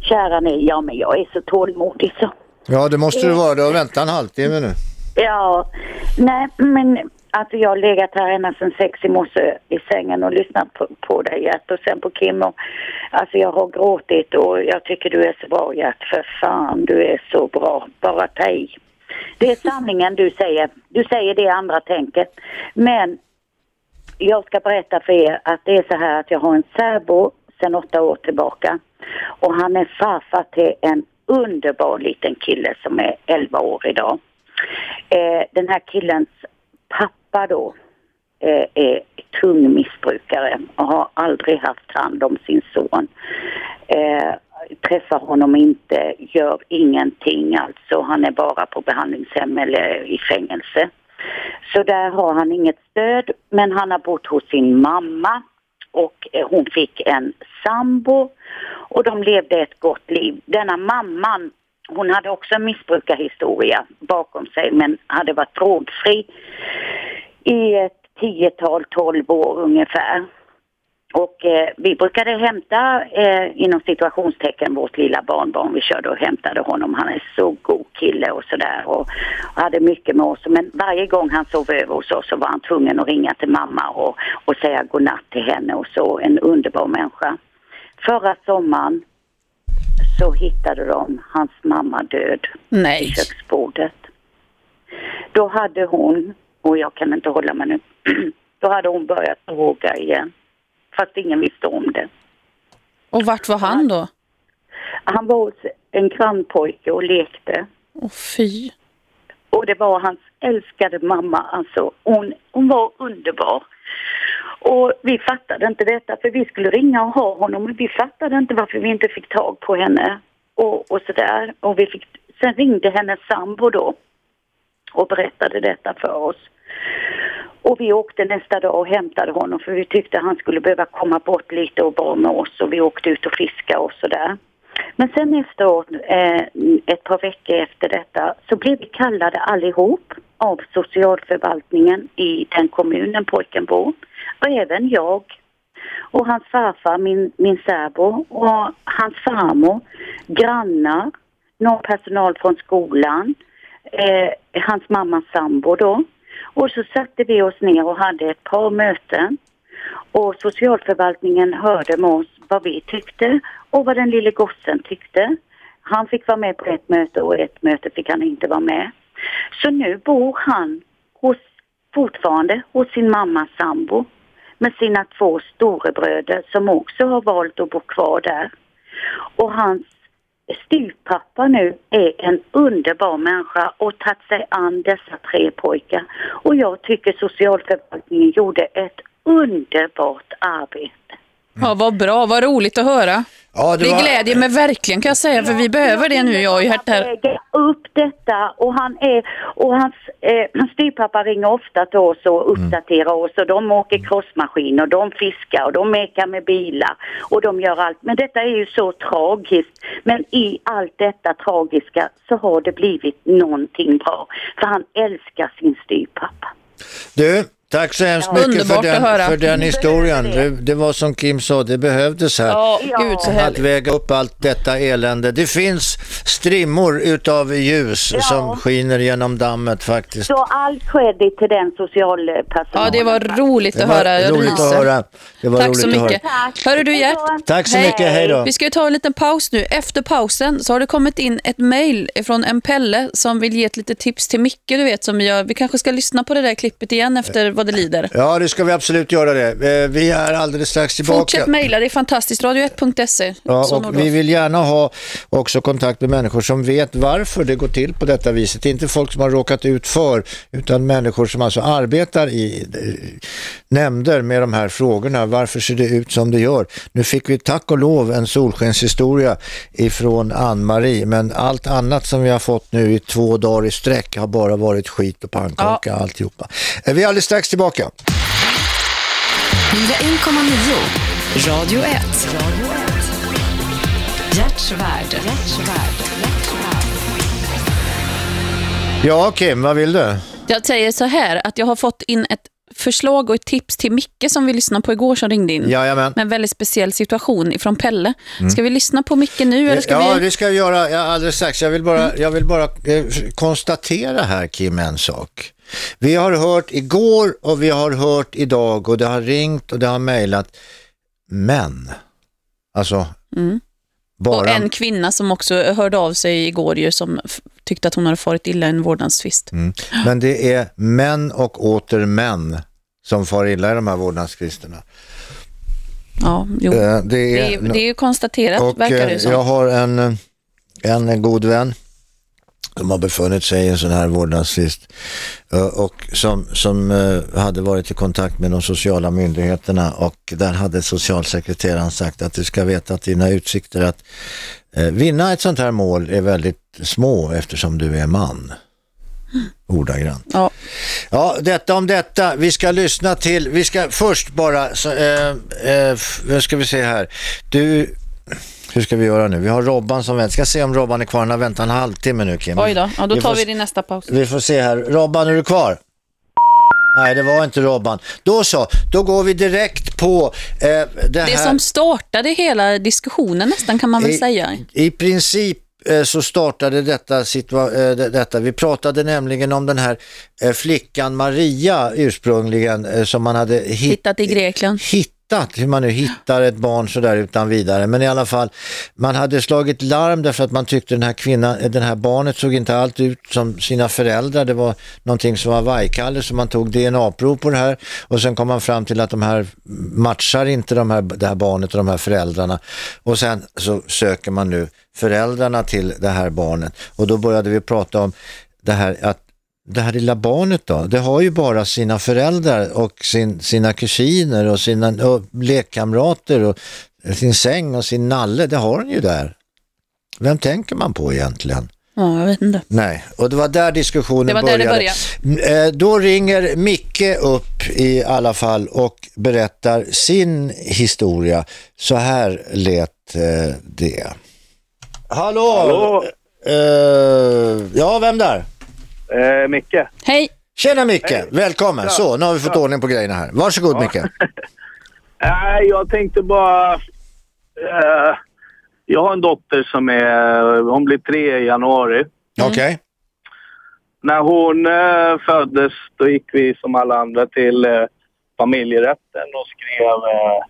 Kära ni, ja men jag är så tålmodig så. Ja, det måste du vara. Du har väntat en halvtimme nu. Ja, nej men alltså jag har legat här ända sedan sex i morse i sängen och lyssnat på, på dig Gert och sen på Kim och alltså jag har gråtit och jag tycker du är så bra Gert, för fan du är så bra, bara ta i. Det är sanningen du säger, du säger det andra tänker. Men jag ska berätta för er att det är så här att jag har en särbo sedan åtta år tillbaka och han är farfar till en underbar liten kille som är 11 år idag. Eh, den här killens pappa Pappa då eh, är tung missbrukare och har aldrig haft hand om sin son. Eh, träffar honom inte, gör ingenting alltså. Han är bara på behandlingshem eller i fängelse. Så där har han inget stöd, men han har bott hos sin mamma och eh, hon fick en sambo och de levde ett gott liv. Denna mamman, hon hade också en missbrukarhistoria bakom sig men hade varit drogfri i ett tiotal, tolv år ungefär. Och eh, vi brukade hämta eh, inom situationstecken vårt lilla barnbarn. Vi körde och hämtade honom. Han är så god kille och sådär och, och hade mycket med oss. Men varje gång han sov över hos oss så var han tvungen att ringa till mamma och, och säga godnatt till henne och så. En underbar människa. Förra sommaren så hittade de hans mamma död Nej. vid köksbordet. Då hade hon, och jag kan inte hålla mig nu, då hade hon börjat droga igen. Fast ingen visste om det. Och vart var han då? Han var hos en grannpojke och lekte. Åh fy. Och det var hans älskade mamma. Alltså, hon, hon var underbar. Och vi fattade inte detta för vi skulle ringa och ha honom men vi fattade inte varför vi inte fick tag på henne. Och, och sådär. Och vi fick, sen ringde hennes sambo då och berättade detta för oss. Och vi åkte nästa dag och hämtade honom för vi tyckte han skulle behöva komma bort lite och vara med oss och vi åkte ut och fiska och sådär. Men sen efteråt, eh, ett par veckor efter detta, så blev vi kallade allihop av socialförvaltningen i den kommunen pojken bor. Och även jag. Och hans farfar, min, min särbo, och hans farmor, grannar, någon personal från skolan, eh, hans mammas sambo då. Och så satte vi oss ner och hade ett par möten. Och socialförvaltningen hörde med oss vad vi tyckte och vad den lille gossen tyckte. Han fick vara med på ett möte och ett möte fick han inte vara med. Så nu bor han hos, fortfarande hos sin mammas sambo med sina två storebröder som också har valt att bo kvar där. Och hans styvpappa nu är en underbar människa och tagit sig an dessa tre pojkar. Och jag tycker socialförvaltningen gjorde ett underbart arbete. Ja, vad bra, vad roligt att höra. Ja, det glädjer mig verkligen kan jag säga, för vi behöver det nu, jag och Gert här. Väga upp detta och han är, och hans, eh, hans styvpappa ringer ofta till oss och uppdaterar oss och de åker crossmaskin och de fiskar och de mekar med bilar och de gör allt. Men detta är ju så tragiskt. Men i allt detta tragiska så har det blivit någonting bra. För han älskar sin styvpappa. Du, tack så hemskt Ja. mycket för Underbart den, för den Vi historien. Det, det var som Kim sa, det behövdes här. Ja, gud så Att väga upp allt detta elände. Det finns strimmor utav ljus Ja. som skiner genom dammet faktiskt. Så all credit till den socialpersonalen. Ja, det var roligt att var höra. Jag roligt att höra. Det var Tack roligt så mycket. höra. Hörru du Gert. Tack så mycket, hej då. Vi ska ta en liten paus nu. Efter pausen så har det kommit in ett mejl från en Pelle som vill ge ett litet tips till Micke, du vet, som gör. Vi kanske ska lyssna på det där klippet igen efter vad det lider. Ja, det ska vi absolut göra det. Eh, Vi är alldeles strax tillbaka. Fortsätt mejla, det är fantastiskt. Radio1.se. Ja, och vi vill gärna ha också kontakt med människor som vet varför det går till på detta viset. Inte folk som har råkat ut för, utan människor som alltså arbetar i eh, nämnder med de här frågorna. Varför ser det ut som det gör? Nu fick vi tack och lov en solskenshistoria ifrån Ann-Marie, men allt annat som vi har fått nu i två dagar i sträck har bara varit skit och pannkaka alltihopa. Eh, Vi är alldeles strax tillbaka. 101,9 Radio 1. Hjärtsvärd. Ja, Kim, vad vill du? Jag säger så här, att jag har fått in ett förslag och ett tips till Micke som vi lyssnade på igår som ringde in. Jajamän. Med en väldigt speciell situation ifrån Pelle. Mm. Ska vi lyssna på Micke nu eller ska ja, vi... det ska vi göra alldeles strax. Jag vill bara, jag vill bara eh, konstatera här, Kim, en sak. Vi har hört igår och vi har hört idag och det har ringt och det har mejlat män. Alltså, Mm. bara... Och en kvinna som också hörde av sig igår ju som tyckte att hon hade farit illa i en vårdnadstvist. Mm. Men det är män och åter män som far illa i de här vårdnadstvisterna. Ja, jo. Eh, det är- det, är, det är ju konstaterat, Och verkar det eh, som. jag har en, en god vän som har befunnit sig i en sån här vårdnadstvist eh, och som, som eh, hade varit i kontakt med de sociala myndigheterna och där hade socialsekreteraren sagt att du ska veta att dina utsikter att eh, vinna ett sånt här mål är väldigt små eftersom du är man. Ordagrant. Ja. Ja, detta om detta. Vi ska lyssna till, vi ska först bara, så, eh, eh, ska vi se här. Du, hur ska vi göra nu? Vi har Robban som väntar. Ska se om Robban är kvar. Han har väntat en halvtimme nu Kim. Oj då, ja, då tar får, vi det i nästa paus. Vi får se här. Robban, är du kvar? Nej, det var inte Robban. Då så, då går vi direkt på eh, det Det här. som startade hela diskussionen nästan kan man väl I- säga. I princip eh, så startade detta, eh, det- detta. Vi pratade nämligen om den här eh, flickan Maria ursprungligen som man hade hit- Hittat i Grekland hittat, hur man nu hittar ett barn sådär utan vidare. Men i alla fall, man hade slagit larm därför att man tyckte den här kvinnan, den här barnet såg inte allt ut som sina föräldrar. Det var någonting som var vajkalle så man tog DNA-prov på det här och sen kom man fram till att de här matchar inte de här, det här barnet och de här föräldrarna. Och sen så söker man nu föräldrarna till det här barnet och då började vi prata om det här att det här lilla barnet då, det har ju bara sina föräldrar och sin, sina kusiner och sina och lekkamrater och sin säng och sin nalle, det har den ju där. Vem tänker man på egentligen? Ja, jag vet inte. Nej, och det var där diskussionen Det var där det började. Eh, Då ringer Micke upp i alla fall och berättar sin historia. Så här lät eh, det. Hallå! Hallå? Eh, ja, vem där? Eh, Micke. Hej! Tjena Micke, Hej. välkommen. Ja. Så, nu har vi fått Ja. ordning på grejerna här. Varsågod Ja. Micke. Nej, jag tänkte bara... Eh, jag har en dotter som är... Hon blir tre i januari. Okej. När hon eh, föddes då gick vi som alla andra till eh, familjerätten och skrev eh,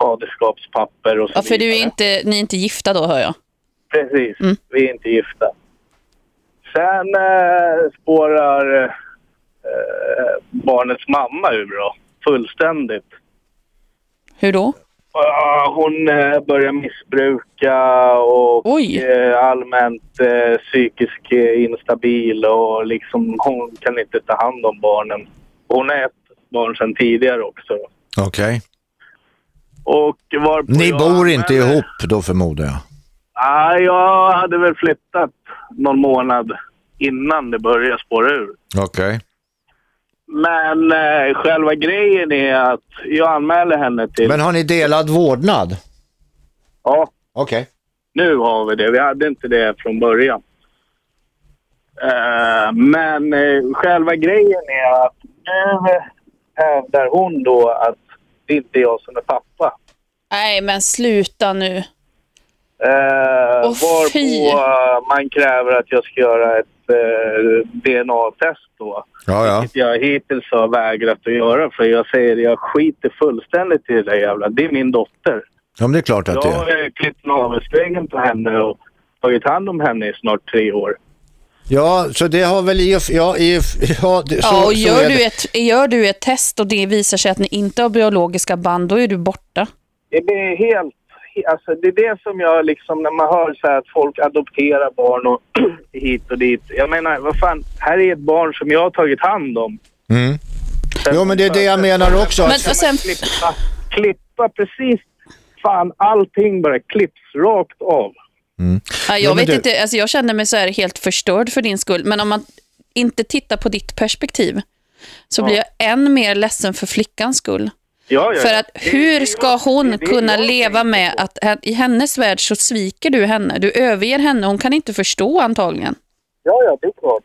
faderskapspapper och så Ja, för du är inte, ni är inte gifta då hör jag. Precis, Mm. vi är inte gifta. Sen eh, spårar eh, barnets mamma ur då, fullständigt. Hur då? Hon eh, börjar missbruka och eh, allmänt eh, psykiskt instabil och liksom hon kan inte ta hand om barnen. Hon är ett barn sedan tidigare också. Okej. Och var Ni bor inte ihop då förmodar jag? Ja, jag hade väl flyttat någon månad innan det började spåra ur. Okej. Men eh, själva grejen är att jag anmäler henne till... Men har ni delad vårdnad? Ja. Okej. Nu har vi det. Vi hade inte det från början. Eh, men eh, själva grejen är att nu hävdar hon då att det inte är jag som är pappa. Nej, men sluta nu. Eh, fy. varpå eh, man kräver att jag ska göra ett eh, DNA-test då. Ja, ja. Vilket jag hittills har vägrat att göra för jag säger jag skiter fullständigt i det där jävla. Det är min dotter. Ja, men det är klart att det Jag är. har eh, klippt navelsträngen på henne och tagit hand om henne i snart tre år. Ja, så det har väl i och ja, i, ja, det, så, Ja, och gör du, det. ett, gör du ett test och det visar sig att ni inte har biologiska band, då är du borta. Det blir helt... Alltså det är det som jag liksom, när man hör så här att folk adopterar barn och hit och dit. Jag menar, vad fan, här är ett barn som jag har tagit hand om. Mm. Jo, men det är det jag menar också. Men, att- och sen, Klippa, klippa precis, fan allting bara klipps rakt av. ja, Jo, jag men vet du- inte, alltså jag känner mig så här helt förstörd för din skull, men om man inte tittar på ditt perspektiv så blir jag än mer ledsen för flickans skull. Ja, ja, För att hur ska hon kunna leva med att i hennes värld så sviker du henne, du överger henne, hon kan inte förstå antagligen. Ja, ja, det är klart.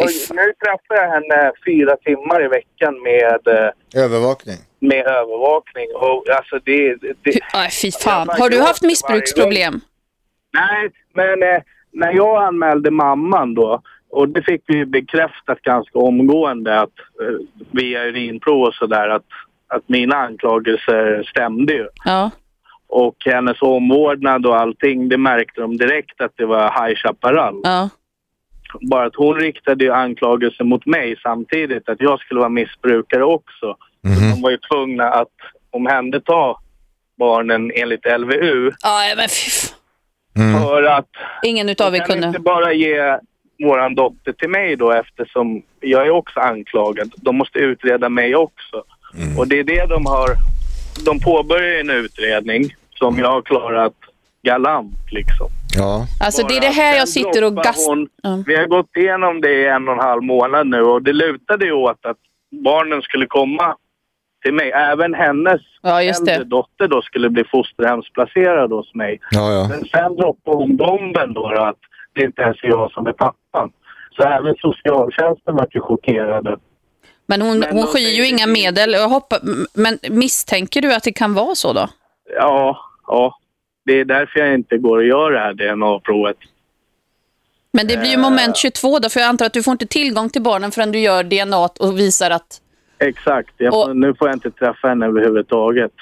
Och nu träffar jag henne fyra timmar i veckan med, eh, Övervakning. med övervakning. Och alltså det... det Nej, fy fan. Har du haft missbruksproblem? Nej, men eh, när jag anmälde mamman då, och det fick vi ju bekräftat ganska omgående att eh, via urinprov och sådär att, att mina anklagelser stämde ju. Ja. Och hennes omvårdnad och allting, det märkte de direkt att det var High Chaparral. Ja. Bara att hon riktade ju anklagelser mot mig samtidigt, att jag skulle vara missbrukare också. Så de var ju tvungna att omhänderta barnen enligt LVU. Ja, men fy fan. För att Ingen utav er kunde. inte bara ge våran dotter till mig då eftersom jag är också anklagad. De måste utreda mig också. Och det är det de har... De påbörjar en utredning som jag har klarat galant liksom. Ja. Alltså det är det här jag sitter och gastar. Vi har gått igenom det i en och en halv månad nu och det lutade ju åt att barnen skulle komma till mig. Även hennes Ja, just det. äldre dotter då skulle bli fosterhemsplacerad hos mig. Ja, ja. Men sen droppade hon bomben då, då att det inte ens är jag som är pappan. Så även socialtjänsten var ju chockerade. Men hon, Men hon skyr ju inga medel. Jag hoppas, men misstänker du att det kan vara så då? Ja, ja. Det är därför jag inte går och gör det här DNA-provet. Men det blir ju moment 22 då, för jag antar att du får inte tillgång till barnen förrän du gör DNA och visar att... Exakt. Jag får, nu får jag inte träffa henne överhuvudtaget.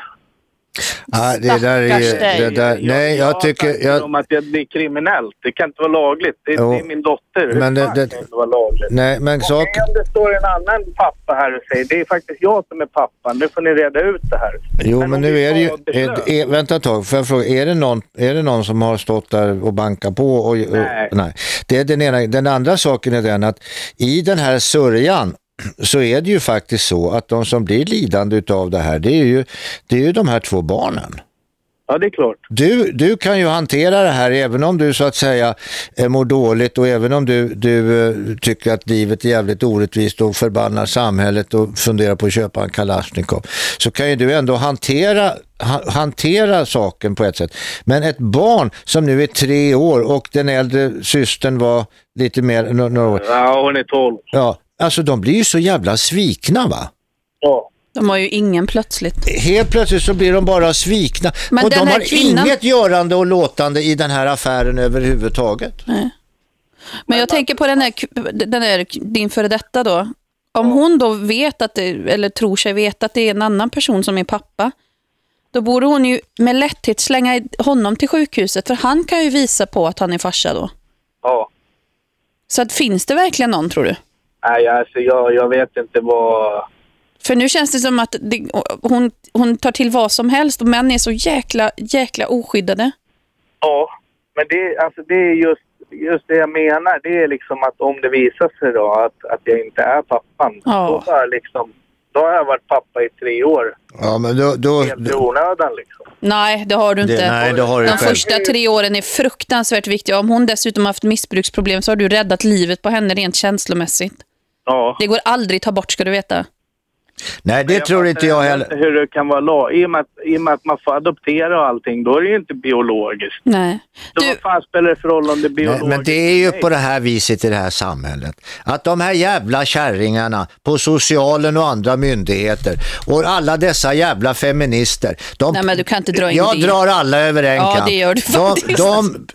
Nej, det där är det där, Nej, jag tycker... Jag, Om att det är kriminellt. Det kan inte vara lagligt. Det, Jo. det är min dotter. Men det- det- kan inte vara lagligt? nej, men sak... Om det står en annan pappa här och säger det är faktiskt jag som är pappan. Nu får ni reda ut det här. Jo, men nu är det ju... Är, är, vänta ett tag, får jag fråga, är det, någon, är det någon som har stått där och bankat på? Och, och, Nej. nej. Det är den ena. Den andra saken är den att i den här sörjan så är det ju faktiskt så att de som blir lidande utav det här, det är ju, det är ju de här två barnen. Ja, det är klart. Du, du kan ju hantera det här även om du så att säga eh, mår dåligt och även om du, du eh, tycker att livet är jävligt orättvist och förbannar samhället och funderar på att köpa en Kalashnikov så kan ju du ändå hantera, ha, hantera saken på ett sätt. Men ett barn som nu är tre år och den äldre systern var lite mer, nå- några år. Ja, hon är 12. Ja, alltså de blir ju så jävla svikna va? Ja. De har ju ingen plötsligt. Helt plötsligt så blir de bara svikna. Men och den de har kvinnan- inget görande och låtande i den här affären överhuvudtaget. Nej. Men jag tänker på den här, den här, din före detta då. Om hon då vet att det, eller tror sig veta att det är en annan person som är pappa, då borde hon ju med lätthet slänga honom till sjukhuset, för han kan ju visa på att han är farsa då. Ja. Så att, finns det verkligen någon, tror du? Nej, alltså jag, jag vet inte vad... För nu känns det som att det, hon, hon tar till vad som helst och män är så jäkla, jäkla oskyddade. Ja, men det, alltså det är just, just det jag menar. Det är liksom att om det visar sig då att, att jag inte är pappan, Ja. då, har jag liksom, då har jag varit pappa i tre år. Ja, men då... då Helt i onödan liksom. Nej, det har du Det- inte. nej, det har du De själv. första tre åren är fruktansvärt viktiga. Om hon dessutom har haft missbruksproblem så har du räddat livet på henne rent känslomässigt. Ja. Det går aldrig ta bort, ska du veta. Nej, det tror inte jag heller. Hur det kan vara lag. I och, med att, I och med att man får adoptera och allting, då är det ju inte biologiskt. Nej. Så vad fan spelar det för roll om det är Nej, biologiskt? men det är ju på det här viset i det här samhället. Att de här jävla kärringarna på socialen och andra myndigheter och alla dessa jävla feminister. De, Nej, men du kan inte dra in jag det. drar alla över en Ja, kam. det gör du faktiskt. de de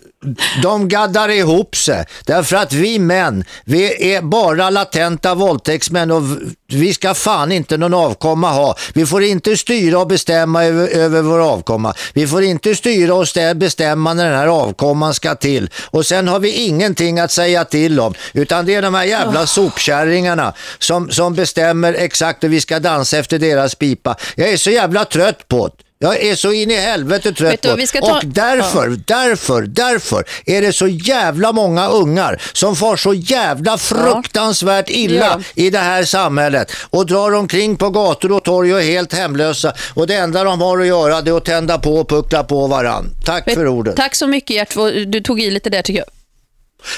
gaddar ihop sig. Därför att vi män, vi är bara latenta våldtäktsmän och vi ska fan inte någon avkomma ha. Vi får inte styra och bestämma över, över vår avkomma. Vi får inte styra och stä- bestämma när den här avkomman ska till. Och sen har vi ingenting att säga till om. Utan det är de här jävla sopkärringarna som, som bestämmer exakt hur vi ska dansa efter deras pipa. Jag är så jävla trött på det. Jag är så in i helvete trött Vet du, på ta- Och därför, därför, därför är det så jävla många ungar som far så jävla fruktansvärt illa Ja. i det här samhället och drar omkring på gator och torg och är helt hemlösa. Och det enda de har att göra det är att tända på och puckla på varann. Tack för ordet. Tack så mycket Gert, du tog i lite där tycker jag.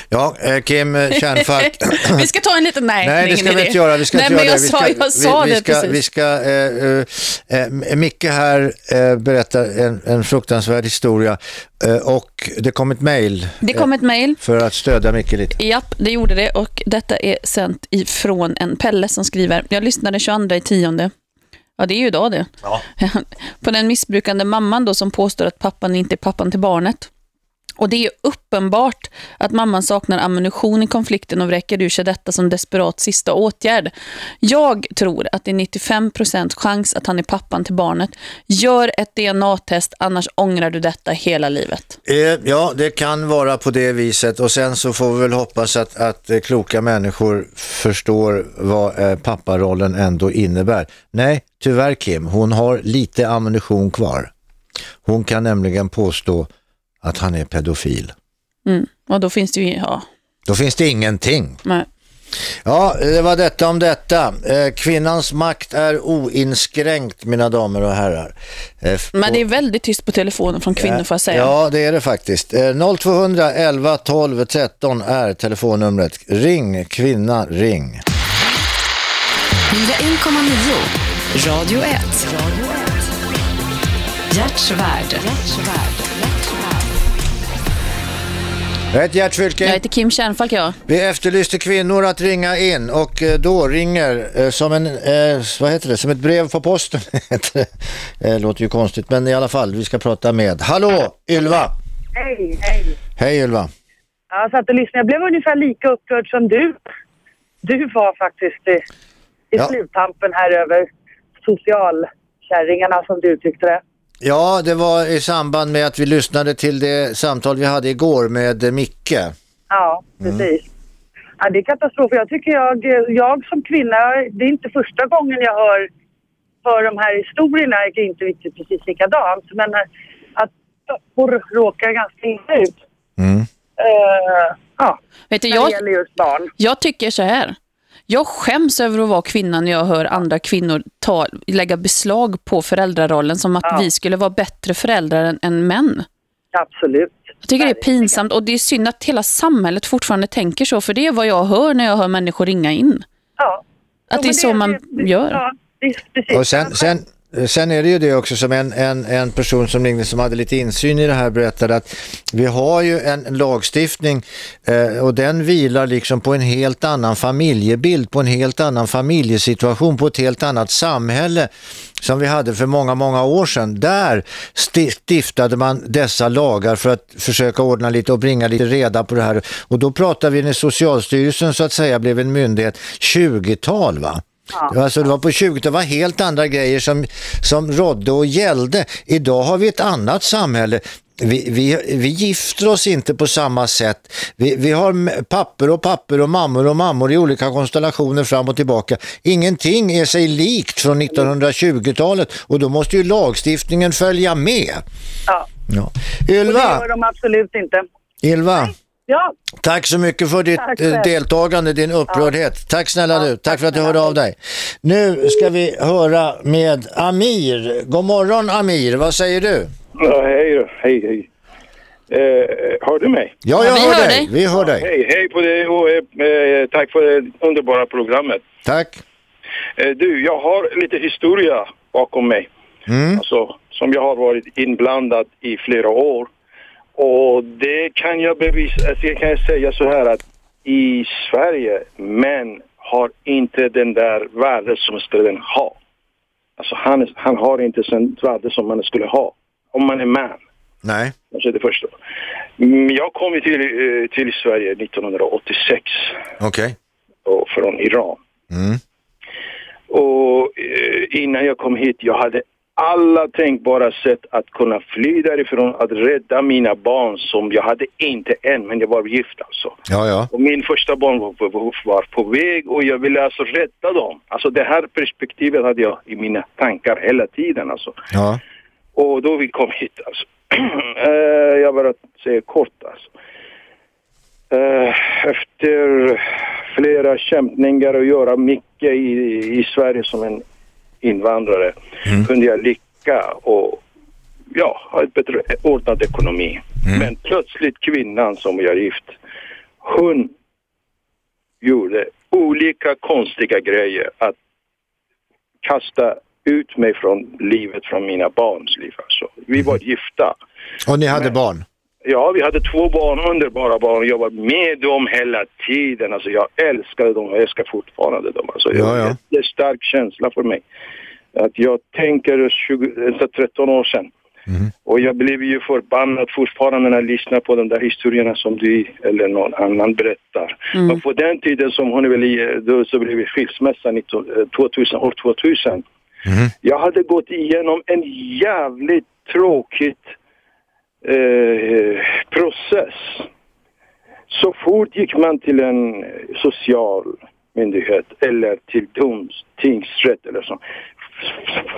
Ja, eh, Kim eh, Kärnfalk. vi ska ta en liten, nej, Nej, det ska vi inte göra. Vi ska nej, inte men göra jag det. Vi sa, ska, jag sa vi, det vi ska, precis. Vi ska, eh, eh, eh, Micke här eh, berättar en, en fruktansvärd historia eh, och det kom ett mejl. Det kom ett mejl. För att stödja Micke lite. Japp, det gjorde det och detta är sänt ifrån en Pelle som skriver. Jag lyssnade 22 i tionde. Ja, det är ju idag det. På den missbrukande mamman då som påstår att pappan inte är pappan till barnet. Och det är ju uppenbart att mamman saknar ammunition i konflikten och vräker ur sig detta som desperat sista åtgärd. Jag tror att det är 95% chans att han är pappan till barnet. Gör ett DNA-test, annars ångrar du detta hela livet. Eh, Ja, det kan vara på det viset och sen så får vi väl hoppas att, att eh, kloka människor förstår vad eh, papparollen ändå innebär. Nej, tyvärr Kim, hon har lite ammunition kvar. Hon kan nämligen påstå att han är pedofil. Mm. Och då finns det ju, ja, Då finns det ingenting. nej. Ja, det var detta om detta. Eh, Kvinnans makt är oinskränkt, mina damer och herrar. Eh, Men det är väldigt tyst på telefonen från kvinnor får jag säga. Ja, det är det faktiskt. Eh, 0200 11 12 13 är telefonnumret. Ring, kvinna, ring. 101,9 Radio 1. Hjärtsvärd. Jag heter Gert Fylking. Jag heter Kim Kärnfalk, ja. Vi efterlyste kvinnor att ringa in och eh, då ringer eh, som en, eh, vad heter det, som ett brev på posten. det. Låter ju konstigt, men i alla fall, vi ska prata med. Hallå, Ylva! Hej, hej. Hej Ylva. Jag satt och lyssnade. Jag blev ungefär lika upprörd som du. Du var faktiskt i, i Ja. sluttampen här över socialkärringarna som du tyckte det. Ja, det var i samband med att vi lyssnade till det samtal vi hade igår med Micke. Ja, Mm. precis. Ja, det är katastrof. Jag tycker jag, jag som kvinna, det är inte första gången jag hör, hör de här historierna. Det är inte riktigt precis likadant, men att pappor råkar ganska illa ut. Eh, ja, Vet du, när jag, det gäller just barn. jag tycker så här. Jag skäms över att vara kvinna när jag hör andra kvinnor ta, lägga beslag på föräldrarollen som att vi skulle vara bättre föräldrar än, än män. Absolut. Jag tycker det är pinsamt och det är synd att hela samhället fortfarande tänker så, för det är vad jag hör när jag hör människor ringa in. Ja. Att det är så man gör. Ja, precis. Och sen, sen, Eh, sen är det ju det också som en, en, en person som ringde som hade lite insyn i det här berättade att vi har ju en lagstiftning eh, och den vilar liksom på en helt annan familjebild, på en helt annan familjesituation, på ett helt annat samhälle som vi hade för många, många år sedan. Där stiftade man dessa lagar för att försöka ordna lite och bringa lite reda på det här. Och då pratar vi när Socialstyrelsen så att säga blev en myndighet 20-tal va? Alltså det var på 20 det var helt andra grejer som, som rådde och gällde. Idag har vi ett annat samhälle. Vi, vi, vi gifter oss inte på samma sätt. Vi, vi har papper och papper och mammor och mammor i olika konstellationer fram och tillbaka. Ingenting är sig likt från 1920-talet och då måste ju lagstiftningen följa med. Ja. Ja. Och det Ylva, gör de absolut inte. Ylva. Ja, Tack så mycket för ditt Tack eh, deltagande, din upprördhet. Tack snälla du. Tack för att du hörde av dig. Nu ska vi höra med Amir. God morgon Amir, vad säger du? Ja, hej, hej, hej. Eh, hör du mig? Ja, jag hör, dig. Vi hör dig. Hej, hej på det och eh, eh, tack för det underbara programmet. Tack. Eh, du, jag har lite historia bakom mig. Mm. Alltså, som jag har varit inblandad i flera år. Och det kan jag bevisa, alltså jag kan säga så här att i Sverige, män har inte den där värde som skulle ha. Alltså han, han har inte sånt värde som man skulle ha om man är man. Nej. Alltså det första. Mm, Jag kom till, eh, till Sverige 1986 Okej. och från Iran. Mm. Och eh, innan jag kom hit, jag hade alla tänkbara sätt att kunna fly därifrån, att rädda mina barn som jag hade inte än, men jag var gift alltså. Ja, ja. Och min första barn var på, var på väg och jag ville alltså rädda dem. Alltså det här perspektivet hade jag i mina tankar hela tiden alltså. Ja. Och då vi kom hit alltså. Eh, jag bara säger kort alltså. Eh, Efter flera kämpningar och göra mycket i, i Sverige som en invandrare kunde jag lycka och ja, ha ett bättre ordnad ekonomi. Men plötsligt kvinnan som jag är gift, hon gjorde olika konstiga grejer att kasta ut mig från livet, från mina barns liv. Alltså. Vi var gifta. Och ni hade barn? Ja, vi hade två barn, underbara barn. Jag var med dem hela tiden. Alltså, jag älskade dem och älskar fortfarande dem. Alltså, jag, Ja, ja. Det är en stark känsla för mig. Att jag tänker 20, alltså 13 år sedan. Och jag blev ju förbannad fortfarande när jag lyssnar på de där historierna som du eller någon annan berättar. Mm. Och på den tiden som hon väl i, då så blev det skilsmässa 19, eh, 2000, år 2000. Jag hade gått igenom en jävligt tråkigt eh, process. Så fort gick man till en social myndighet eller till doms, tingsrätt eller så.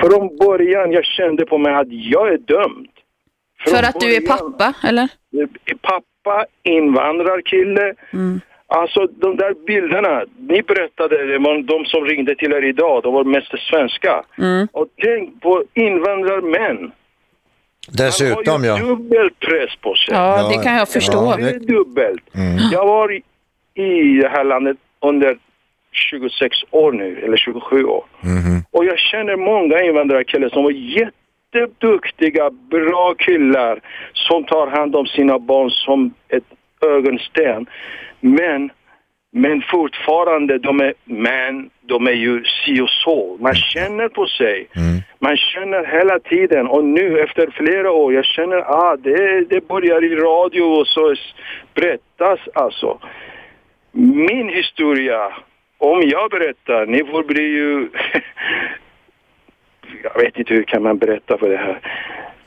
Från början jag kände på mig att jag är dömd. För att du är pappa, eller? Pappa, invandrarkille. Alltså de där bilderna, ni berättade, de som ringde till er idag, de var mest svenska. Mm. Och tänk på invandrarmän. Dessutom Han har ja. ju dubbel press på sig. Ja, det kan jag förstå. Ja, det är dubbelt. Mm. Jag var i- i det här landet under 26 år nu, eller 27 år. Mhm. Och jag känner många invandrarkillar som var jätteduktiga, bra killar som tar hand om sina barn som ett ögonsten. Men, men fortfarande, de är män, de är ju si och så. Man känner på sig. Man känner hela tiden och nu efter flera år, jag känner ah, det, det börjar i radio och så berättas alltså. Min historia, om jag berättar, ni får bli ju... jag vet inte hur kan man berätta för det här.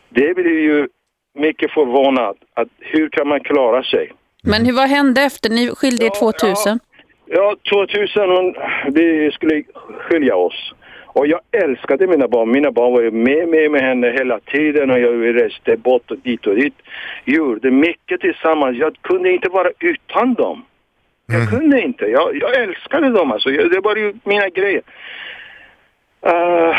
Det blir ju mycket förvånad att hur kan man klara sig? Men hur, vad hände efter ni skilde er 2000? Ja, 2000 hon, vi skulle skilja oss. Och jag älskade mina barn. Mina barn var ju med, med med henne hela tiden och jag reste bort och dit och dit. Gjorde mycket tillsammans. Jag kunde inte vara utan dem. Jag kunde inte. Jag, jag älskade dem alltså. Jag, det var ju mina grejer. Eh,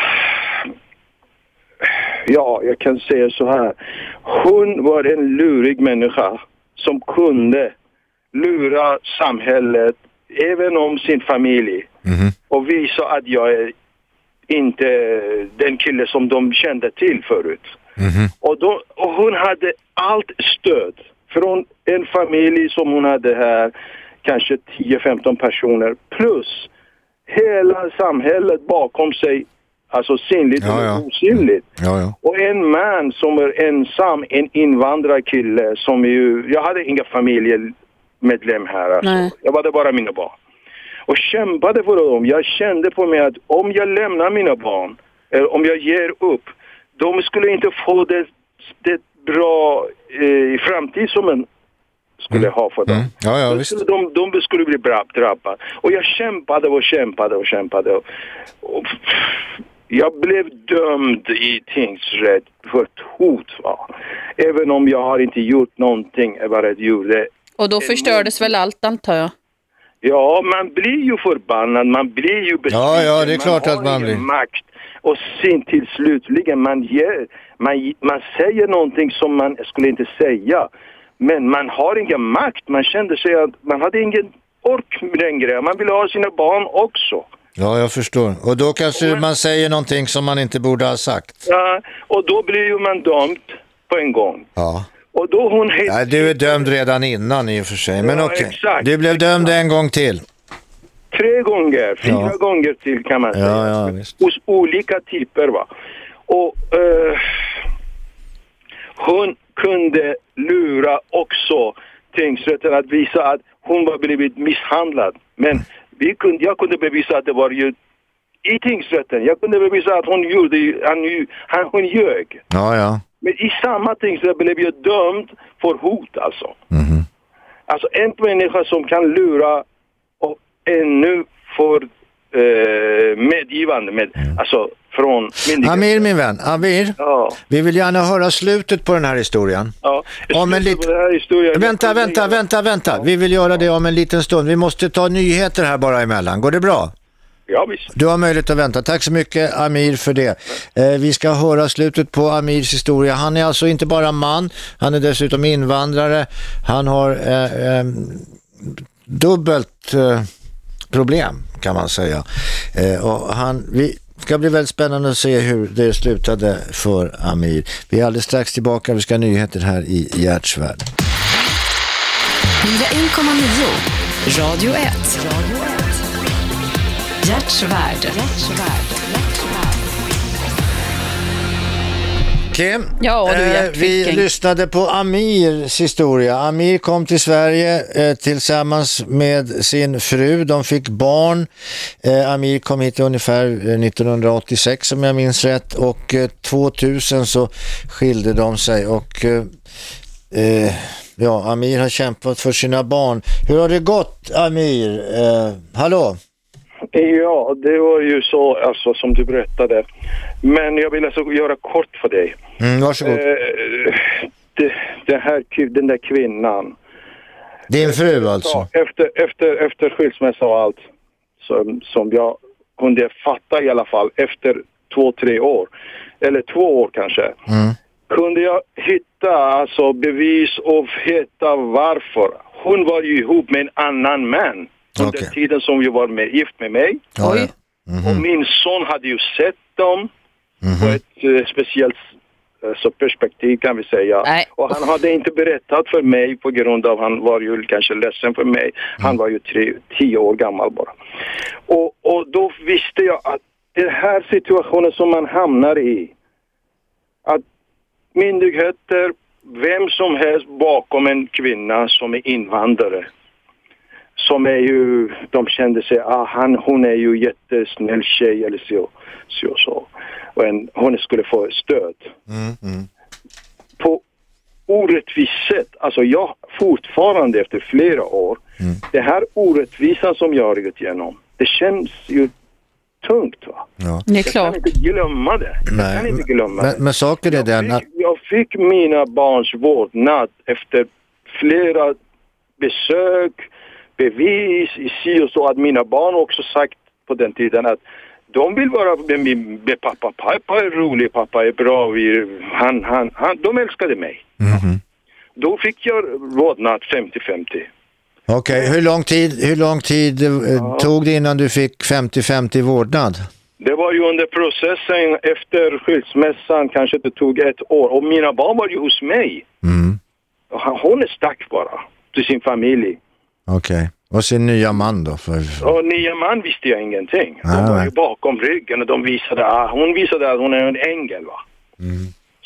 ja, jag kan säga så här. Hon var en lurig människa som kunde lura samhället, även om sin familj och visa att jag är inte den kille som de kände till förut. Och, då, och hon hade allt stöd från en familj som hon hade här, kanske 10-15 personer, plus hela samhället bakom sig, alltså synligt Ja, och ja. osynligt. Ja, ja. Och en man som är ensam, en invandrarkille som ju, jag hade inga familjemedlem här alltså. Nej. Jag hade bara mina barn. Och kämpade för dem. Jag kände på mig att om jag lämnar mina barn, eller om jag ger upp, de skulle inte få det, det bra eh, framtid som en skulle ha för dem. Mm. Ja, ja, visst. skulle de, de skulle bli bra drabbade. Och jag kämpade och kämpade och kämpade. Och, och jag blev dömd i tingsrätt för ett hot. Va? Även om jag har inte gjort någonting, jag bara gjorde. Och då förstördes väl allt, antar jag? Ja, man blir ju förbannad, man blir ju besviken. Ja, ja, det är klart har att man ingen blir. makt. Och sen till slutligen, man, ger, man, man säger någonting som man skulle inte säga. Men man har ingen makt. Man kände sig att man hade ingen ork längre. Man ville ha sina barn också. Ja, jag förstår. Och då kanske man säger någonting som man inte borde ha sagt. Ja, och då blir ju man dömd på en gång. Ja. Och då hon Nej, du är dömd redan innan i och för sig, men Ja, okej. exakt, Du blev dömd en gång till. tre gånger, fyra Ja. gånger till kan man säga. Ja, ja, visst. hos olika typer. Va? Och eh, hon kunde lura också tingsrätten att visa att hon var blivit misshandlad. Men vi kunde, jag kunde bevisa att det var ju i tingsrätten. Jag kunde bevisa att hon gjorde, han, han, hon ljög. Ja, ja. Men i samma tingsrätt blev jag dömd för hot alltså. Alltså en människa som kan lura och ännu får eh, medgivande med, alltså från myndigheten. Amir min vän, Amir, Ja. vi vill gärna höra slutet på den här historien. Ja, Om en historien. Vänta, vänta, vänta, vänta. Vi vill göra det om en liten stund. Vi måste ta nyheter här bara emellan. Går det bra? Ja, visst. Du har möjlighet att vänta. Tack så mycket Amir för det. Eh, vi ska höra slutet på Amirs historia. Han är alltså inte bara man, han är dessutom invandrare. Han har eh, eh, dubbelt eh, problem kan man säga. Eh, och han, vi ska bli väldigt spännande att se hur det slutade för Amir. Vi är alldeles strax tillbaka. Vi ska ha nyheter här i Hjärtsvärd. 101,9 Radio 1. Hjärtsvärd. Hjärtsvärd. Kim, Ja, du, eh, vi lyssnade på Amirs historia. Amir kom till Sverige eh, tillsammans med sin fru. De fick barn. Eh, Amir kom hit ungefär eh, 1986 om jag minns rätt och eh, 2000 så skilde de sig och eh, eh, ja, Amir har kämpat för sina barn. Hur har det gått Amir? Eh, hallå? Ja, det var ju så alltså, som du berättade. Men jag vill alltså göra kort för dig. Mm, varsågod. Eh, det, det här, den där kvinnan. Din fru alltså? Ja, efter, efter, efter skilsmässa och allt som, som jag kunde fatta i alla fall efter två, tre år, eller två år kanske, Mm. kunde jag hitta alltså bevis och veta varför. Hon var ju ihop med en annan man under tiden som jag var med, gift med mig. Ja, ja. Och min son hade ju sett dem på ett eh, speciellt eh, så perspektiv kan vi säga. Och han hade inte berättat för mig på grund av han var ju kanske ledsen för mig. Han var ju tre, tio år gammal bara. Och, och då visste jag att den här situationen som man hamnar i, att myndigheter, vem som helst bakom en kvinna som är invandrare, som är ju, de kände sig, ah, han, hon är ju jättesnäll tjej eller så, så, så. Och en, hon skulle få stöd. Mm, mm. På orättvist sätt, alltså jag fortfarande efter flera år, det här orättvisan som jag har gått igenom, det känns ju tungt va. Ja. Det är Jag klart. kan inte glömma det. Jag Nej, kan inte glömma det. Men, men saken är den att Jag fick mina barns vårdnad efter flera besök, bevis i si och så att mina barn också sagt på den tiden att de vill vara med min med pappa. Pappa är rolig, pappa är bra. Vi, han, han, han, de älskade mig. Mhm. Då fick jag vårdnad 50-50. Okej, hur lång tid, hur lång tid eh, tog det innan du fick 50-50 vårdnad? Det var ju under processen efter skilsmässan, kanske det tog ett år. Och mina barn var ju hos mig. Han- Hon är stack bara till sin familj. Okej, och sin nya man då? För... Och nya man visste jag ingenting. De var ju bakom ryggen och de visade, ah, hon visade att hon är en ängel va.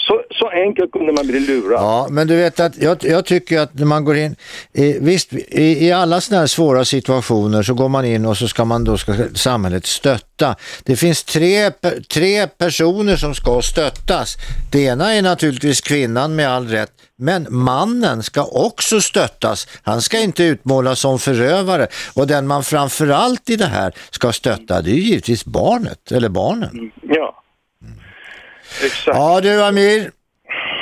Så, så enkelt kunde man bli lurad. Ja, men du vet att jag, jag tycker att när man går in, i, visst i, i alla sådana här svåra situationer så går man in och så ska man då ska samhället stötta. Det finns tre, tre personer som ska stöttas. Det ena är naturligtvis kvinnan med all rätt, men mannen ska också stöttas. Han ska inte utmålas som förövare och den man framförallt i det här ska stötta det är ju givetvis barnet eller barnen. Ja. Exakt. Ja du Amir,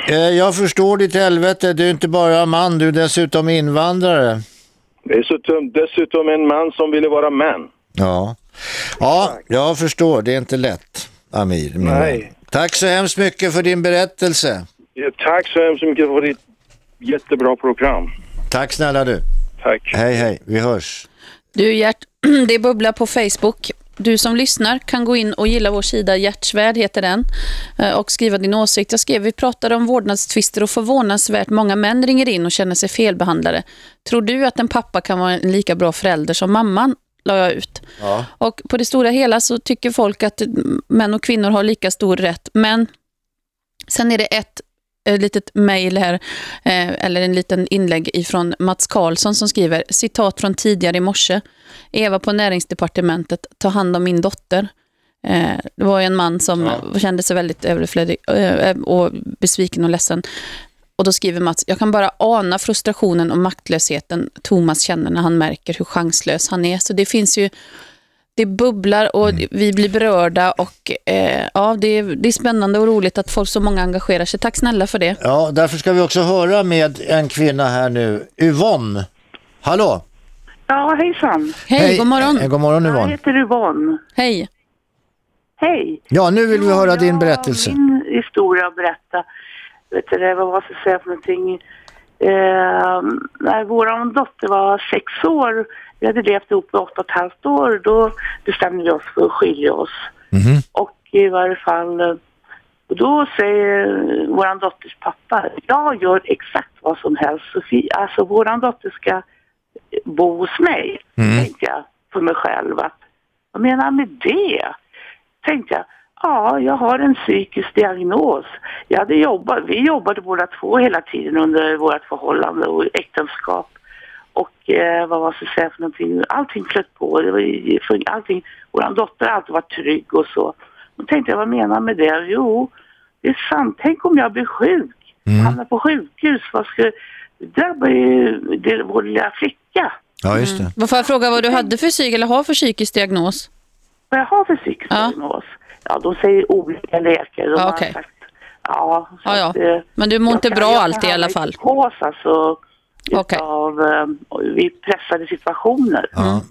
eh, jag förstår ditt helvete. Du är inte bara man, du är dessutom invandrare. Dessutom, dessutom en man som ville vara man. Ja, ja jag förstår. Det är inte lätt, Amir. Nej. Tack så hemskt mycket för din berättelse. Ja, Tack så hemskt mycket för ditt jättebra program. Tack snälla du. Tack. Hej hej, vi hörs. Du Gert, det bubblar på Facebook. Du som lyssnar kan gå in och gilla vår sida, Hjärtsvärd heter den, eh, och skriva din åsikt. Jag skrev, vi pratade om vårdnadstvister och förvånansvärt många män ringer in och känner sig felbehandlade. Tror du att en pappa kan vara en lika bra förälder som mamman? La jag ut. Ja. Och på det stora hela så tycker folk att män och kvinnor har lika stor rätt. Men sen är det ett ett litet mejl här, eh, eller en liten inlägg ifrån Mats Karlsson som skriver, citat från tidigare i morse. Eva på näringsdepartementet, ta hand om min dotter. Eh, det var ju en man som kände sig väldigt överflödig eh, och besviken och ledsen. Och då skriver Mats, jag kan bara ana frustrationen och maktlösheten Thomas känner när han märker hur chanslös han är. Så det finns ju, det bubblar och vi blir berörda och eh, ja, det är, det är spännande och roligt att folk så många engagerar sig. Tack snälla för det. Ja, därför ska vi också höra med en kvinna här nu, Yvonne. Hallå? Ja, hejsan. Hej, god morgon. Eh, god morgon Jag Yvonne. heter Yvonne. Hej. Hej. Ja, nu vill vi höra din berättelse. Min historia att berätta. Vet du det, vad var jag säga för någonting? Eh, när vår dotter var sex år, vi hade levt ihop i åtta och ett halvt år, då bestämde vi oss för att skilja oss. Och i varje fall, och då säger vår dotters pappa, jag gör exakt vad som helst. Sofie, alltså vår dotter ska bo hos mig, tänkte jag för mig själv. Att, vad menar han med det? Tänkte jag, ja, jag har en psykisk diagnos. Jag hade jobbat, vi jobbade båda två hela tiden under vårt förhållande och äktenskap. Och eh, vad var det jag säga för någonting? Allting flöt på. Det var, ju- allting, vår dotter har alltid varit trygg och så. Då tänkte jag, vad menar med det? Jo, det är sant. Tänk om jag blir sjuk. Hamnar på sjukhus. Vad ska... Det drabbar ju det, vår lilla flicka. Ja, just det. Vad får jag fråga vad du hade för psyk eller har för psykisk diagnos? Vad jag har för psykisk diagnos? Ja, de säger olika läkare. De Ja, har okej. sagt, ja, Ja, ja. att, eh, Men du mår jag inte kan- bra jag kan alltid i hamna alla fall. Psykos, alltså, utav, eh, vid pressade situationer. Ja.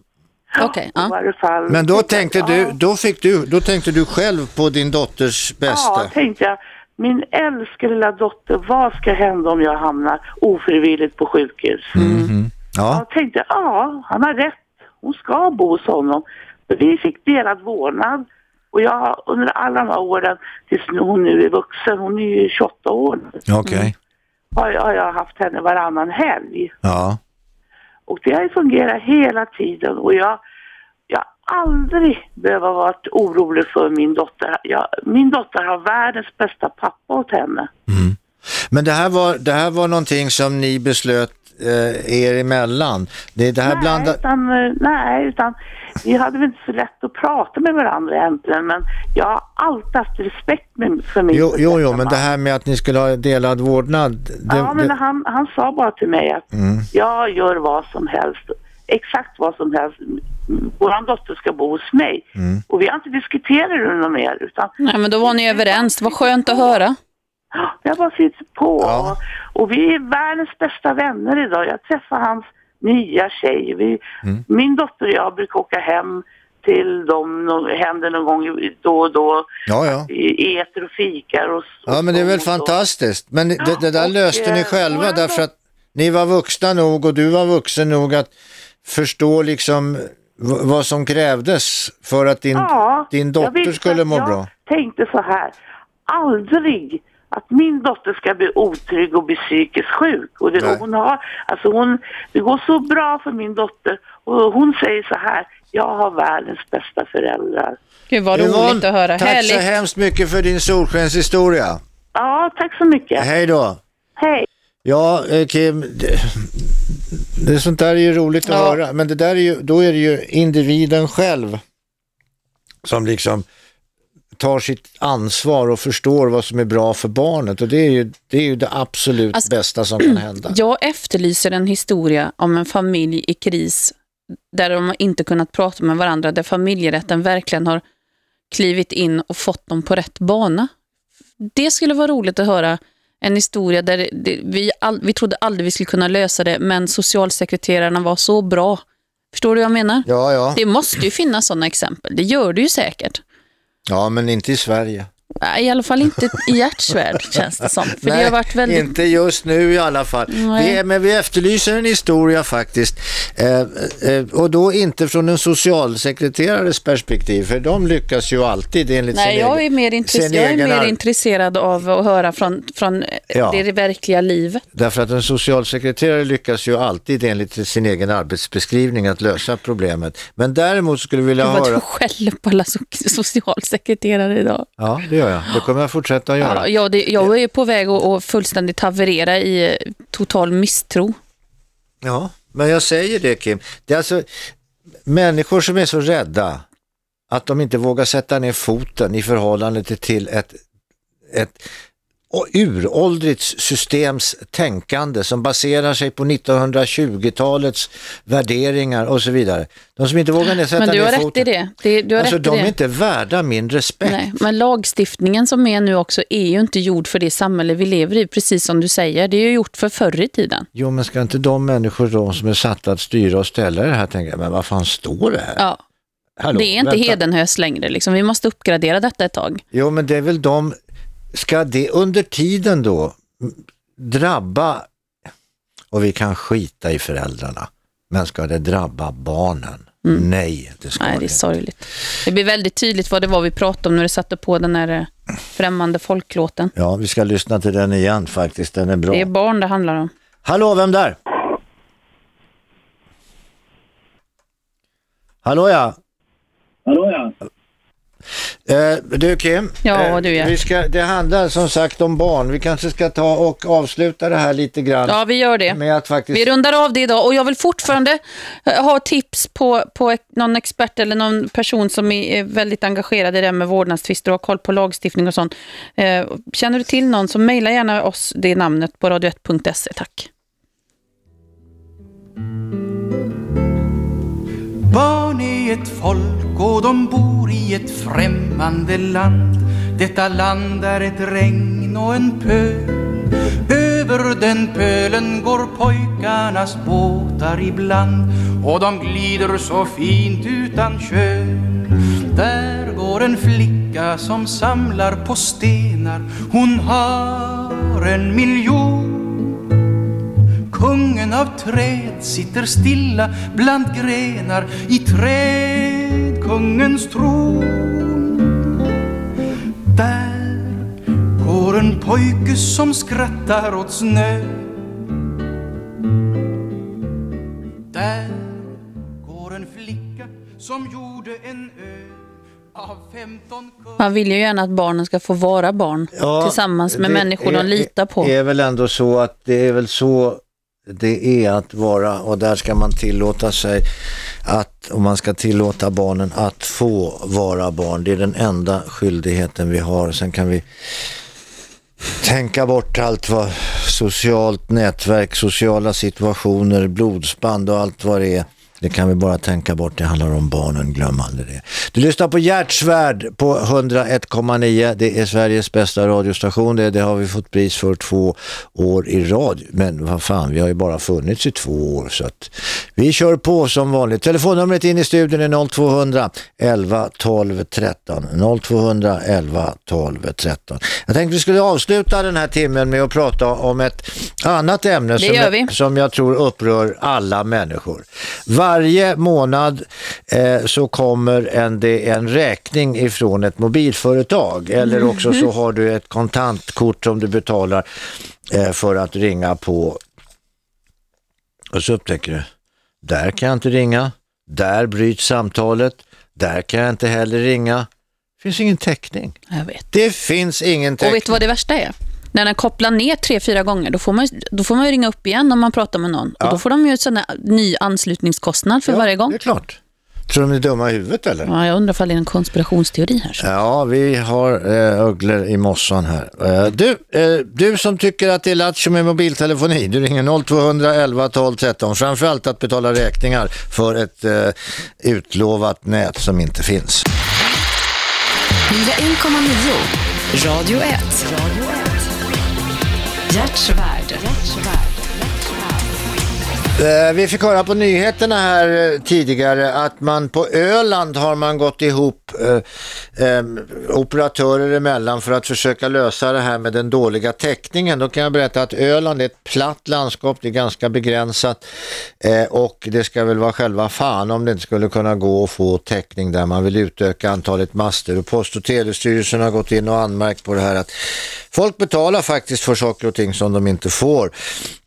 Okej, I varje fall. Men då tänkte, ja, du, då, fick du, då tänkte du själv på din dotters bästa. Ja, tänkte jag. Min älskade lilla dotter, vad ska hända om jag hamnar ofrivilligt på sjukhus? Mhm. Ja. Jag tänkte, ja, han har rätt. Hon ska bo hos honom. Vi fick delad vårdnad. Och jag har under alla de här åren, tills nu- hon nu är vuxen, hon är ju 28 år Okej. Har jag, har jag haft henne varannan helg. Ja. Och det har ju fungerat hela tiden och jag, jag har aldrig behövt vara orolig för min dotter. Jag, min dotter har världens bästa pappa åt henne. Men det här, var, det här var någonting som ni beslöt eh, er emellan. Det, det här nej, blanda... utan, eh, nej, utan vi hade väl inte så lätt att prata med varandra egentligen men jag har alltid haft respekt med, för min Jo, jo, jo, men det här med att ni skulle ha delad vårdnad. Det, Ja, men det... han, han sa bara till mig att Mm. jag gör vad som helst, exakt vad som helst. Vår dotter ska bo hos mig. Mm. Och vi har inte diskuterat det något mer utan Nej, men då var ni överens. Det var skönt att höra. jag bara sitter på. Och, och vi är världens bästa vänner idag. Jag träffar hans nya tjej. Vi, Mm. Min dotter och jag brukar åka hem till dem, händer någon gång då och då. Ja, ja. Äter och fikar och Ja, men det är väl fantastiskt. Men det, det där och, löste ni eh, själva våra därför att ni var vuxna nog och du var vuxen nog att förstå liksom vad som krävdes för att din, Ja, din jag dotter skulle må jag bra. tänkte så här, aldrig att min dotter ska bli otrygg och bli psykiskt sjuk. Och det, hon har, alltså hon, det går så bra för min dotter och hon säger så här, jag har världens bästa föräldrar. Gud vad roligt Yvonne, att höra. tack så Härligt. hemskt mycket för din solskenshistoria. Ja, tack så mycket. Hej då. Hej. Ja, eh, Kim, det, det sånt där är ju roligt att Ja. höra, men det där är ju, då är det ju individen själv som liksom tar sitt ansvar och förstår vad som är bra för barnet och det är ju det, är ju det absolut Alltså, bästa som kan hända. Jag efterlyser en historia om en familj i kris där de inte kunnat prata med varandra, där familjerätten verkligen har klivit in och fått dem på rätt bana. Det skulle vara roligt att höra en historia där det, vi, all, vi trodde aldrig vi skulle kunna lösa det, men socialsekreterarna var så bra. Förstår du vad jag menar? Ja, ja. Det måste ju finnas sådana exempel. Det gör det ju säkert. Ja, men inte i Sverige. Nej, I alla fall inte i Gerts värld, känns det som. För det har varit väldigt... inte just nu i alla fall. Nej. Vi, är- men vi efterlyser en historia faktiskt. Eh, eh, och då inte från en socialsekreterares perspektiv, för de lyckas ju alltid enligt Nej, sin jag egen, är mer, intresse- jag är mer ar- intresserad av att höra från, från Ja. det verkliga livet. Därför att en socialsekreterare lyckas ju alltid enligt sin egen arbetsbeskrivning att lösa problemet. Men däremot skulle vi vilja höra... du skäller på alla so- socialsekreterare idag. Ja, det gör jag. Det kommer jag fortsätta att göra. Ja, jag, det, jag är på väg att, att fullständigt haverera i total misstro. Ja, men jag säger det Kim. Det är alltså människor som är så rädda att de inte vågar sätta ner foten i förhållande till- ett, ett uråldrigt systems tänkande som baserar sig på 1920-talets värderingar och så vidare. De som inte vågar ner sätta Men du har rätt foten. i det. det du har Alltså rätt de är det. inte värda min respekt. Nej, men lagstiftningen som är nu också är ju inte gjord för det samhälle vi lever i, precis som du säger. Det är ju gjort för förr i tiden. Jo, men ska inte de människor då som är satta att styra och ställa det här tänka, men vad fan står det här? Ja. Hallå, det är inte vänta. hedenhös längre. Liksom. Vi måste uppgradera detta ett tag. Jo, men det är väl de, ska det under tiden då drabba, och vi kan skita i föräldrarna, men ska det drabba barnen? Nej, det ska Mm. Nej, det är sorgligt. Det blir väldigt tydligt vad det var vi pratade om när du satte på den här eh, främmande folklåten. Ja, vi ska lyssna till den igen faktiskt, den är bra. Det är barn det handlar om. Hallå, vem där? Hallå ja. Hallå ja. Eh, du Kim, Ja, eh, du, ja. vi ska, det handlar som sagt om barn. Vi kanske ska ta och avsluta det här lite grann. Ja, vi gör det. Med att faktiskt... Vi rundar av det idag och jag vill fortfarande eh, ha tips på, på någon expert eller någon person som är väldigt engagerad i det här med vårdnadstvister och har koll på lagstiftning och sånt. Eh, Känner du till någon så mejla gärna oss det namnet på radio1.se. Tack. Barn är ett folk och de bor i ett främmande land. Detta land är ett regn och en pöl. Över den pölen går pojkarnas båtar ibland. Och de glider så fint utan köl Där går en flicka som samlar på stenar. Hon har en miljon Kungen av träd sitter stilla bland grenar i träd kungens tron. Där går en pojke som skrattar åt snö. Där går en flicka som gjorde en ö av 15 Man vill ju gärna att barnen ska få vara barn Ja, tillsammans med människor de är- litar på. Det är väl ändå så att det är väl så det är att vara och där ska man tillåta sig att, och man ska tillåta barnen att få vara barn. Det är den enda skyldigheten vi har. Sen kan vi tänka bort allt vad socialt nätverk, sociala situationer, blodsband och allt vad det är. Det kan vi bara tänka bort, det handlar om barnen, glöm aldrig det. Du lyssnar på Hjärtsvärd på 101,9, det är Sveriges bästa radiostation, det, det har vi fått pris för två år i rad. Men vad fan, vi har ju bara funnits i två år så att vi kör på som vanligt. Telefonnumret in i studion är 0200 11 12 13. 0200 11 12 13. Jag tänkte vi skulle avsluta den här timmen med att prata om ett annat ämne som, som jag tror upprör alla människor. Varje månad eh, så kommer en, det en räkning ifrån ett mobilföretag eller också så har du ett kontantkort som du betalar eh, för att ringa på och så upptäcker du, där kan jag inte ringa, där bryts samtalet, där kan jag inte heller ringa. Det finns ingen täckning. Det finns ingen Och täckning. vet du vad det värsta är? När den kopplar ner tre, fyra gånger, då får man, då får man ju ringa upp igen om man pratar med någon. Ja. Och då får de ju en ny anslutningskostnad för varje gång. det är klart. Tror de är dumma i huvudet eller? Ja, jag undrar om det är en konspirationsteori här. Ja, vi har eh, ugglor i mossan här. Eh, du, eh, du som tycker att det är lattjo med mobiltelefoni, du ringer 0211 12 13. Framförallt att betala räkningar för ett eh, utlovat nät som inte finns. 101,9 Radio 1. Hjärtsvärd. Eh, vi fick höra på nyheterna här eh, tidigare att man på Öland har man gått ihop eh, eh, operatörer emellan för att försöka lösa det här med den dåliga täckningen. Då kan jag berätta att Öland är ett platt landskap, det är ganska begränsat eh, och det ska väl vara själva fan om det inte skulle kunna gå att få täckning där man vill utöka antalet master och Post- och telestyrelsen har gått in och anmärkt på det här att folk betalar faktiskt för saker och ting som de inte får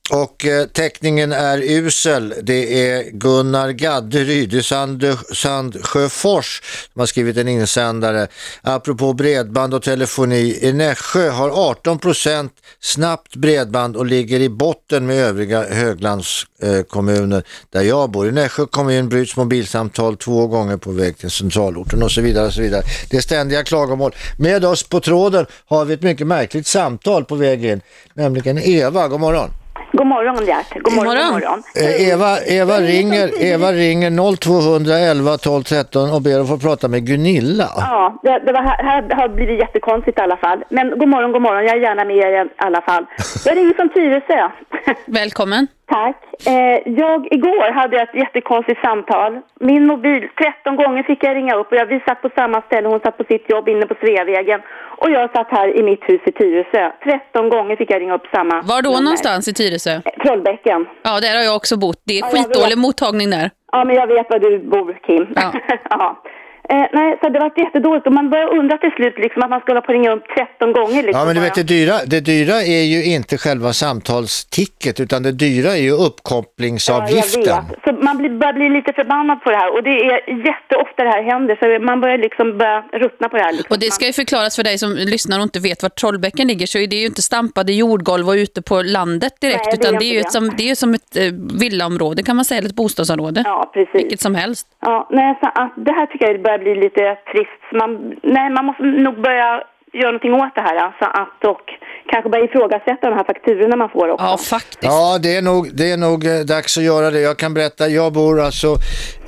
och eh, teckningen är usel. Det är Gunnar Gadderyd i Sand, Sandsjöfors som har skrivit en insändare. Apropå bredband och telefoni. I Nässjö har 18% snabbt bredband och ligger i botten med övriga höglandskommuner eh, där jag bor. I Nässjö kommun bryts mobilsamtal två gånger på väg till centralorten och så vidare. Och så vidare. Det är ständiga klagomål. Med oss på tråden har vi ett mycket märkligt samtal på väg in, nämligen Eva. God morgon. God morgon Gert. God morgon. God morgon. Eh, Eva, Eva, ringer, Eva ringer 0211 12 13 och ber att få prata med Gunilla. Ja, det, det var här, här har blivit jättekonstigt i alla fall. Men god morgon, god morgon. Jag är gärna med er i alla fall. Jag ringer från Tyresö. Välkommen. Tack. Eh, jag igår hade ett jättekonstigt samtal. Min mobil, 13 gånger fick jag ringa upp och jag, vi satt på samma ställe. Hon satt på sitt jobb inne på Sveavägen. Och jag satt här i mitt hus i Tyresö. 13 gånger fick jag ringa upp samma Var då nummer. någonstans i Tyresö? Trollbäcken. Ja, där har jag också bott. Det är Ja, skitdålig mottagning där. Ja, men jag vet var du bor, Kim. Ja. ja. Eh, nej, så det var jättedåligt och man började undra till slut liksom att man skulle på ringa upp 13 gånger. Liksom, Ja men du vet det dyra, det dyra är ju inte själva samtalsticket utan det dyra är ju uppkopplingsavgiften. Ja, jag vet. Så man blir, börjar bli lite förbannad på det här och det är jätteofta det här händer så man börjar liksom börja ruttna på det här. Liksom. Och det ska ju förklaras för dig som lyssnar och inte vet var Trollbäcken ligger så är det ju inte stampade jordgolv och ute på landet direkt Nej, det är utan det är ju det. som, det är som ett eh, villaområde kan man säga, eller ett bostadsområde. Ja, precis. Vilket som helst. Ja, nej, så att det här tycker jag börjar bli lite trist. Så Man, nej, man måste nog börja göra någonting åt det här. Så att, och kanske börja ifrågasätta de här fakturorna man får också. Ja, faktiskt. Ja det är nog, det är nog eh, dags att göra det. Jag kan berätta, jag bor alltså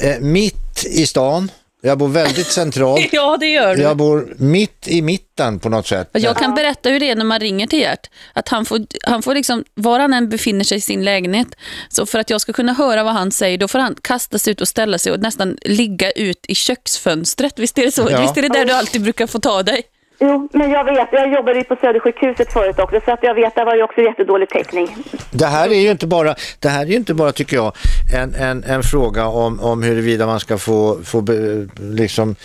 eh, mitt i stan. Jag bor väldigt centralt. Ja, det gör du. Jag bor mitt i mitten på något sätt. Jag kan berätta hur det är när man ringer till Gert. Att han får, han får liksom, var han än befinner sig i sin lägenhet, så för att jag ska kunna höra vad han säger, då får han kasta sig ut och ställa sig och nästan ligga ut i köksfönstret. Visst är det så? Ja. Visst är det där du alltid brukar få ta dig? Jo, men jag vet. Jag jobbade ju på Södersjukhuset förut också så att jag vet, där var ju också jättedålig täckning. Det här är ju inte bara, det här är ju inte bara tycker jag en, en, en fråga om, om huruvida man ska få, få be, liksom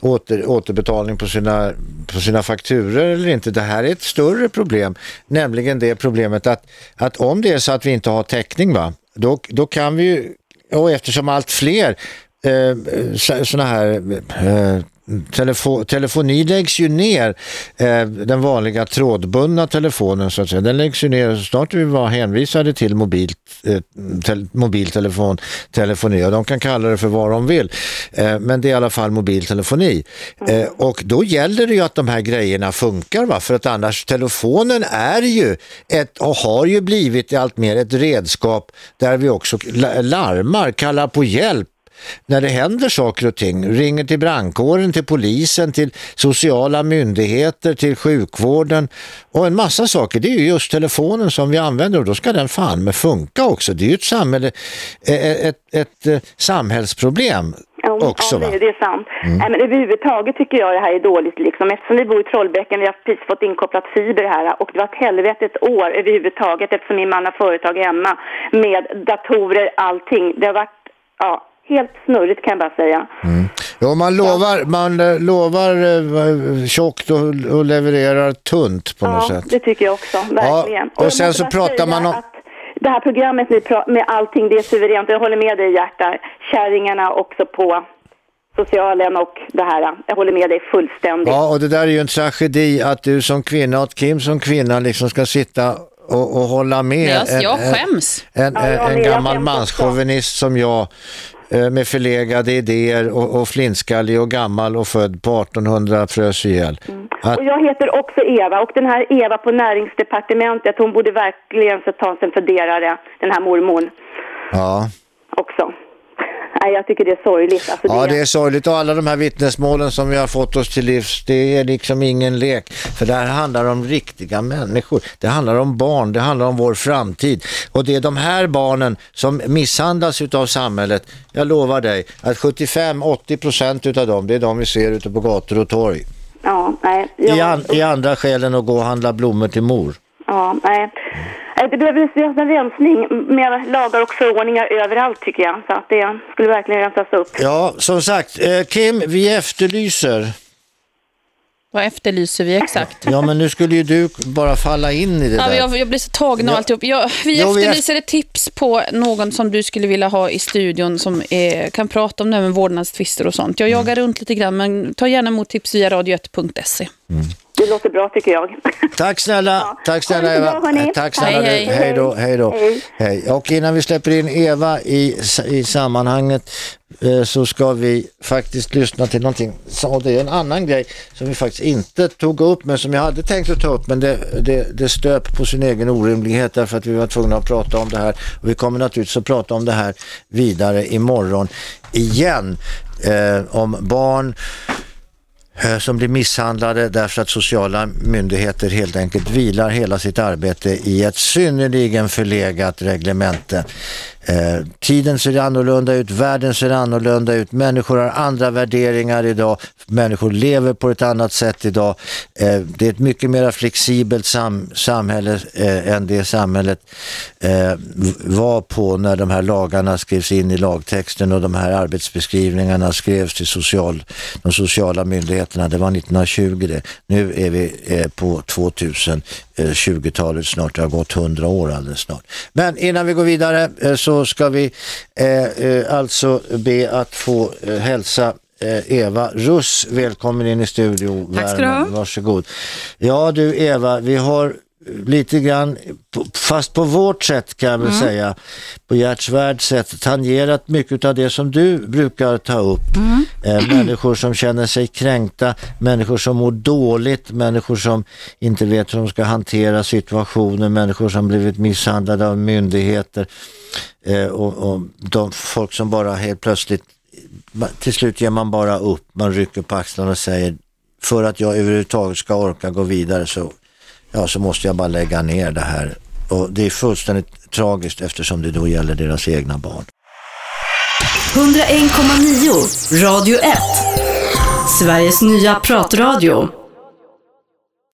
åter, återbetalning på sina, på sina fakturer eller inte. Det här är ett större problem, nämligen det problemet att, att om det är så att vi inte har täckning va, då, då kan vi ju, och eftersom allt fler eh, sådana här eh, Telefo telefoni läggs ju ner, eh, den vanliga trådbundna telefonen så att säga, den läggs ju ner. Så snart vi var hänvisade till mobil, eh, te mobiltelefon, telefoni och de kan kalla det för vad de vill, eh, men det är i alla fall mobiltelefoni. Eh, och då gäller det ju att de här grejerna funkar va, för att annars telefonen är ju ett, och har ju blivit allt mer ett redskap där vi också larmar, kallar på hjälp när det händer saker och ting, ringer till brandkåren, till polisen, till sociala myndigheter, till sjukvården och en massa saker. Det är ju just telefonen som vi använder och då ska den fan med funka också. Det är ju ett, samhälle, eh, ett, ett, ett, eh, samhällsproblem Ja, också. ja, det, det är sant. Mm. Nej, men överhuvudtaget tycker jag det här är dåligt liksom. Eftersom vi bor i Trollbäcken, vi har precis fått inkopplat fiber här och det var ett helvete ett år överhuvudtaget eftersom min man har företag hemma med datorer, allting. Det har varit, ja, helt snurrigt kan jag bara säga. Ja, man lovar, man eh, lovar eh, tjockt och, och levererar tunt på något Ja, sätt. det tycker jag också, verkligen. och jag sen så pratar man om- att Det här programmet med allting, det är suveränt. Jag håller med dig Hjärta. Kärringarna också på socialen och det här. Jag håller med dig fullständigt. Ja, och det där är ju en tragedi att du som kvinna och att Kim som kvinna liksom ska sitta och, och hålla med Nej, jag skäms. en, en, Ja, jag en med, jag gammal skäms manschauvinist som jag med förlegade idéer och, och flintskallig och gammal och född på 1800 frös ihjäl. Att, Och jag heter också Eva och den här Eva på näringsdepartementet, hon borde verkligen ta sig en funderare, den här mormon ja. också. Nej, jag tycker det är sorgligt. Alltså, ja, det är sorgligt och alla de här vittnesmålen som vi har fått oss till livs, det är liksom ingen lek. För det här handlar om riktiga människor. Det handlar om barn, det handlar om vår framtid. Och det är de här barnen som misshandlas utav samhället. Jag lovar dig att 75-80% utav dem, det är de vi ser ute på gator och torg. Ja, nej. I, Jag, an, I andra skälen att gå och handla blommor till mor. ja, nej. Nej, Det behöver göras en rensning med lagar och förordningar överallt tycker jag. Så att det skulle verkligen rensas upp. Ja, som sagt, eh, Kim, vi efterlyser Vad efterlyser vi exakt? Ja, men nu skulle ju du bara falla in i det Ja, där. jag, jag blir så tagen av Ja. alltihop. Jag, vi Jo, vi efterlyser ett tips på någon som du skulle vilja ha i studion som är, kan prata om det med vårdnadstvister och sånt. Jag Mm. jagar runt lite grann, men ta gärna emot tips via radio1.se. Det låter bra tycker jag. Tack snälla, tack snälla Eva. bra. Eh, Tack snälla Hej, hej. Hej då, hej då. Hej. Hej. Och innan vi släpper in Eva i, i sammanhanget eh, så ska vi faktiskt lyssna till någonting. Så det är en annan grej som vi faktiskt inte tog upp men som jag hade tänkt att ta upp men det, det, det stöp på sin egen orimlighet därför att vi var tvungna att prata om det här och vi kommer naturligtvis att prata om det här vidare imorgon igen eh, om barn Eh, som blir misshandlade därför att sociala myndigheter helt enkelt vilar hela sitt arbete i ett synnerligen förlegat reglemente. Eh, tiden ser annorlunda ut, världen ser annorlunda ut, människor har andra värderingar idag, människor lever på ett annat sätt idag. Eh, det är ett mycket mer flexibelt sam samhälle eh, än det samhället eh, var på när de här lagarna skrevs in i lagtexten och de här arbetsbeskrivningarna skrevs till social, de sociala myndigheterna. Det var 1920 det. Nu är vi eh, på 2000 Eh, 20-talet snart. Det har gått 100 år alldeles snart. Men innan vi går vidare eh, så ska vi eh, alltså be att få hälsa Eva Russ, välkommen in i studio. Tack ska du ha. Varsågod. Ja du Eva, vi har lite grann, fast på vårt sätt kan jag väl Mm. säga, på Gerts sätt, tangerat mycket av det som du brukar ta upp. Mm. Eh, människor som känner sig kränkta, människor som mår dåligt, människor som inte vet hur de ska hantera situationen, människor som blivit misshandlade av myndigheter eh, och, och de folk som bara helt plötsligt, till slut ger man bara upp, man rycker på axlarna och säger för att jag överhuvudtaget ska orka gå vidare så, ja, så måste jag bara lägga ner det här. Och det är fullständigt tragiskt eftersom det då gäller deras egna barn. 101,9 Radio 1. Sveriges nya pratradio.